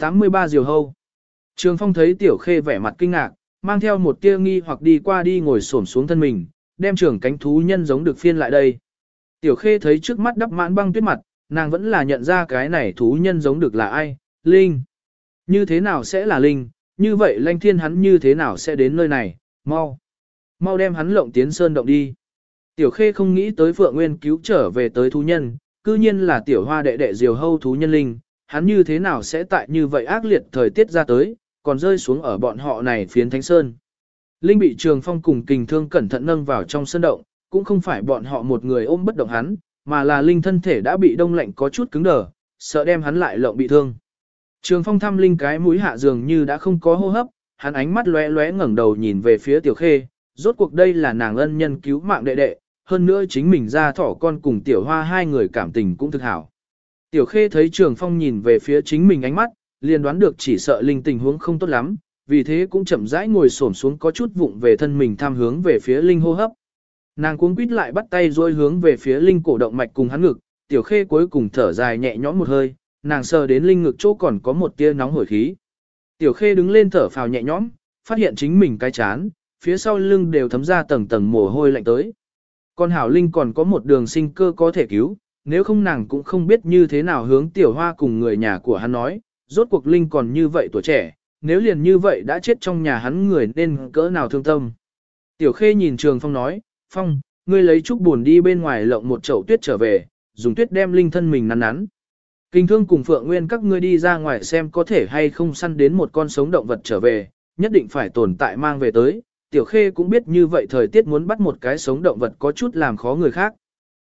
83 diều hâu. Trường Phong thấy Tiểu Khê vẻ mặt kinh ngạc, mang theo một tia nghi hoặc đi qua đi ngồi xổm xuống thân mình, đem trưởng cánh thú nhân giống được phiên lại đây. Tiểu Khê thấy trước mắt đắp mãn băng tuyết mặt, nàng vẫn là nhận ra cái này thú nhân giống được là ai, Linh. Như thế nào sẽ là Linh, như vậy lanh thiên hắn như thế nào sẽ đến nơi này, mau. Mau đem hắn lộng tiến sơn động đi. Tiểu Khê không nghĩ tới Phượng Nguyên cứu trở về tới thú nhân, cư nhiên là tiểu hoa đệ đệ diều hâu thú nhân linh, hắn như thế nào sẽ tại như vậy ác liệt thời tiết ra tới, còn rơi xuống ở bọn họ này phiến thánh sơn. Linh bị trường phong cùng kình thương cẩn thận nâng vào trong sơn động, cũng không phải bọn họ một người ôm bất động hắn, mà là linh thân thể đã bị đông lạnh có chút cứng đờ, sợ đem hắn lại lộng bị thương. Trường phong thăm linh cái mũi hạ dường như đã không có hô hấp, hắn ánh mắt lóe lóe ngẩng đầu nhìn về phía tiểu khê, rốt cuộc đây là nàng ân nhân cứu mạng đệ đệ, hơn nữa chính mình ra thỏ con cùng tiểu hoa hai người cảm tình cũng thực hảo. Tiểu khê thấy trường phong nhìn về phía chính mình ánh mắt, liền đoán được chỉ sợ linh tình huống không tốt lắm, vì thế cũng chậm rãi ngồi xổm xuống có chút vụng về thân mình tham hướng về phía linh hô hấp. Nàng cuống quýt lại bắt tay rôi hướng về phía linh cổ động mạch cùng hắn ngực, tiểu khê cuối cùng thở dài nhẹ nhõm một hơi, nàng sờ đến linh ngực chỗ còn có một tia nóng hổi khí. Tiểu khê đứng lên thở phào nhẹ nhõm, phát hiện chính mình cái chán, phía sau lưng đều thấm ra tầng tầng mồ hôi lạnh tới. con hảo linh còn có một đường sinh cơ có thể cứu, nếu không nàng cũng không biết như thế nào hướng tiểu hoa cùng người nhà của hắn nói, rốt cuộc linh còn như vậy tuổi trẻ, nếu liền như vậy đã chết trong nhà hắn người nên cỡ nào thương tâm. Tiểu khê nhìn trường phong nói, phong, ngươi lấy chút buồn đi bên ngoài lộng một chậu tuyết trở về, dùng tuyết đem linh thân mình nắn nắn. Kinh thương cùng Phượng Nguyên các ngươi đi ra ngoài xem có thể hay không săn đến một con sống động vật trở về, nhất định phải tồn tại mang về tới. Tiểu Khê cũng biết như vậy thời tiết muốn bắt một cái sống động vật có chút làm khó người khác.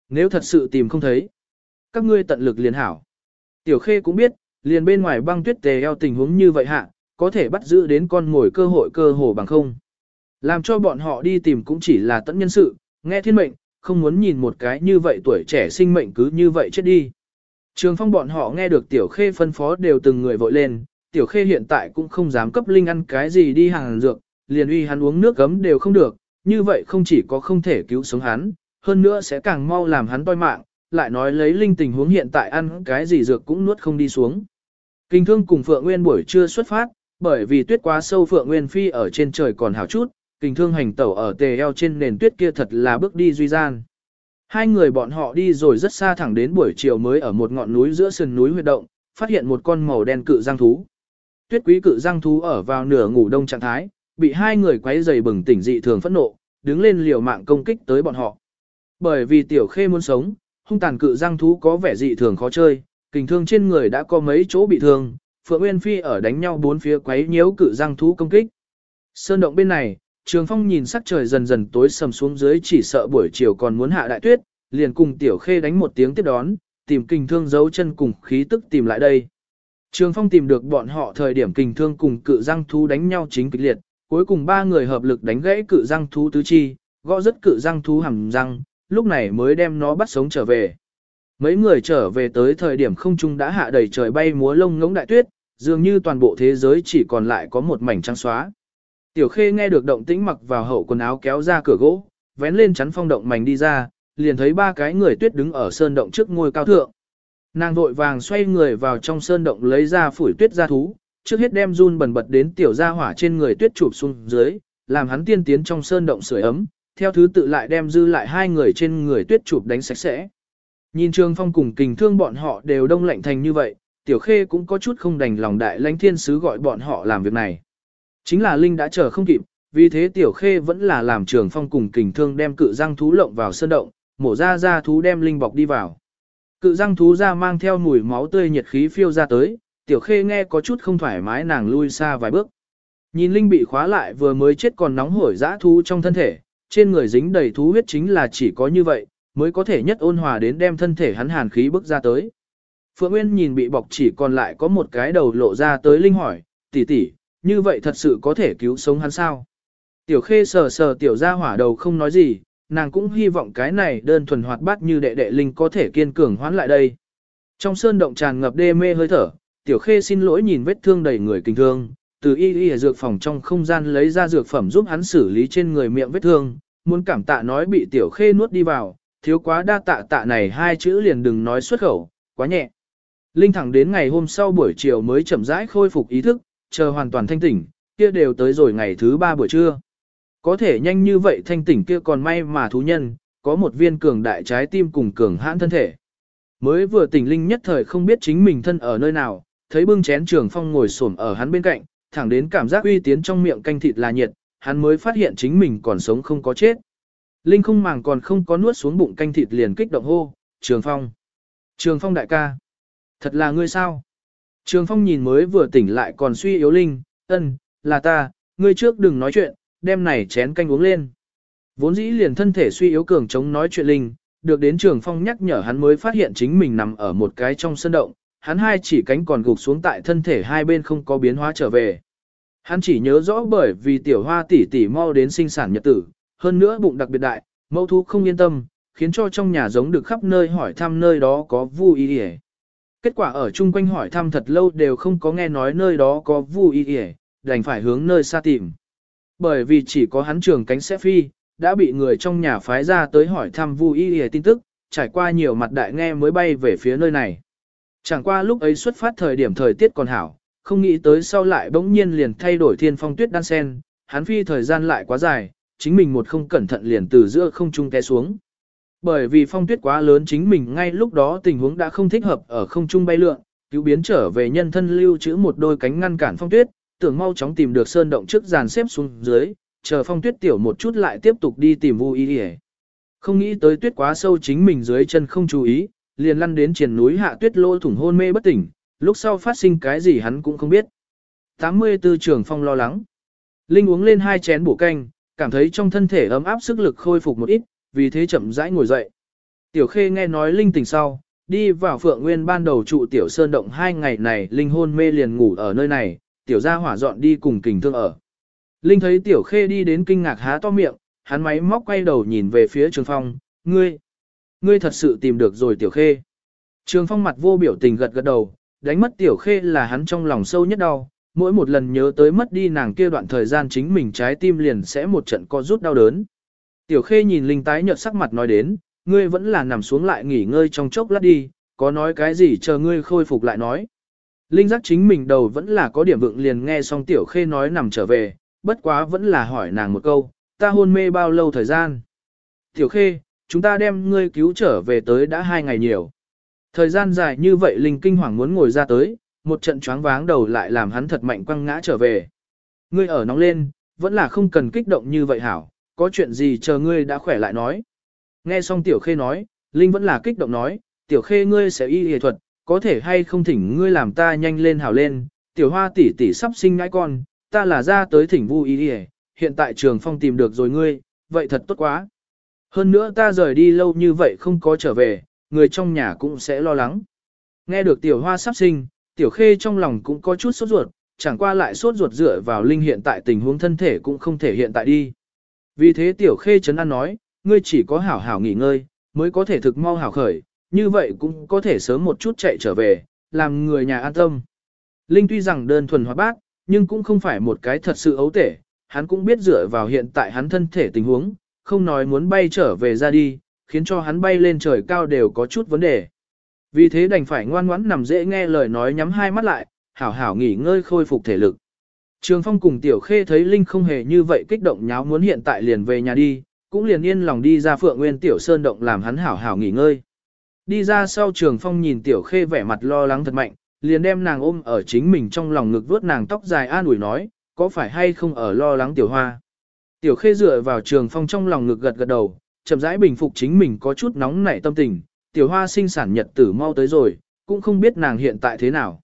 Nếu thật sự tìm không thấy, các ngươi tận lực liền hảo. Tiểu Khê cũng biết, liền bên ngoài băng tuyết tề eo tình huống như vậy hạ, có thể bắt giữ đến con ngồi cơ hội cơ hồ bằng không. Làm cho bọn họ đi tìm cũng chỉ là tận nhân sự, nghe thiên mệnh, không muốn nhìn một cái như vậy tuổi trẻ sinh mệnh cứ như vậy chết đi. Trường phong bọn họ nghe được tiểu khê phân phó đều từng người vội lên, tiểu khê hiện tại cũng không dám cấp linh ăn cái gì đi hàng dược, liền uy hắn uống nước gấm đều không được, như vậy không chỉ có không thể cứu sống hắn, hơn nữa sẽ càng mau làm hắn toi mạng, lại nói lấy linh tình huống hiện tại ăn cái gì dược cũng nuốt không đi xuống. Kinh thương cùng Phượng Nguyên buổi trưa xuất phát, bởi vì tuyết quá sâu Phượng Nguyên phi ở trên trời còn hảo chút, kinh thương hành tẩu ở tề eo trên nền tuyết kia thật là bước đi duy gian. Hai người bọn họ đi rồi rất xa thẳng đến buổi chiều mới ở một ngọn núi giữa sườn núi huyệt động, phát hiện một con màu đen cự giang thú. Tuyết quý cự giang thú ở vào nửa ngủ đông trạng thái, bị hai người quấy giày bừng tỉnh dị thường phẫn nộ, đứng lên liều mạng công kích tới bọn họ. Bởi vì tiểu khê muốn sống, hung tàn cự giang thú có vẻ dị thường khó chơi, kình thương trên người đã có mấy chỗ bị thương, Phượng Nguyên Phi ở đánh nhau bốn phía quấy nhiễu cự giang thú công kích. Sơn động bên này, Trường Phong nhìn sắc trời dần dần tối sầm xuống dưới chỉ sợ buổi chiều còn muốn hạ đại tuyết, liền cùng Tiểu Khê đánh một tiếng tiếp đón, tìm kình thương giấu chân cùng khí tức tìm lại đây. Trường Phong tìm được bọn họ thời điểm kình thương cùng cự răng thú đánh nhau chính kịch liệt, cuối cùng ba người hợp lực đánh gãy cự răng thú tứ chi, gõ rất cự răng thú hầm răng, lúc này mới đem nó bắt sống trở về. Mấy người trở về tới thời điểm không trung đã hạ đầy trời bay múa lông ngỗng đại tuyết, dường như toàn bộ thế giới chỉ còn lại có một mảnh trắng xóa. Tiểu Khê nghe được động tĩnh mặc vào hậu quần áo kéo ra cửa gỗ, vén lên chắn phong động mảnh đi ra, liền thấy ba cái người tuyết đứng ở sơn động trước ngôi cao thượng. Nàng vội vàng xoay người vào trong sơn động lấy ra phủi tuyết ra thú, trước hết đem run bẩn bật đến tiểu gia hỏa trên người tuyết chụp xuống dưới, làm hắn tiên tiến trong sơn động sưởi ấm, theo thứ tự lại đem dư lại hai người trên người tuyết chụp đánh sạch sẽ. Nhìn Trường Phong cùng kình thương bọn họ đều đông lạnh thành như vậy, Tiểu Khê cũng có chút không đành lòng đại lãnh thiên sứ gọi bọn họ làm việc này. Chính là Linh đã chờ không kịp, vì thế Tiểu Khê vẫn là làm Trường Phong cùng kình thương đem cự răng thú lộng vào sơn động, mổ ra ra thú đem Linh bọc đi vào. Cự răng thú ra mang theo mùi máu tươi nhiệt khí phiêu ra tới, Tiểu Khê nghe có chút không thoải mái nàng lui xa vài bước. Nhìn Linh bị khóa lại vừa mới chết còn nóng hổi dã thú trong thân thể, trên người dính đầy thú huyết chính là chỉ có như vậy, mới có thể nhất ôn hòa đến đem thân thể hắn hàn khí bức ra tới. Phượng Nguyên nhìn bị bọc chỉ còn lại có một cái đầu lộ ra tới Linh hỏi, tỷ tỷ, như vậy thật sự có thể cứu sống hắn sao? Tiểu Khê sờ sờ tiểu ra hỏa đầu không nói gì, nàng cũng hy vọng cái này đơn thuần hoạt bát như đệ đệ Linh có thể kiên cường hoán lại đây. Trong sơn động tràn ngập đê mê hơi thở, Tiểu Khê xin lỗi nhìn vết thương đầy người kinh thương, từ y y dược phòng trong không gian lấy ra dược phẩm giúp hắn xử lý trên người miệng vết thương, muốn cảm tạ nói bị Tiểu Khê nuốt đi vào, thiếu quá đa tạ tạ này hai chữ liền đừng nói xuất khẩu, quá nhẹ. Linh thẳng đến ngày hôm sau buổi chiều mới chậm rãi khôi phục ý thức, chờ hoàn toàn thanh tỉnh, kia đều tới rồi ngày thứ ba buổi trưa. Có thể nhanh như vậy thanh tỉnh kia còn may mà thú nhân, có một viên cường đại trái tim cùng cường hãn thân thể. Mới vừa tỉnh Linh nhất thời không biết chính mình thân ở nơi nào, thấy bưng chén trường phong ngồi xổm ở hắn bên cạnh, thẳng đến cảm giác uy tiến trong miệng canh thịt là nhiệt, hắn mới phát hiện chính mình còn sống không có chết. Linh không màng còn không có nuốt xuống bụng canh thịt liền kích động hô, Trường Phong. Trường Phong đại ca. Thật là ngươi sao? Trường Phong nhìn mới vừa tỉnh lại còn suy yếu Linh, ân, là ta, ngươi trước đừng nói chuyện, đem này chén canh uống lên. Vốn dĩ liền thân thể suy yếu cường chống nói chuyện Linh, được đến Trường Phong nhắc nhở hắn mới phát hiện chính mình nằm ở một cái trong sân động, hắn hai chỉ cánh còn gục xuống tại thân thể hai bên không có biến hóa trở về. Hắn chỉ nhớ rõ bởi vì tiểu hoa tỷ tỷ mau đến sinh sản nhật tử, hơn nữa bụng đặc biệt đại, mẫu thú không yên tâm, khiến cho trong nhà giống được khắp nơi hỏi thăm nơi đó có vu y y. Kết quả ở chung quanh hỏi thăm thật lâu đều không có nghe nói nơi đó có vu y y, đành phải hướng nơi xa tìm. Bởi vì chỉ có hắn trường cánh sẽ phi, đã bị người trong nhà phái ra tới hỏi thăm vu y y tin tức, trải qua nhiều mặt đại nghe mới bay về phía nơi này. Chẳng qua lúc ấy xuất phát thời điểm thời tiết còn hảo, không nghĩ tới sau lại bỗng nhiên liền thay đổi thiên phong tuyết đan sen, hắn phi thời gian lại quá dài, chính mình một không cẩn thận liền từ giữa không trung té xuống. Bởi vì phong tuyết quá lớn chính mình ngay lúc đó tình huống đã không thích hợp ở không trung bay lượn, cứu biến trở về nhân thân lưu trữ một đôi cánh ngăn cản phong tuyết, tưởng mau chóng tìm được sơn động trước dàn xếp xuống dưới, chờ phong tuyết tiểu một chút lại tiếp tục đi tìm Vu Y. Không nghĩ tới tuyết quá sâu chính mình dưới chân không chú ý, liền lăn đến triển núi hạ tuyết lô thủng hôn mê bất tỉnh, lúc sau phát sinh cái gì hắn cũng không biết. 84 trường phong lo lắng. Linh uống lên hai chén bổ canh, cảm thấy trong thân thể ấm áp sức lực khôi phục một ít, vì thế chậm rãi ngồi dậy. Tiểu Khê nghe nói Linh tình sau, đi vào Phượng Nguyên ban đầu trụ Tiểu Sơn Động hai ngày này Linh hôn mê liền ngủ ở nơi này, Tiểu gia hỏa dọn đi cùng kình thương ở. Linh thấy Tiểu Khê đi đến kinh ngạc há to miệng, hắn máy móc quay đầu nhìn về phía Trường Phong, ngươi, ngươi thật sự tìm được rồi Tiểu Khê. Trường Phong mặt vô biểu tình gật gật đầu, đánh mất Tiểu Khê là hắn trong lòng sâu nhất đau, mỗi một lần nhớ tới mất đi nàng kia đoạn thời gian chính mình trái tim liền sẽ một trận co rút đau đớn. Tiểu Khê nhìn Linh tái nhợt sắc mặt nói đến, ngươi vẫn là nằm xuống lại nghỉ ngơi trong chốc lát đi, có nói cái gì chờ ngươi khôi phục lại nói. Linh giác chính mình đầu vẫn là có điểm vựng liền nghe xong Tiểu Khê nói nằm trở về, bất quá vẫn là hỏi nàng một câu, ta hôn mê bao lâu thời gian. Tiểu Khê, chúng ta đem ngươi cứu trở về tới đã hai ngày nhiều. Thời gian dài như vậy Linh kinh hoàng muốn ngồi ra tới, một trận choáng váng đầu lại làm hắn thật mạnh quăng ngã trở về. Ngươi ở nóng lên, vẫn là không cần kích động như vậy hảo, có chuyện gì chờ ngươi đã khỏe lại nói. Nghe xong Tiểu Khê nói, Linh vẫn là kích động nói, Tiểu Khê ngươi sẽ y y thuật, có thể hay không thỉnh ngươi làm ta nhanh lên hảo lên, Tiểu Hoa tỷ tỷ sắp sinh ngãi con, ta là ra tới thỉnh vu y y, hiện tại trường phong tìm được rồi ngươi, vậy thật tốt quá. Hơn nữa ta rời đi lâu như vậy không có trở về, người trong nhà cũng sẽ lo lắng. Nghe được Tiểu Hoa sắp sinh, Tiểu Khê trong lòng cũng có chút sốt ruột, chẳng qua lại sốt ruột dựa vào Linh hiện tại tình huống thân thể cũng không thể hiện tại đi. Vì thế Tiểu Khê chấn an nói, ngươi chỉ có hảo hảo nghỉ ngơi, mới có thể thực mau hảo khởi, như vậy cũng có thể sớm một chút chạy trở về, làm người nhà an tâm. Linh tuy rằng đơn thuần hóa bác, nhưng cũng không phải một cái thật sự ấu tể, hắn cũng biết dựa vào hiện tại hắn thân thể tình huống, không nói muốn bay trở về ra đi, khiến cho hắn bay lên trời cao đều có chút vấn đề. Vì thế đành phải ngoan ngoãn nằm dễ nghe lời nói nhắm hai mắt lại, hảo hảo nghỉ ngơi khôi phục thể lực. Trường Phong cùng Tiểu Khê thấy Linh không hề như vậy kích động nháo muốn hiện tại liền về nhà đi, cũng liền yên lòng đi ra Phượng Nguyên Tiểu Sơn động làm hắn hảo hảo nghỉ ngơi. Đi ra sau Trường Phong nhìn Tiểu Khê vẻ mặt lo lắng thật mạnh, liền đem nàng ôm ở chính mình trong lòng ngực vuốt nàng tóc dài an ủi nói, có phải hay không ở lo lắng Tiểu Hoa. Tiểu Khê dựa vào Trường Phong trong lòng ngực gật gật đầu, chậm rãi bình phục chính mình có chút nóng nảy tâm tình, Tiểu Hoa sinh sản nhật tử mau tới rồi, cũng không biết nàng hiện tại thế nào.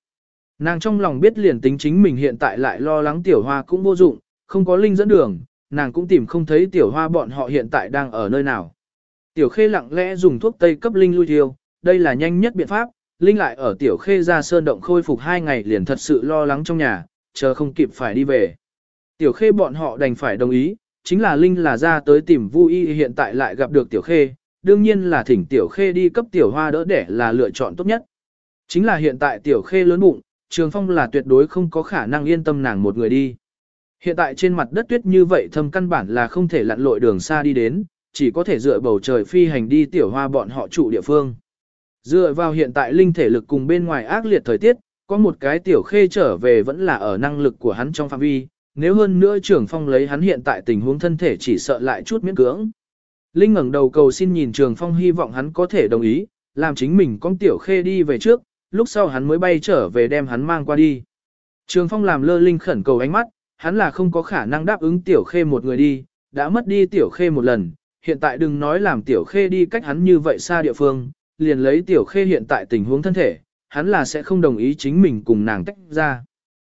Nàng trong lòng biết liền tính chính mình hiện tại lại lo lắng tiểu hoa cũng vô dụng, không có linh dẫn đường, nàng cũng tìm không thấy tiểu hoa bọn họ hiện tại đang ở nơi nào. Tiểu khê lặng lẽ dùng thuốc tây cấp linh lui thiêu, đây là nhanh nhất biện pháp, linh lại ở tiểu khê ra sơn động khôi phục hai ngày liền thật sự lo lắng trong nhà, chờ không kịp phải đi về. Tiểu khê bọn họ đành phải đồng ý, chính là linh là ra tới tìm vui y hiện tại lại gặp được tiểu khê, đương nhiên là thỉnh tiểu khê đi cấp tiểu hoa đỡ đẻ là lựa chọn tốt nhất. Chính là hiện tại tiểu khê lớn bụng, Trường Phong là tuyệt đối không có khả năng yên tâm nàng một người đi. Hiện tại trên mặt đất tuyết như vậy thâm căn bản là không thể lặn lội đường xa đi đến, chỉ có thể dựa bầu trời phi hành đi tiểu hoa bọn họ trụ địa phương. Dựa vào hiện tại linh thể lực cùng bên ngoài ác liệt thời tiết, có một cái tiểu khê trở về vẫn là ở năng lực của hắn trong phạm vi, nếu hơn nữa Trường Phong lấy hắn hiện tại tình huống thân thể chỉ sợ lại chút miễn cưỡng. Linh ngẩng đầu cầu xin nhìn Trường Phong hy vọng hắn có thể đồng ý, làm chính mình con tiểu khê đi về trước, lúc sau hắn mới bay trở về đem hắn mang qua đi. Trường Phong làm lơ linh khẩn cầu ánh mắt, hắn là không có khả năng đáp ứng tiểu khê một người đi, đã mất đi tiểu khê một lần, hiện tại đừng nói làm tiểu khê đi cách hắn như vậy xa địa phương, liền lấy tiểu khê hiện tại tình huống thân thể, hắn là sẽ không đồng ý chính mình cùng nàng tách ra.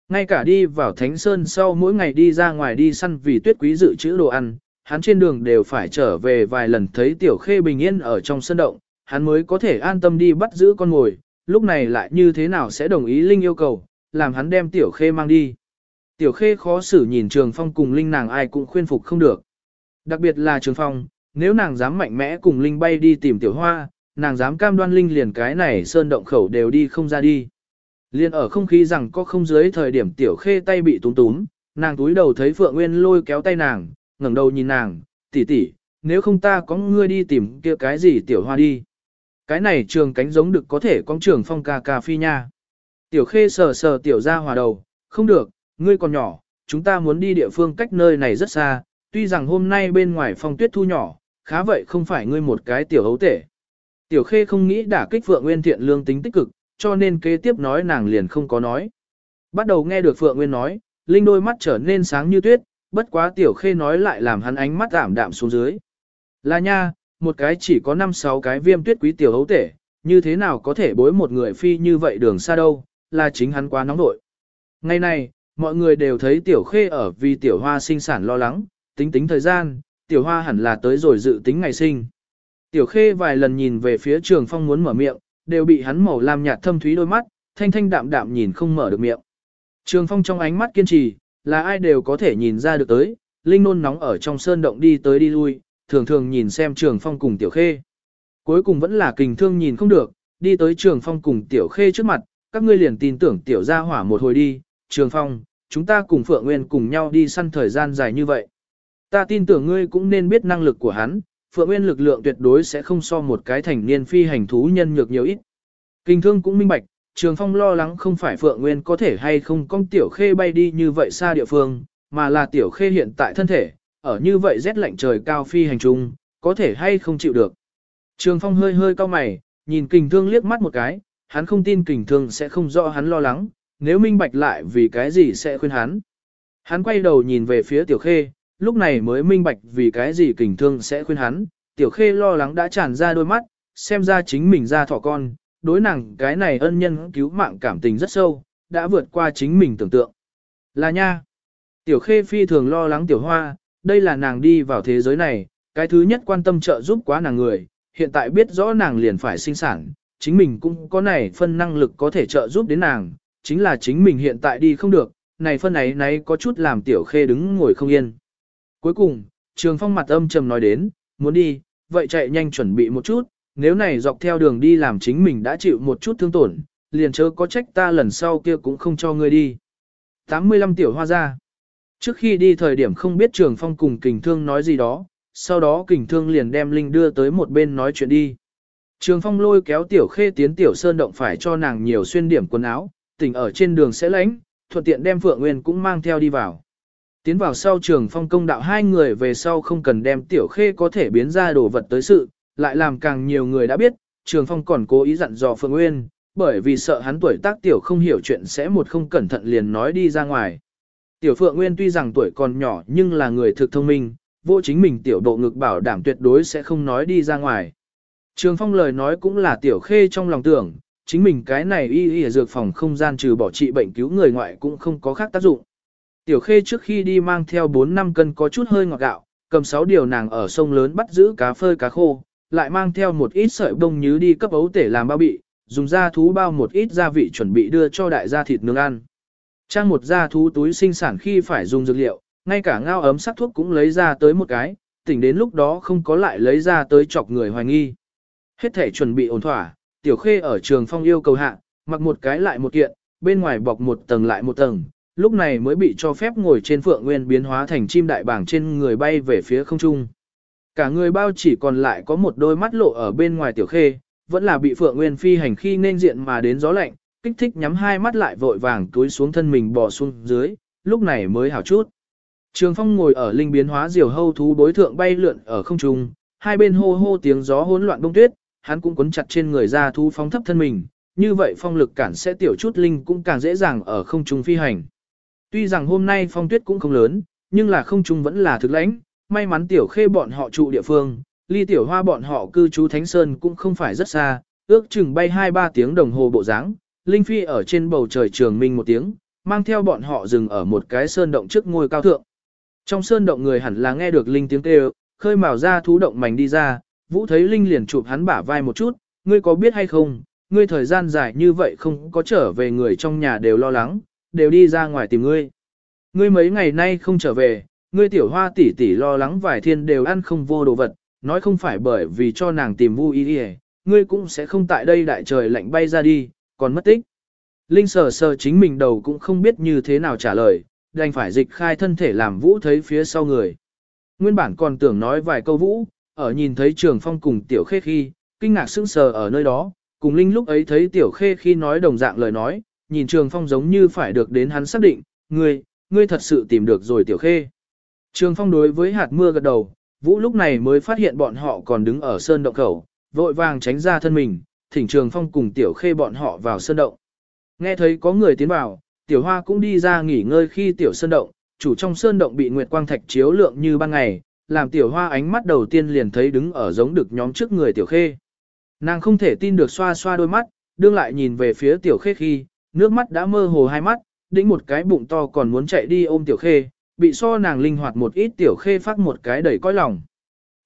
Ngay cả đi vào Thánh Sơn sau mỗi ngày đi ra ngoài đi săn vì tuyết quý dự trữ đồ ăn, hắn trên đường đều phải trở về vài lần thấy tiểu khê bình yên ở trong sân động, hắn mới có thể an tâm đi bắt giữ con mồi, lúc này lại như thế nào sẽ đồng ý Linh yêu cầu, làm hắn đem Tiểu Khê mang đi. Tiểu Khê khó xử nhìn Trường Phong cùng Linh nàng ai cũng khuyên phục không được. Đặc biệt là Trường Phong, nếu nàng dám mạnh mẽ cùng Linh bay đi tìm Tiểu Hoa, nàng dám cam đoan Linh liền cái này sơn động khẩu đều đi không ra đi. Liên ở không khí rằng có không dưới thời điểm Tiểu Khê tay bị túm túm, nàng túi đầu thấy Phượng Nguyên lôi kéo tay nàng, ngẩng đầu nhìn nàng, tỷ tỷ, nếu không ta có ngươi đi tìm kia cái gì Tiểu Hoa đi. Cái này trường cánh giống được có thể con trường phong ca ca phi nha. Tiểu khê sờ sờ tiểu ra hòa đầu, không được, ngươi còn nhỏ, chúng ta muốn đi địa phương cách nơi này rất xa, tuy rằng hôm nay bên ngoài phong tuyết thu nhỏ, khá vậy không phải ngươi một cái tiểu hấu tể. Tiểu khê không nghĩ đả kích Phượng Nguyên thiện lương tính tích cực, cho nên kế tiếp nói nàng liền không có nói. Bắt đầu nghe được Phượng Nguyên nói, Linh đôi mắt trở nên sáng như tuyết, bất quá tiểu khê nói lại làm hắn ánh mắt ảm đạm xuống dưới. Là nha, một cái chỉ có 5-6 cái viêm tuyết quý tiểu hấu tể, như thế nào có thể bối một người phi như vậy đường xa đâu, là chính hắn quá nóng nội. Ngày này, mọi người đều thấy tiểu khê ở vì tiểu hoa sinh sản lo lắng, tính tính thời gian, tiểu hoa hẳn là tới rồi dự tính ngày sinh. Tiểu khê vài lần nhìn về phía trường phong muốn mở miệng, đều bị hắn màu lam nhạt thâm thúy đôi mắt, thanh thanh đạm đạm nhìn không mở được miệng. Trường phong trong ánh mắt kiên trì, là ai đều có thể nhìn ra được tới, linh nôn nóng ở trong sơn động đi tới đi lui, thường thường nhìn xem trường phong cùng tiểu khê. Cuối cùng vẫn là kình thương nhìn không được, đi tới trường phong cùng tiểu khê trước mặt, các ngươi liền tin tưởng tiểu gia hỏa một hồi đi, trường phong, chúng ta cùng Phượng Nguyên cùng nhau đi săn thời gian dài như vậy. Ta tin tưởng ngươi cũng nên biết năng lực của hắn, Phượng Nguyên lực lượng tuyệt đối sẽ không so một cái thành niên phi hành thú nhân nhược nhiều ít. Kinh thương cũng minh bạch, Trường Phong lo lắng không phải Phượng Nguyên có thể hay không con Tiểu Khê bay đi như vậy xa địa phương, mà là Tiểu Khê hiện tại thân thể, ở như vậy rét lạnh trời cao phi hành trung, có thể hay không chịu được. Trường Phong hơi hơi cau mày, nhìn kình thương liếc mắt một cái, hắn không tin kình thương sẽ không rõ hắn lo lắng, nếu minh bạch lại vì cái gì sẽ khuyên hắn. Hắn quay đầu nhìn về phía tiểu khê, lúc này mới minh bạch vì cái gì kình thương sẽ khuyên hắn, tiểu khê lo lắng đã tràn ra đôi mắt, xem ra chính mình ra thỏ con, đối nàng cái này ân nhân cứu mạng cảm tình rất sâu, đã vượt qua chính mình tưởng tượng. Là nha. Tiểu khê phi thường lo lắng tiểu hoa, đây là nàng đi vào thế giới này, cái thứ nhất quan tâm trợ giúp quá nàng người, hiện tại biết rõ nàng liền phải sinh sản, chính mình cũng có này phân năng lực có thể trợ giúp đến nàng, chính là chính mình hiện tại đi không được, này phân ấy nấy có chút làm tiểu khê đứng ngồi không yên. Cuối cùng, trường phong mặt âm trầm nói đến, muốn đi, vậy chạy nhanh chuẩn bị một chút, nếu này dọc theo đường đi làm chính mình đã chịu một chút thương tổn, liền chớ có trách ta lần sau kia cũng không cho ngươi đi. 85 tiểu hoa ra. Trước khi đi thời điểm không biết trường phong cùng kình thương nói gì đó, sau đó kình thương liền đem Linh đưa tới một bên nói chuyện đi. Trường phong lôi kéo tiểu khê tiến tiểu sơn động phải cho nàng nhiều xuyên điểm quần áo, tỉnh ở trên đường sẽ lánh, thuận tiện đem Phượng Nguyên cũng mang theo đi vào. Tiến vào sau trường phong công đạo hai người về sau không cần đem tiểu khê có thể biến ra đồ vật tới sự, lại làm càng nhiều người đã biết, trường phong còn cố ý dặn dò Phượng Nguyên, bởi vì sợ hắn tuổi tác tiểu không hiểu chuyện sẽ một không cẩn thận liền nói đi ra ngoài. Tiểu Phượng Nguyên tuy rằng tuổi còn nhỏ nhưng là người thực thông minh, vô chính mình tiểu độ ngực bảo đảm tuyệt đối sẽ không nói đi ra ngoài. Trường Phong lời nói cũng là tiểu khê trong lòng tưởng, chính mình cái này y y dược phòng không gian trừ bỏ trị bệnh cứu người ngoại cũng không có khác tác dụng. Tiểu khê trước khi đi mang theo 4 năm cân có chút hơi ngọt gạo, cầm 6 điều nàng ở sông lớn bắt giữ cá phơi cá khô, lại mang theo một ít sợi bông nhứ đi cấp ấu tể làm bao bị, dùng da thú bao một ít gia vị chuẩn bị đưa cho đại gia thịt nướng ăn. Trang một da thú túi sinh sản khi phải dùng dược liệu, ngay cả ngao ấm sắc thuốc cũng lấy ra tới một cái, tỉnh đến lúc đó không có lại lấy ra tới chọc người hoài nghi. Hết thể chuẩn bị ổn thỏa, tiểu khê ở trường phong yêu cầu hạ, mặc một cái lại một kiện, bên ngoài bọc một tầng lại một tầng, lúc này mới bị cho phép ngồi trên phượng nguyên biến hóa thành chim đại bảng trên người bay về phía không trung. Cả người bao chỉ còn lại có một đôi mắt lộ ở bên ngoài tiểu khê, vẫn là bị phượng nguyên phi hành khi nên diện mà đến gió lạnh, kích thích nhắm hai mắt lại vội vàng túi xuống thân mình bò xuống dưới, lúc này mới hảo chút. Trường phong ngồi ở linh biến hóa diều hâu thú đối thượng bay lượn ở không trung, hai bên hô hô tiếng gió hỗn loạn bông tuyết, hắn cũng cuốn chặt trên người ra thú phóng thấp thân mình, như vậy phong lực cản sẽ tiểu chút linh cũng càng dễ dàng ở không trung phi hành. Tuy rằng hôm nay phong tuyết cũng không lớn, nhưng là không trung vẫn là thực lãnh, may mắn tiểu khê bọn họ trụ địa phương, ly tiểu hoa bọn họ cư trú Thánh Sơn cũng không phải rất xa, ước chừng bay 2-3 tiếng đồng hồ bộ dáng. Linh Phi ở trên bầu trời trường minh một tiếng, mang theo bọn họ dừng ở một cái sơn động trước ngôi cao thượng. Trong sơn động người hẳn là nghe được Linh tiếng kêu, khơi mào ra thú động mảnh đi ra, Vũ thấy Linh liền chụp hắn bả vai một chút, ngươi có biết hay không, ngươi thời gian dài như vậy không có trở về người trong nhà đều lo lắng, đều đi ra ngoài tìm ngươi. Ngươi mấy ngày nay không trở về, ngươi tiểu hoa tỷ tỷ lo lắng vài thiên đều ăn không vô đồ vật, nói không phải bởi vì cho nàng tìm vu y ý, ngươi cũng sẽ không tại đây đại trời lạnh bay ra đi, còn mất tích. Linh sờ sờ chính mình đầu cũng không biết như thế nào trả lời, đành phải dịch khai thân thể làm vũ thấy phía sau người. Nguyên bản còn tưởng nói vài câu vũ, ở nhìn thấy trường phong cùng tiểu khê khi, kinh ngạc sững sờ ở nơi đó, cùng Linh lúc ấy thấy tiểu khê khi nói đồng dạng lời nói, nhìn trường phong giống như phải được đến hắn xác định, ngươi, ngươi thật sự tìm được rồi tiểu khê. Trường phong đối với hạt mưa gật đầu, Vũ lúc này mới phát hiện bọn họ còn đứng ở sơn động khẩu, vội vàng tránh ra thân mình, thỉnh Trường Phong cùng Tiểu Khê bọn họ vào sơn động. Nghe thấy có người tiến vào, Tiểu Hoa cũng đi ra nghỉ ngơi khi Tiểu Sơn động, chủ trong sơn động bị nguyệt quang thạch chiếu lượng như ban ngày, làm Tiểu Hoa ánh mắt đầu tiên liền thấy đứng ở giống được nhóm trước người Tiểu Khê. Nàng không thể tin được xoa xoa đôi mắt, đương lại nhìn về phía Tiểu Khê khi, nước mắt đã mơ hồ hai mắt, đĩnh một cái bụng to còn muốn chạy đi ôm Tiểu Khê, bị so nàng linh hoạt một ít tiểu khê phát một cái đầy coi lòng.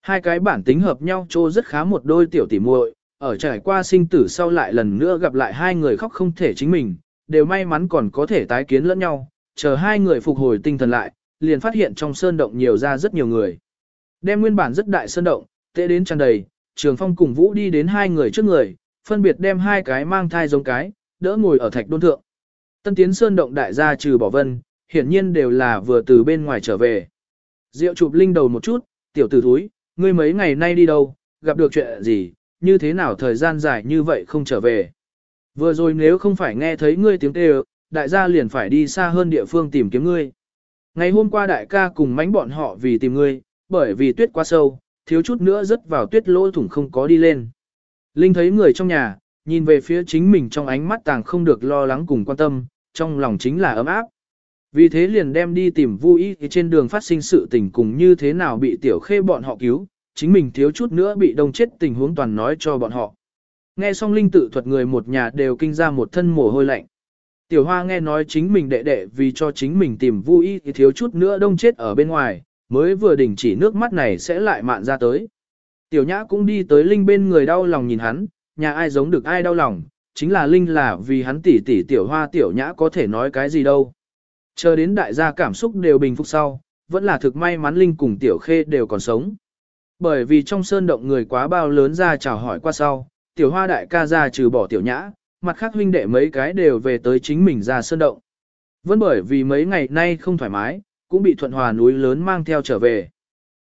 Hai cái bản tính hợp nhau trô rất khá một đôi tiểu tỉ muội, ở trải qua sinh tử sau lại lần nữa gặp lại hai người khóc không thể chính mình, đều may mắn còn có thể tái kiến lẫn nhau, chờ hai người phục hồi tinh thần lại, liền phát hiện trong sơn động nhiều ra rất nhiều người. Đem nguyên bản rất đại sơn động, tệ đến tràn đầy, Trường Phong cùng Vũ đi đến hai người trước người, phân biệt đem hai cái mang thai giống cái, đỡ ngồi ở thạch đôn thượng. Tân tiến sơn động đại gia trừ bỏ vân, hiển nhiên đều là vừa từ bên ngoài trở về. Diệu chụp linh đầu một chút, tiểu tử thúi, ngươi mấy ngày nay đi đâu, gặp được chuyện gì, như thế nào thời gian dài như vậy không trở về. Vừa rồi nếu không phải nghe thấy ngươi tiếng kêu, đại gia liền phải đi xa hơn địa phương tìm kiếm ngươi. Ngày hôm qua đại ca cùng mánh bọn họ vì tìm ngươi, bởi vì tuyết quá sâu, thiếu chút nữa rớt vào tuyết lỗ thủng không có đi lên. Linh thấy người trong nhà, nhìn về phía chính mình trong ánh mắt tàng không được lo lắng cùng quan tâm, trong lòng chính là ấm áp. Vì thế liền đem đi tìm vui trên đường phát sinh sự tình cùng như thế nào bị tiểu khê bọn họ cứu, chính mình thiếu chút nữa bị đông chết tình huống toàn nói cho bọn họ. Nghe xong linh tự thuật người một nhà đều kinh ra một thân mồ hôi lạnh. Tiểu hoa nghe nói chính mình đệ đệ vì cho chính mình tìm vui thì thiếu chút nữa đông chết ở bên ngoài, mới vừa đỉnh chỉ nước mắt này sẽ lại mạn ra tới. Tiểu nhã cũng đi tới linh bên người đau lòng nhìn hắn, nhà ai giống được ai đau lòng, chính là linh là vì hắn tỷ tỷ tiểu hoa tiểu nhã có thể nói cái gì đâu. Chờ đến đại gia cảm xúc đều bình phục sau, vẫn là thực may mắn Linh cùng Tiểu Khê đều còn sống. Bởi vì trong sơn động người quá bao lớn ra chào hỏi qua sau, tiểu hoa đại ca ra trừ bỏ tiểu nhã, mặt khác huynh đệ mấy cái đều về tới chính mình ra sơn động. Vẫn bởi vì mấy ngày nay không thoải mái, cũng bị thuận hòa núi lớn mang theo trở về.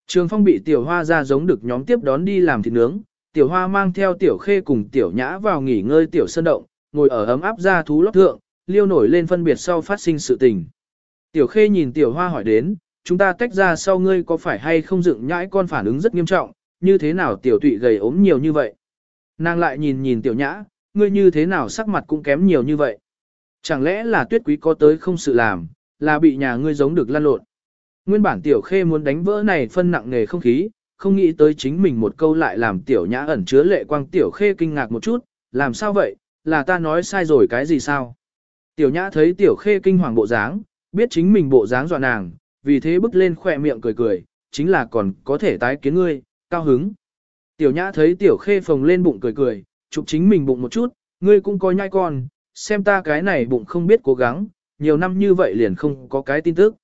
Trường phong bị tiểu hoa ra giống được nhóm tiếp đón đi làm thịt nướng, tiểu hoa mang theo tiểu khê cùng tiểu nhã vào nghỉ ngơi tiểu sơn động, ngồi ở ấm áp ra thú lót thượng, liêu nổi lên phân biệt sau phát sinh sự tình. Tiểu khê nhìn tiểu hoa hỏi đến, chúng ta tách ra sau ngươi có phải hay không dựng nhãi con phản ứng rất nghiêm trọng, như thế nào tiểu tụy gầy ốm nhiều như vậy. Nàng lại nhìn nhìn tiểu nhã, ngươi như thế nào sắc mặt cũng kém nhiều như vậy. Chẳng lẽ là tuyết quý có tới không sự làm, là bị nhà ngươi giống được lan lộn. Nguyên bản tiểu khê muốn đánh vỡ này phân nặng nghề không khí, không nghĩ tới chính mình một câu lại làm tiểu nhã ẩn chứa lệ quang tiểu khê kinh ngạc một chút, làm sao vậy, là ta nói sai rồi cái gì sao? Tiểu nhã thấy tiểu khê kinh hoàng bộ dáng, biết chính mình bộ dáng dọa nàng, vì thế bước lên khỏe miệng cười cười, chính là còn có thể tái kiến ngươi, cao hứng. Tiểu nhã thấy tiểu khê phồng lên bụng cười cười, chụp chính mình bụng một chút, ngươi cũng coi nhai con, xem ta cái này bụng không biết cố gắng, nhiều năm như vậy liền không có cái tin tức.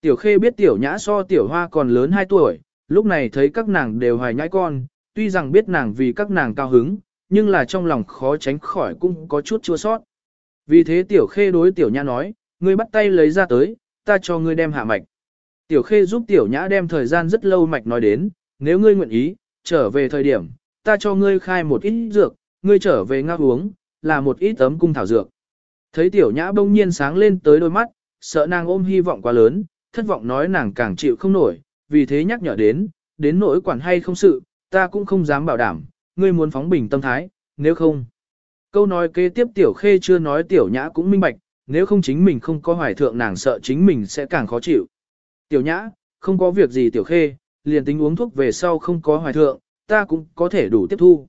Tiểu khê biết tiểu nhã so tiểu hoa còn lớn 2 tuổi, lúc này thấy các nàng đều hoài nhãi con, tuy rằng biết nàng vì các nàng cao hứng, nhưng là trong lòng khó tránh khỏi cũng có chút chua sót. Vì thế tiểu khê đối tiểu nhã nói, ngươi bắt tay lấy ra tới, ta cho ngươi đem hạ mạch. Tiểu khê giúp tiểu nhã đem thời gian rất lâu mạch nói đến, nếu ngươi nguyện ý, trở về thời điểm, ta cho ngươi khai một ít dược, ngươi trở về ngao uống, là một ít ấm cung thảo dược. Thấy tiểu nhã bỗng nhiên sáng lên tới đôi mắt, sợ nàng ôm hy vọng quá lớn, thất vọng nói nàng càng chịu không nổi, vì thế nhắc nhở đến, đến nỗi quản hay không sự, ta cũng không dám bảo đảm, ngươi muốn phóng bình tâm thái, nếu không. Câu nói kế tiếp tiểu khê chưa nói tiểu nhã cũng minh bạch, nếu không chính mình không có hoài thượng nàng sợ chính mình sẽ càng khó chịu. Tiểu nhã, không có việc gì tiểu khê, liền tính uống thuốc về sau không có hoài thượng, ta cũng có thể đủ tiếp thu.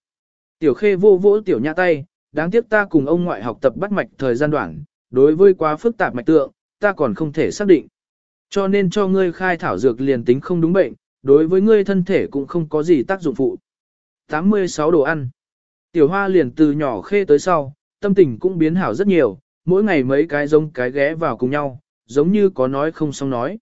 Tiểu khê vô vỗ tiểu nhã tay, đáng tiếc ta cùng ông ngoại học tập bắt mạch thời gian đoạn, đối với quá phức tạp mạch tượng, ta còn không thể xác định. Cho nên cho ngươi khai thảo dược liền tính không đúng bệnh, đối với ngươi thân thể cũng không có gì tác dụng phụ. 86 đồ ăn. Tiểu hoa liền từ nhỏ khê tới sau, tâm tình cũng biến hảo rất nhiều, mỗi ngày mấy cái giống cái ghé vào cùng nhau, giống như có nói không xong nói.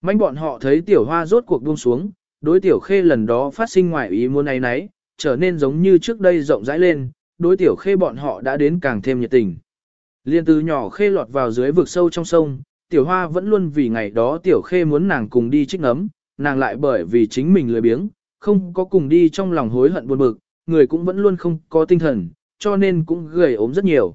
Mánh bọn họ thấy tiểu hoa rốt cuộc buông xuống, đối tiểu khê lần đó phát sinh ngoài ý muốn ấy nấy, trở nên giống như trước đây rộng rãi lên, đối tiểu khê bọn họ đã đến càng thêm nhiệt tình. Liên từ nhỏ khê lọt vào dưới vực sâu trong sông, tiểu hoa vẫn luôn vì ngày đó tiểu khê muốn nàng cùng đi trích ngấm, nàng lại bởi vì chính mình lười biếng, không có cùng đi trong lòng hối hận buồn bực, người cũng vẫn luôn không có tinh thần, cho nên cũng gầy ốm rất nhiều.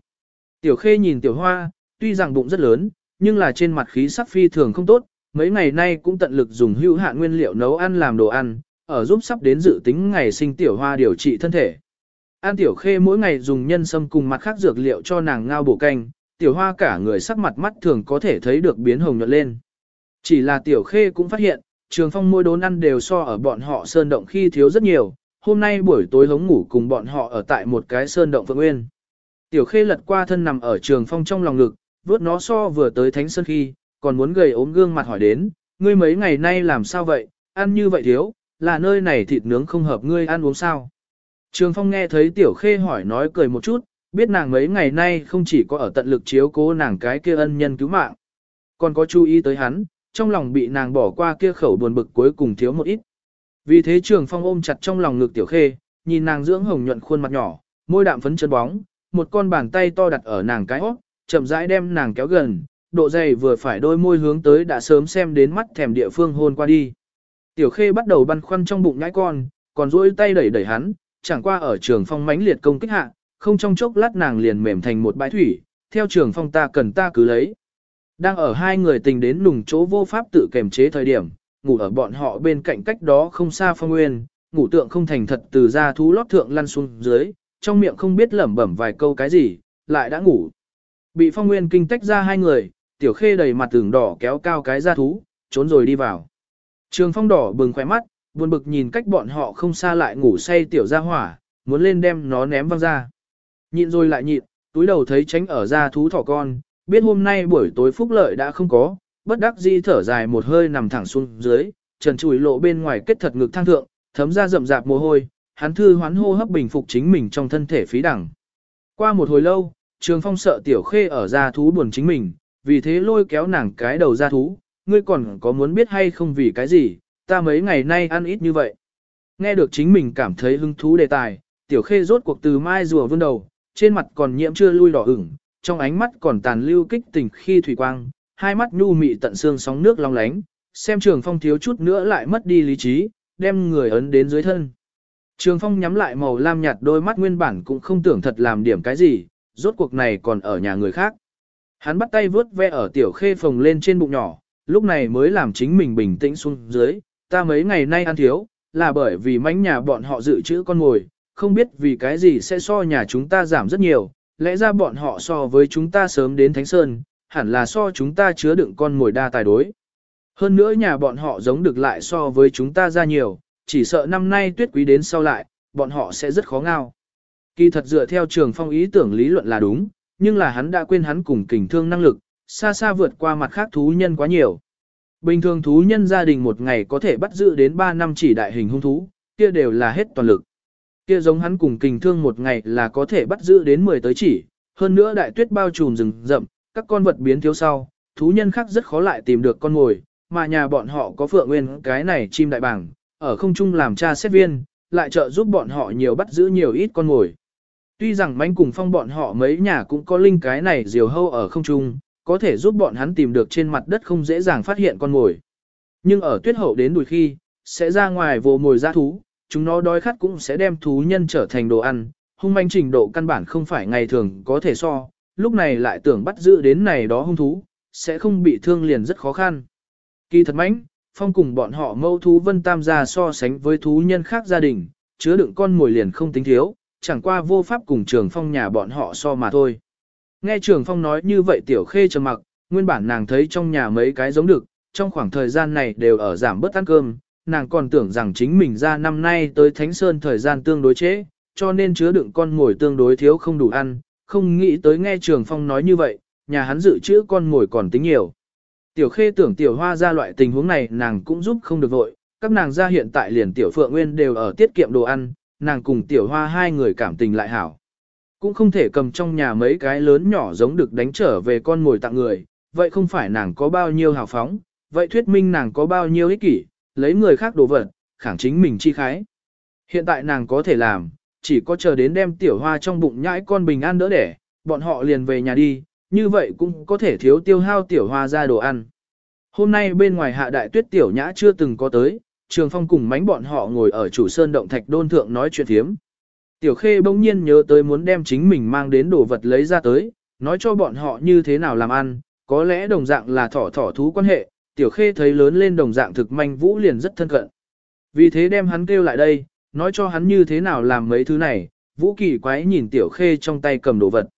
Tiểu khê nhìn tiểu hoa, tuy rằng bụng rất lớn, nhưng là trên mặt khí sắc phi thường không tốt, mấy ngày nay cũng tận lực dùng hữu hạn nguyên liệu nấu ăn làm đồ ăn, ở giúp sắp đến dự tính ngày sinh tiểu hoa điều trị thân thể. An tiểu khê mỗi ngày dùng nhân sâm cùng mặt khác dược liệu cho nàng ngao bổ canh, tiểu hoa cả người sắc mặt mắt thường có thể thấy được biến hồng nhuận lên. Chỉ là tiểu khê cũng phát hiện, trường phong môi đốn ăn đều so ở bọn họ sơn động khi thiếu rất nhiều, hôm nay buổi tối hống ngủ cùng bọn họ ở tại một cái sơn động phượng nguyên. Tiểu khê lật qua thân nằm ở trường phong trong lòng ngực, vớt nó so vừa tới thánh sơn khi, còn muốn gầy ốm gương mặt hỏi đến, ngươi mấy ngày nay làm sao vậy, ăn như vậy thiếu, là nơi này thịt nướng không hợp ngươi ăn uống sao. Trường phong nghe thấy tiểu khê hỏi nói cười một chút, biết nàng mấy ngày nay không chỉ có ở tận lực chiếu cố nàng cái kia ân nhân cứu mạng, còn có chú ý tới hắn, trong lòng bị nàng bỏ qua kia khẩu buồn bực cuối cùng thiếu một ít. Vì thế trường phong ôm chặt trong lòng ngực tiểu khê, nhìn nàng dưỡng hồng nhuận khuôn mặt nhỏ, môi đạm phấn chân bóng, một con bàn tay to đặt ở nàng cái hót, chậm rãi đem nàng kéo gần, độ dày vừa phải đôi môi hướng tới đã sớm xem đến mắt thèm địa phương hôn qua đi. Tiểu khê bắt đầu băn khoăn trong bụng nhãi con, còn duỗi tay đẩy đẩy hắn, chẳng qua ở trường phong mãnh liệt công kích hạ, không trong chốc lát nàng liền mềm thành một bãi thủy, theo trường phong ta cần ta cứ lấy. Đang ở hai người tình đến nùng chỗ vô pháp tự kềm chế thời điểm, ngủ ở bọn họ bên cạnh cách đó không xa phong nguyên, ngủ tượng không thành thật từ ra thú lót thượng lăn xuống dưới, trong miệng không biết lẩm bẩm vài câu cái gì, lại đã ngủ. Bị phong nguyên kinh tách ra hai người, tiểu khê đầy mặt tường đỏ kéo cao cái ra thú, trốn rồi đi vào. Trường phong đỏ bừng khỏe mắt, buồn bực nhìn cách bọn họ không xa lại ngủ say tiểu ra hỏa, muốn lên đem nó ném văng ra. Nhịn rồi lại nhịn, túi đầu thấy tránh ở ra thú thỏ con, biết hôm nay buổi tối phúc lợi đã không có, bất đắc di thở dài một hơi nằm thẳng xuống dưới, trần chùi lộ bên ngoài kết thật ngực thang thượng, thấm ra rậm rạp mồ hôi, hắn thư hoán hô hấp bình phục chính mình trong thân thể phí đẳng. Qua một hồi lâu, Trường Phong sợ tiểu khê ở ra thú buồn chính mình, vì thế lôi kéo nàng cái đầu ra thú, ngươi còn có muốn biết hay không vì cái gì, ta mấy ngày nay ăn ít như vậy. Nghe được chính mình cảm thấy hứng thú đề tài, tiểu khê rốt cuộc từ mai rùa vươn đầu, trên mặt còn nhiễm chưa lui đỏ ửng, trong ánh mắt còn tàn lưu kích tình khi thủy quang, hai mắt nhu mị tận xương sóng nước long lánh, xem trường phong thiếu chút nữa lại mất đi lý trí, đem người ấn đến dưới thân. Trường phong nhắm lại màu lam nhạt đôi mắt nguyên bản cũng không tưởng thật làm điểm cái gì, rốt cuộc này còn ở nhà người khác. Hắn bắt tay vướt ve ở tiểu khê phồng lên trên bụng nhỏ, lúc này mới làm chính mình bình tĩnh xuống dưới, ta mấy ngày nay ăn thiếu, là bởi vì mánh nhà bọn họ dự trữ con ngồi, không biết vì cái gì sẽ so nhà chúng ta giảm rất nhiều, lẽ ra bọn họ so với chúng ta sớm đến Thánh Sơn, hẳn là so chúng ta chứa đựng con ngồi đa tài đối. Hơn nữa nhà bọn họ giống được lại so với chúng ta ra nhiều, chỉ sợ năm nay tuyết quý đến sau lại, bọn họ sẽ rất khó ngao. Kỳ thật dựa theo trường phong ý tưởng lý luận là đúng, nhưng là hắn đã quên hắn cùng kình thương năng lực, xa xa vượt qua mặt khác thú nhân quá nhiều. Bình thường thú nhân gia đình một ngày có thể bắt giữ đến 3 năm chỉ đại hình hung thú, kia đều là hết toàn lực. Kia giống hắn cùng kình thương một ngày là có thể bắt giữ đến 10 tới chỉ, hơn nữa đại tuyết bao trùm rừng rậm, các con vật biến thiếu sau, thú nhân khác rất khó lại tìm được con ngồi, mà nhà bọn họ có phượng nguyên cái này chim đại bảng, ở không trung làm cha xét viên, lại trợ giúp bọn họ nhiều bắt giữ nhiều ít con ngồi. Tuy rằng mánh cùng phong bọn họ mấy nhà cũng có linh cái này diều hâu ở không trung, có thể giúp bọn hắn tìm được trên mặt đất không dễ dàng phát hiện con mồi. Nhưng ở tuyết hậu đến đùi khi, sẽ ra ngoài vồ mồi ra thú, chúng nó đói khát cũng sẽ đem thú nhân trở thành đồ ăn, hung manh trình độ căn bản không phải ngày thường có thể so, lúc này lại tưởng bắt giữ đến này đó hung thú, sẽ không bị thương liền rất khó khăn. Kỳ thật mánh, phong cùng bọn họ mâu thú vân tam gia so sánh với thú nhân khác gia đình, chứa đựng con mồi liền không tính thiếu, chẳng qua vô pháp cùng trường phong nhà bọn họ so mà thôi. Nghe trường phong nói như vậy tiểu khê trầm mặc, nguyên bản nàng thấy trong nhà mấy cái giống được, trong khoảng thời gian này đều ở giảm bớt ăn cơm, nàng còn tưởng rằng chính mình ra năm nay tới Thánh Sơn thời gian tương đối chế, cho nên chứa đựng con ngồi tương đối thiếu không đủ ăn, không nghĩ tới nghe trường phong nói như vậy, nhà hắn dự trữ con ngồi còn tính nhiều. Tiểu khê tưởng tiểu hoa ra loại tình huống này nàng cũng giúp không được vội, các nàng ra hiện tại liền tiểu phượng nguyên đều ở tiết kiệm đồ ăn, nàng cùng tiểu hoa hai người cảm tình lại hảo. Cũng không thể cầm trong nhà mấy cái lớn nhỏ giống được đánh trở về con ngồi tặng người, vậy không phải nàng có bao nhiêu hào phóng, vậy thuyết minh nàng có bao nhiêu ích kỷ, lấy người khác đồ vật, khẳng chính mình chi khái. Hiện tại nàng có thể làm, chỉ có chờ đến đem tiểu hoa trong bụng nhãi con bình an đỡ đẻ, bọn họ liền về nhà đi, như vậy cũng có thể thiếu tiêu hao tiểu hoa ra đồ ăn. Hôm nay bên ngoài hạ đại tuyết tiểu nhã chưa từng có tới, trường phong cùng mánh bọn họ ngồi ở chủ sơn động thạch đôn thượng nói chuyện thiếm. Tiểu khê bỗng nhiên nhớ tới muốn đem chính mình mang đến đồ vật lấy ra tới, nói cho bọn họ như thế nào làm ăn, có lẽ đồng dạng là thỏ thỏ thú quan hệ, tiểu khê thấy lớn lên đồng dạng thực manh vũ liền rất thân cận. Vì thế đem hắn kêu lại đây, nói cho hắn như thế nào làm mấy thứ này, vũ kỳ quái nhìn tiểu khê trong tay cầm đồ vật.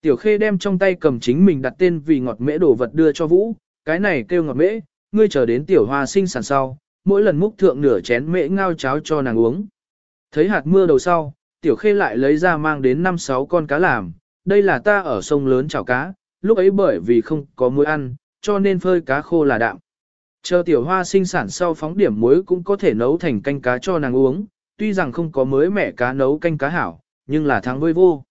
Tiểu khê đem trong tay cầm chính mình đặt tên vì ngọt mễ đồ vật đưa cho vũ, cái này kêu ngọt mễ, ngươi chờ đến tiểu hoa sinh sản sau, mỗi lần múc thượng nửa chén mễ ngao cháo cho nàng uống. Thấy hạt mưa đầu sau, tiểu khê lại lấy ra mang đến 5-6 con cá làm, đây là ta ở sông lớn chảo cá, lúc ấy bởi vì không có muối ăn, cho nên phơi cá khô là đạm. Chờ tiểu hoa sinh sản sau phóng điểm muối cũng có thể nấu thành canh cá cho nàng uống, tuy rằng không có mới mẻ cá nấu canh cá hảo, nhưng là thắng vơi vô.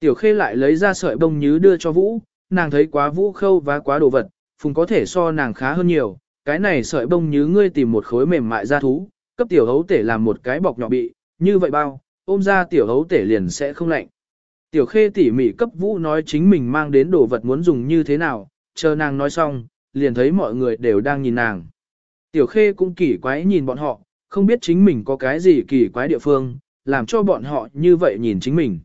Tiểu khê lại lấy ra sợi bông nhứ đưa cho Vũ, nàng thấy quá Vũ khâu và quá đồ vật, phùng có thể so nàng khá hơn nhiều, cái này sợi bông nhứ ngươi tìm một khối mềm mại ra thú, cấp tiểu hấu tể làm một cái bọc nhỏ bị, như vậy bao, ôm ra tiểu hấu tể liền sẽ không lạnh. Tiểu khê tỉ mỉ cấp Vũ nói chính mình mang đến đồ vật muốn dùng như thế nào, chờ nàng nói xong, liền thấy mọi người đều đang nhìn nàng. Tiểu khê cũng kỳ quái nhìn bọn họ, không biết chính mình có cái gì kỳ quái địa phương, làm cho bọn họ như vậy nhìn chính mình.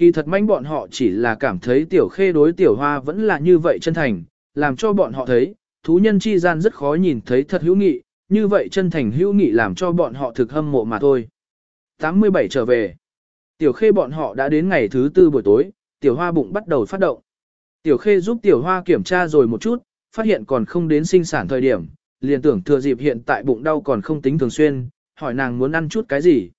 Kỳ thật manh bọn họ chỉ là cảm thấy tiểu khê đối tiểu hoa vẫn là như vậy chân thành, làm cho bọn họ thấy, thú nhân chi gian rất khó nhìn thấy thật hữu nghị, như vậy chân thành hữu nghị làm cho bọn họ thực hâm mộ mà thôi. 87 trở về. Tiểu khê bọn họ đã đến ngày thứ tư buổi tối, tiểu hoa bụng bắt đầu phát động. Tiểu khê giúp tiểu hoa kiểm tra rồi một chút, phát hiện còn không đến sinh sản thời điểm, liền tưởng thừa dịp hiện tại bụng đau còn không tính thường xuyên, hỏi nàng muốn ăn chút cái gì.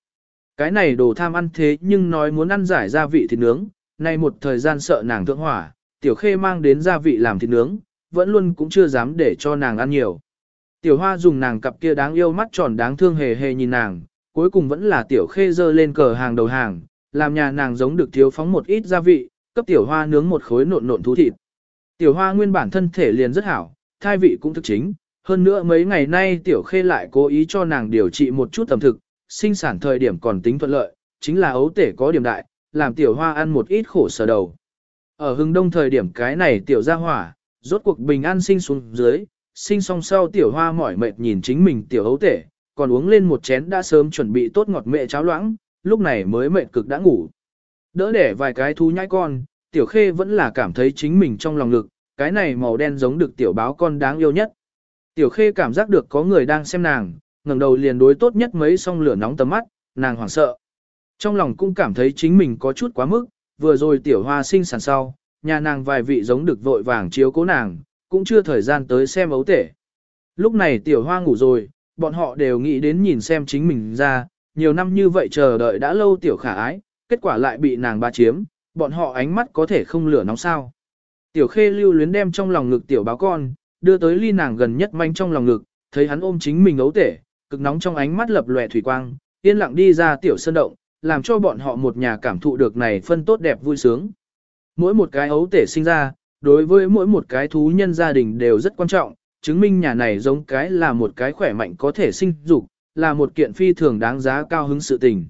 Cái này đồ tham ăn thế nhưng nói muốn ăn giải gia vị thịt nướng, nay một thời gian sợ nàng thượng hỏa, tiểu khê mang đến gia vị làm thịt nướng, vẫn luôn cũng chưa dám để cho nàng ăn nhiều. Tiểu hoa dùng nàng cặp kia đáng yêu mắt tròn đáng thương hề hề nhìn nàng, cuối cùng vẫn là tiểu khê dơ lên cờ hàng đầu hàng, làm nhà nàng giống được thiếu phóng một ít gia vị, cấp tiểu hoa nướng một khối nộn nộn thú thịt. Tiểu hoa nguyên bản thân thể liền rất hảo, thai vị cũng thực chính, hơn nữa mấy ngày nay tiểu khê lại cố ý cho nàng điều trị một chút tầm thực, sinh sản thời điểm còn tính thuận lợi, chính là ấu tể có điểm đại, làm tiểu hoa ăn một ít khổ sở đầu. Ở hưng đông thời điểm cái này tiểu ra hỏa, rốt cuộc bình an sinh xuống dưới, sinh xong sau tiểu hoa mỏi mệt nhìn chính mình tiểu ấu tể, còn uống lên một chén đã sớm chuẩn bị tốt ngọt mẹ cháo loãng, lúc này mới mệt cực đã ngủ. Đỡ để vài cái thú nhãi con, tiểu khê vẫn là cảm thấy chính mình trong lòng lực, cái này màu đen giống được tiểu báo con đáng yêu nhất. Tiểu khê cảm giác được có người đang xem nàng, ngẩng đầu liền đối tốt nhất mấy song lửa nóng tầm mắt, nàng hoảng sợ. Trong lòng cũng cảm thấy chính mình có chút quá mức, vừa rồi tiểu hoa sinh sản sau, nhà nàng vài vị giống được vội vàng chiếu cố nàng, cũng chưa thời gian tới xem ấu tể. Lúc này tiểu hoa ngủ rồi, bọn họ đều nghĩ đến nhìn xem chính mình ra, nhiều năm như vậy chờ đợi đã lâu tiểu khả ái, kết quả lại bị nàng ba chiếm, bọn họ ánh mắt có thể không lửa nóng sao. Tiểu khê lưu luyến đem trong lòng ngực tiểu báo con, đưa tới ly nàng gần nhất manh trong lòng ngực, thấy hắn ôm chính mình ấu tể, cực nóng trong ánh mắt lập lòe thủy quang, yên lặng đi ra tiểu sơn động, làm cho bọn họ một nhà cảm thụ được này phân tốt đẹp vui sướng. Mỗi một cái ấu tể sinh ra, đối với mỗi một cái thú nhân gia đình đều rất quan trọng, chứng minh nhà này giống cái là một cái khỏe mạnh có thể sinh dục, là một kiện phi thường đáng giá cao hứng sự tình.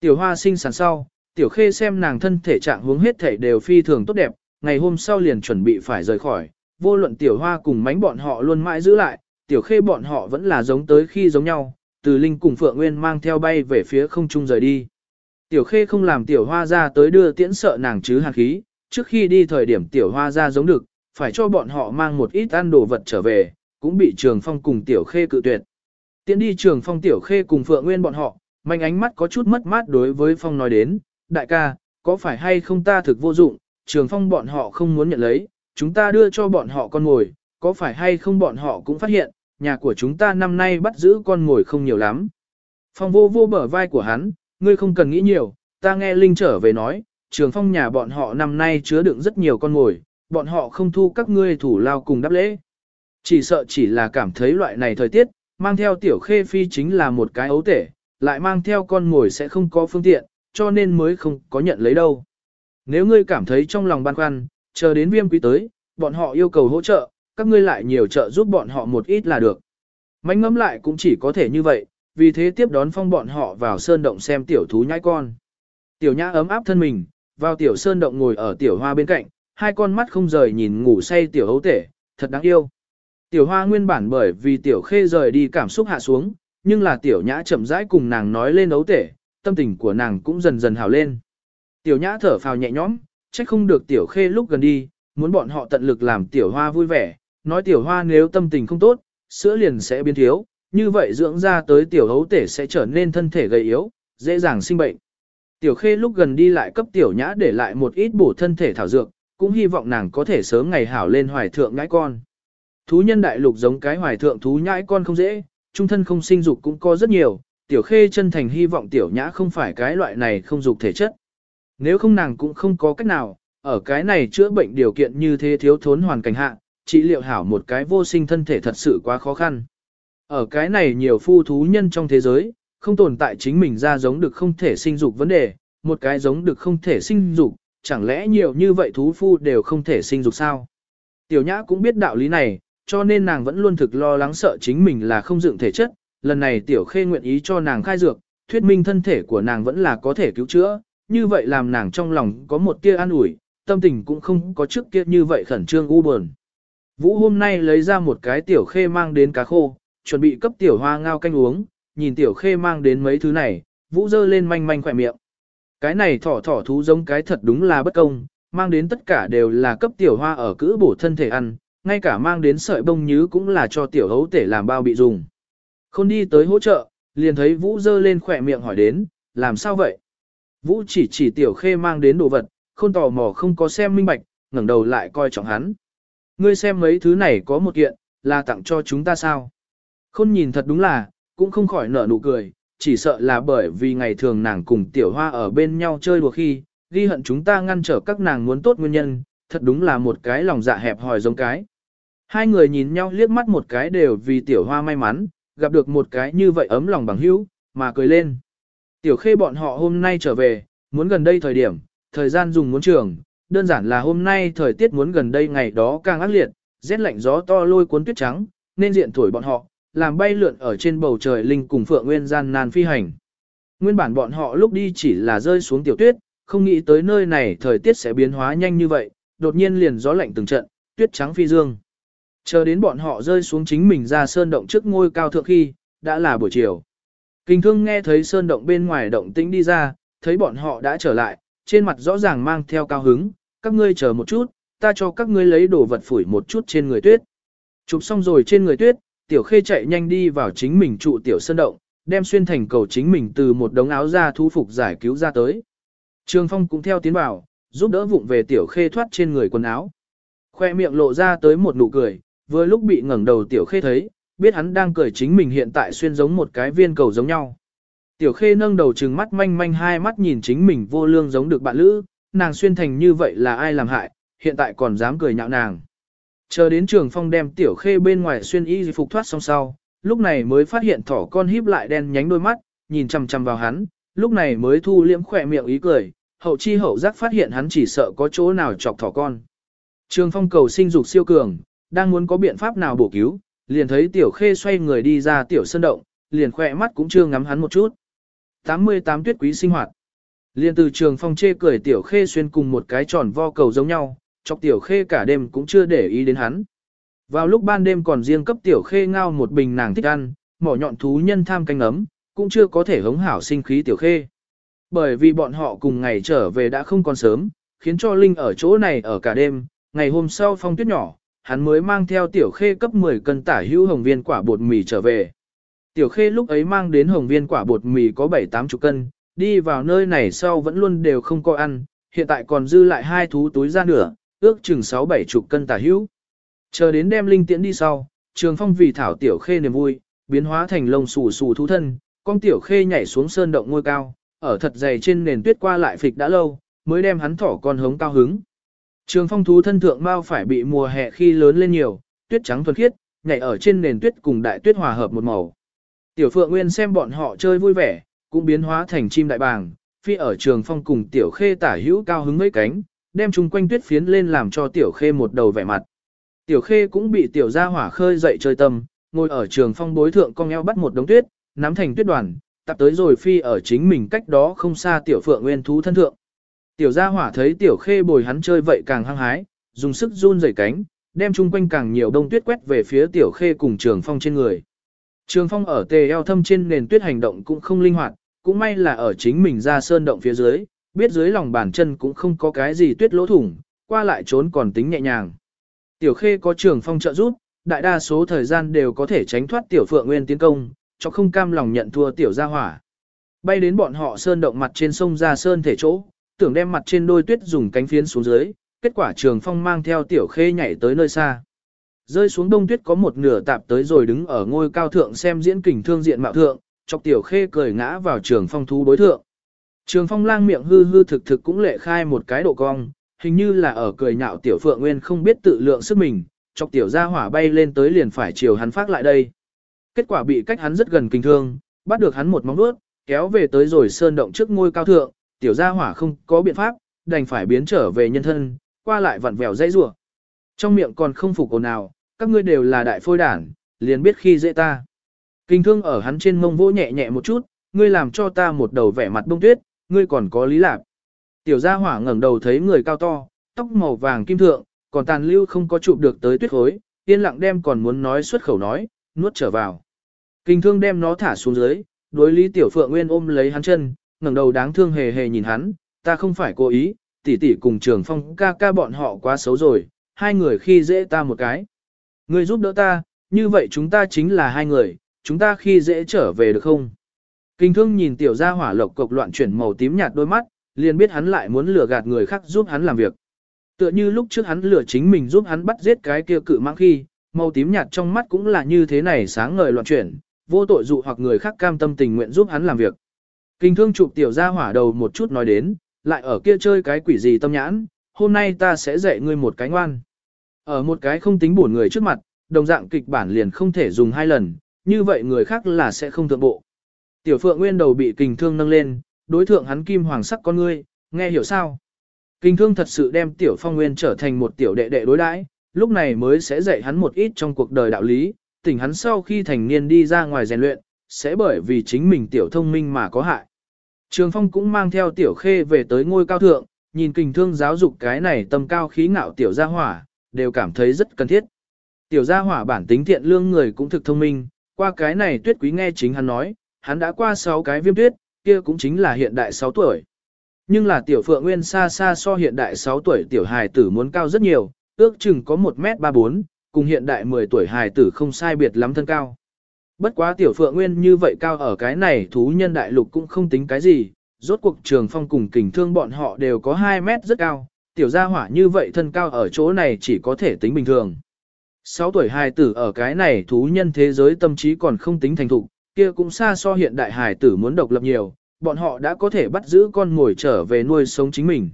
Tiểu hoa sinh sản sau, tiểu khê xem nàng thân thể trạng hướng hết thể đều phi thường tốt đẹp, ngày hôm sau liền chuẩn bị phải rời khỏi, vô luận tiểu hoa cùng mánh bọn họ luôn mãi giữ lại, tiểu khê bọn họ vẫn là giống tới khi giống nhau, từ linh cùng phượng nguyên mang theo bay về phía không trung rời đi. Tiểu khê không làm tiểu hoa ra tới đưa tiễn sợ nàng chứ hàn khí, trước khi đi thời điểm tiểu hoa ra giống được, phải cho bọn họ mang một ít ăn đồ vật trở về, cũng bị trường phong cùng tiểu khê cự tuyệt. Tiễn đi trường phong tiểu khê cùng phượng nguyên bọn họ, manh ánh mắt có chút mất mát đối với phong nói đến, đại ca, có phải hay không ta thực vô dụng, trường phong bọn họ không muốn nhận lấy, chúng ta đưa cho bọn họ con ngồi. có phải hay không bọn họ cũng phát hiện, nhà của chúng ta năm nay bắt giữ con ngồi không nhiều lắm. Phong vô vô bờ vai của hắn, ngươi không cần nghĩ nhiều, ta nghe Linh trở về nói, trường phong nhà bọn họ năm nay chứa đựng rất nhiều con ngồi. bọn họ không thu các ngươi thủ lao cùng đáp lễ. Chỉ sợ chỉ là cảm thấy loại này thời tiết, mang theo tiểu khê phi chính là một cái ấu tể, lại mang theo con ngồi sẽ không có phương tiện, cho nên mới không có nhận lấy đâu. Nếu ngươi cảm thấy trong lòng băn khoăn, chờ đến viêm quý tới, bọn họ yêu cầu hỗ trợ, các ngươi lại nhiều trợ giúp bọn họ một ít là được. Mánh ngấm lại cũng chỉ có thể như vậy, vì thế tiếp đón phong bọn họ vào sơn động xem tiểu thú nhãi con. Tiểu nhã ấm áp thân mình, vào tiểu sơn động ngồi ở tiểu hoa bên cạnh, hai con mắt không rời nhìn ngủ say tiểu hấu tể, thật đáng yêu. Tiểu hoa nguyên bản bởi vì tiểu khê rời đi cảm xúc hạ xuống, nhưng là tiểu nhã chậm rãi cùng nàng nói lên ấu tể, tâm tình của nàng cũng dần dần hào lên. Tiểu nhã thở phào nhẹ nhõm, trách không được tiểu khê lúc gần đi, muốn bọn họ tận lực làm tiểu hoa vui vẻ, nói tiểu hoa nếu tâm tình không tốt, sữa liền sẽ biến thiếu, như vậy dưỡng ra tới tiểu hấu tể sẽ trở nên thân thể gầy yếu, dễ dàng sinh bệnh. Tiểu khê lúc gần đi lại cấp tiểu nhã để lại một ít bổ thân thể thảo dược, cũng hy vọng nàng có thể sớm ngày hảo lên hoài thượng ngãi con. Thú nhân đại lục giống cái hoài thượng thú nhãi con không dễ, trung thân không sinh dục cũng có rất nhiều, tiểu khê chân thành hy vọng tiểu nhã không phải cái loại này không dục thể chất. Nếu không nàng cũng không có cách nào, ở cái này chữa bệnh điều kiện như thế thiếu thốn hoàn cảnh hạ, trị liệu hảo một cái vô sinh thân thể thật sự quá khó khăn. Ở cái này nhiều phu thú nhân trong thế giới, không tồn tại chính mình ra giống được không thể sinh dục vấn đề, một cái giống được không thể sinh dục, chẳng lẽ nhiều như vậy thú phu đều không thể sinh dục sao? Tiểu nhã cũng biết đạo lý này, cho nên nàng vẫn luôn thực lo lắng sợ chính mình là không dựng thể chất, lần này tiểu khê nguyện ý cho nàng khai dược, thuyết minh thân thể của nàng vẫn là có thể cứu chữa, như vậy làm nàng trong lòng có một tia an ủi, tâm tình cũng không có trước kia như vậy khẩn trương u buồn. Vũ hôm nay lấy ra một cái tiểu khê mang đến cá khô, chuẩn bị cấp tiểu hoa ngao canh uống, nhìn tiểu khê mang đến mấy thứ này, Vũ dơ lên manh manh khỏe miệng. Cái này thỏ thỏ thú giống cái thật đúng là bất công, mang đến tất cả đều là cấp tiểu hoa ở cữ bổ thân thể ăn, ngay cả mang đến sợi bông nhứ cũng là cho tiểu hấu tể làm bao bị dùng. Không đi tới hỗ trợ, liền thấy Vũ dơ lên khỏe miệng hỏi đến, làm sao vậy? Vũ chỉ chỉ tiểu khê mang đến đồ vật, không tò mò không có xem minh bạch, ngẩng đầu lại coi trọng hắn. Ngươi xem mấy thứ này có một kiện, là tặng cho chúng ta sao? Khôn nhìn thật đúng là, cũng không khỏi nở nụ cười, chỉ sợ là bởi vì ngày thường nàng cùng tiểu hoa ở bên nhau chơi đùa khi, ghi hận chúng ta ngăn trở các nàng muốn tốt nguyên nhân, thật đúng là một cái lòng dạ hẹp hòi giống cái. Hai người nhìn nhau liếc mắt một cái đều vì tiểu hoa may mắn, gặp được một cái như vậy ấm lòng bằng hữu, mà cười lên. Tiểu khê bọn họ hôm nay trở về, muốn gần đây thời điểm, thời gian dùng muốn trường, đơn giản là hôm nay thời tiết muốn gần đây ngày đó càng ác liệt, rét lạnh gió to lôi cuốn tuyết trắng, nên diện thổi bọn họ, làm bay lượn ở trên bầu trời linh cùng phượng nguyên gian nan phi hành. Nguyên bản bọn họ lúc đi chỉ là rơi xuống tiểu tuyết, không nghĩ tới nơi này thời tiết sẽ biến hóa nhanh như vậy, đột nhiên liền gió lạnh từng trận, tuyết trắng phi dương. Chờ đến bọn họ rơi xuống chính mình ra sơn động trước ngôi cao thượng khi, đã là buổi chiều. Kinh thương nghe thấy sơn động bên ngoài động tĩnh đi ra, thấy bọn họ đã trở lại, trên mặt rõ ràng mang theo cao hứng, các ngươi chờ một chút, ta cho các ngươi lấy đồ vật phủi một chút trên người tuyết. Chụp xong rồi trên người tuyết, tiểu khê chạy nhanh đi vào chính mình trụ tiểu sơn động, đem xuyên thành cầu chính mình từ một đống áo ra thu phục giải cứu ra tới. Trường phong cũng theo tiến vào, giúp đỡ vụng về tiểu khê thoát trên người quần áo. Khoe miệng lộ ra tới một nụ cười, vừa lúc bị ngẩng đầu tiểu khê thấy, biết hắn đang cười chính mình hiện tại xuyên giống một cái viên cầu giống nhau. Tiểu khê nâng đầu trừng mắt manh manh hai mắt nhìn chính mình vô lương giống được bạn lữ, nàng xuyên thành như vậy là ai làm hại, hiện tại còn dám cười nhạo nàng. Chờ đến trường phong đem tiểu khê bên ngoài xuyên y phục thoát xong sau, lúc này mới phát hiện thỏ con híp lại đen nhánh đôi mắt, nhìn chằm chằm vào hắn, lúc này mới thu liễm khỏe miệng ý cười, hậu chi hậu giác phát hiện hắn chỉ sợ có chỗ nào chọc thỏ con. Trường phong cầu sinh dục siêu cường, đang muốn có biện pháp nào bổ cứu, liền thấy tiểu khê xoay người đi ra tiểu sân động, liền khỏe mắt cũng chưa ngắm hắn một chút. 88 tuyết quý sinh hoạt. Liền từ trường phong chê cười tiểu khê xuyên cùng một cái tròn vo cầu giống nhau, chọc tiểu khê cả đêm cũng chưa để ý đến hắn. Vào lúc ban đêm còn riêng cấp tiểu khê ngao một bình nàng thích ăn, mỏ nhọn thú nhân tham canh ấm, cũng chưa có thể hống hảo sinh khí tiểu khê. Bởi vì bọn họ cùng ngày trở về đã không còn sớm, khiến cho Linh ở chỗ này ở cả đêm, ngày hôm sau phong tuyết nhỏ, hắn mới mang theo tiểu khê cấp 10 cân tả hữu hồng viên quả bột mì trở về. Tiểu khê lúc ấy mang đến hồng viên quả bột mì có 7-8 chục cân, đi vào nơi này sau vẫn luôn đều không có ăn, hiện tại còn dư lại hai thú túi ra nửa, ước chừng 6-7 chục cân tả hữu. Chờ đến đem linh tiễn đi sau, trường phong vì thảo tiểu khê niềm vui, biến hóa thành lông xù xù thú thân, con tiểu khê nhảy xuống sơn động ngôi cao, ở thật dày trên nền tuyết qua lại phịch đã lâu, mới đem hắn thỏ con hống cao hứng. Trường phong thú thân thượng bao phải bị mùa hè khi lớn lên nhiều, tuyết trắng thuần khiết, nhảy ở trên nền tuyết cùng đại tuyết hòa hợp một màu. Tiểu Phượng Nguyên xem bọn họ chơi vui vẻ, cũng biến hóa thành chim đại bàng, phi ở trường phong cùng tiểu khê tả hữu cao hứng mấy cánh, đem chung quanh tuyết phiến lên làm cho tiểu khê một đầu vẻ mặt. Tiểu khê cũng bị tiểu gia hỏa khơi dậy chơi tâm, ngồi ở trường phong bối thượng cong eo bắt một đống tuyết, nắm thành tuyết đoàn, tập tới rồi phi ở chính mình cách đó không xa tiểu phượng nguyên thú thân thượng. Tiểu gia hỏa thấy tiểu khê bồi hắn chơi vậy càng hăng hái, dùng sức run rẩy cánh, đem chung quanh càng nhiều đông tuyết quét về phía tiểu khê cùng trường phong trên người. Trường phong ở tề eo thâm trên nền tuyết hành động cũng không linh hoạt, cũng may là ở chính mình ra sơn động phía dưới, biết dưới lòng bàn chân cũng không có cái gì tuyết lỗ thủng, qua lại trốn còn tính nhẹ nhàng. Tiểu khê có trường phong trợ giúp, đại đa số thời gian đều có thể tránh thoát tiểu phượng nguyên tiến công, cho không cam lòng nhận thua tiểu gia hỏa. Bay đến bọn họ sơn động mặt trên sông ra sơn thể chỗ, tưởng đem mặt trên đôi tuyết dùng cánh phiến xuống dưới, kết quả trường phong mang theo tiểu khê nhảy tới nơi xa. Rơi xuống đông tuyết có một nửa tạp tới rồi đứng ở ngôi cao thượng xem diễn kình thương diện mạo thượng, chọc tiểu khê cười ngã vào trường phong thú đối thượng. Trường phong lang miệng hư hư thực thực cũng lệ khai một cái độ cong, hình như là ở cười nhạo tiểu phượng nguyên không biết tự lượng sức mình, chọc tiểu gia hỏa bay lên tới liền phải chiều hắn phát lại đây. Kết quả bị cách hắn rất gần kinh thương, bắt được hắn một móng vuốt, kéo về tới rồi sơn động trước ngôi cao thượng, tiểu gia hỏa không có biện pháp, đành phải biến trở về nhân thân, qua lại vặn vẹo dây rủa. Trong miệng còn không phục ồn nào, các ngươi đều là đại phôi đản, liền biết khi dễ ta. Kinh thương ở hắn trên mông vỗ nhẹ nhẹ một chút, ngươi làm cho ta một đầu vẻ mặt bông tuyết, ngươi còn có lý lạc. Tiểu gia hỏa ngẩng đầu thấy người cao to, tóc màu vàng kim thượng, còn tàn lưu không có chụp được tới tuyết khối, yên lặng đem còn muốn nói xuất khẩu nói, nuốt trở vào. Kinh thương đem nó thả xuống dưới, đối lý tiểu phượng nguyên ôm lấy hắn chân, ngẩng đầu đáng thương hề hề nhìn hắn, ta không phải cố ý, tỷ tỷ cùng trường phong ca ca bọn họ quá xấu rồi, hai người khi dễ ta một cái. Ngươi giúp đỡ ta, như vậy chúng ta chính là hai người, chúng ta khi dễ trở về được không? Kinh thương nhìn tiểu gia hỏa lộc cục loạn chuyển màu tím nhạt đôi mắt, liền biết hắn lại muốn lừa gạt người khác giúp hắn làm việc. Tựa như lúc trước hắn lừa chính mình giúp hắn bắt giết cái kia cự mãng khi, màu tím nhạt trong mắt cũng là như thế này sáng ngời loạn chuyển, vô tội dụ hoặc người khác cam tâm tình nguyện giúp hắn làm việc. Kinh thương chụp tiểu gia hỏa đầu một chút nói đến, lại ở kia chơi cái quỷ gì tâm nhãn, hôm nay ta sẽ dạy ngươi một cái ngoan. Ở một cái không tính bổn người trước mặt, đồng dạng kịch bản liền không thể dùng hai lần, như vậy người khác là sẽ không thượng bộ. Tiểu phượng nguyên đầu bị kình thương nâng lên, đối thượng hắn kim hoàng sắc con ngươi, nghe hiểu sao? Kình thương thật sự đem tiểu phong nguyên trở thành một tiểu đệ đệ đối đãi, lúc này mới sẽ dạy hắn một ít trong cuộc đời đạo lý, tỉnh hắn sau khi thành niên đi ra ngoài rèn luyện, sẽ bởi vì chính mình tiểu thông minh mà có hại. Trường Phong cũng mang theo tiểu khê về tới ngôi cao thượng, nhìn kình thương giáo dục cái này tâm cao khí ngạo tiểu gia hỏa, đều cảm thấy rất cần thiết. Tiểu gia hỏa bản tính thiện lương người cũng thực thông minh, qua cái này tuyết quý nghe chính hắn nói, hắn đã qua 6 cái viêm tuyết, kia cũng chính là hiện đại 6 tuổi. Nhưng là tiểu phượng nguyên xa xa so hiện đại 6 tuổi tiểu hài tử muốn cao rất nhiều, ước chừng có 1m34, cùng hiện đại 10 tuổi hài tử không sai biệt lắm thân cao. Bất quá tiểu phượng nguyên như vậy cao ở cái này thú nhân đại lục cũng không tính cái gì, rốt cuộc trường phong cùng kình thương bọn họ đều có 2 mét rất cao, tiểu gia hỏa như vậy thân cao ở chỗ này chỉ có thể tính bình thường. 6 tuổi hài tử ở cái này thú nhân thế giới tâm trí còn không tính thành thục, kia cũng xa so hiện đại hài tử muốn độc lập nhiều, bọn họ đã có thể bắt giữ con ngồi trở về nuôi sống chính mình.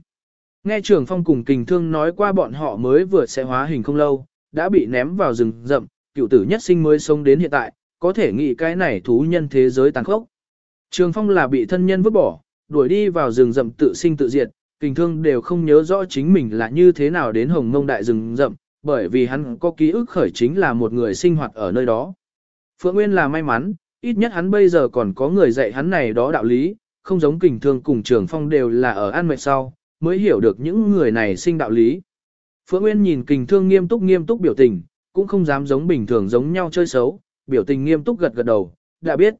Nghe trường phong cùng kình thương nói qua bọn họ mới vừa sẽ hóa hình không lâu, đã bị ném vào rừng rậm, cựu tử nhất sinh mới sống đến hiện tại, có thể nghĩ cái này thú nhân thế giới tàn khốc. Trường phong là bị thân nhân vứt bỏ, đuổi đi vào rừng rậm tự sinh tự diệt, kình thương đều không nhớ rõ chính mình là như thế nào đến hồng mông đại rừng rậm, bởi vì hắn có ký ức khởi chính là một người sinh hoạt ở nơi đó. Phượng Nguyên là may mắn, ít nhất hắn bây giờ còn có người dạy hắn này đó đạo lý, không giống kình thương cùng trường phong đều là ở an mệt sau, mới hiểu được những người này sinh đạo lý. Phượng Nguyên nhìn kình thương nghiêm túc nghiêm túc biểu tình, cũng không dám giống bình thường giống nhau chơi xấu, biểu tình nghiêm túc gật gật đầu, đã biết.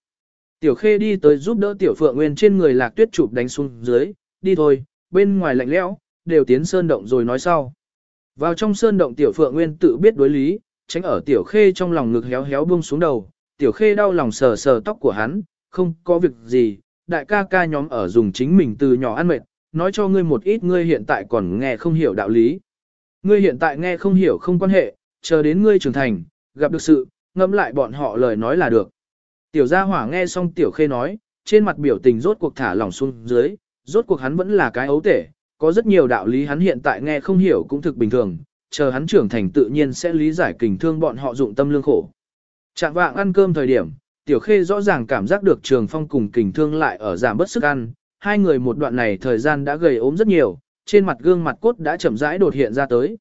Tiểu Khê đi tới giúp đỡ Tiểu Phượng Nguyên trên người lạc tuyết chụp đánh xuống dưới, đi thôi, bên ngoài lạnh lẽo, đều tiến sơn động rồi nói sau. Vào trong sơn động Tiểu Phượng Nguyên tự biết đối lý, tránh ở Tiểu Khê trong lòng ngực héo héo buông xuống đầu, Tiểu Khê đau lòng sờ sờ tóc của hắn, không có việc gì, đại ca ca nhóm ở dùng chính mình từ nhỏ ăn mệt, nói cho ngươi một ít ngươi hiện tại còn nghe không hiểu đạo lý. Ngươi hiện tại nghe không hiểu không quan hệ, chờ đến ngươi trưởng thành, gặp được sự, ngẫm lại bọn họ lời nói là được. Tiểu gia hỏa nghe xong tiểu khê nói, trên mặt biểu tình rốt cuộc thả lỏng xuống dưới, rốt cuộc hắn vẫn là cái ấu tể, có rất nhiều đạo lý hắn hiện tại nghe không hiểu cũng thực bình thường, chờ hắn trưởng thành tự nhiên sẽ lý giải kình thương bọn họ dụng tâm lương khổ. Trạng vạng ăn cơm thời điểm, tiểu khê rõ ràng cảm giác được trường phong cùng kình thương lại ở giảm bớt sức ăn, hai người một đoạn này thời gian đã gầy ốm rất nhiều, trên mặt gương mặt cốt đã chậm rãi đột hiện ra tới.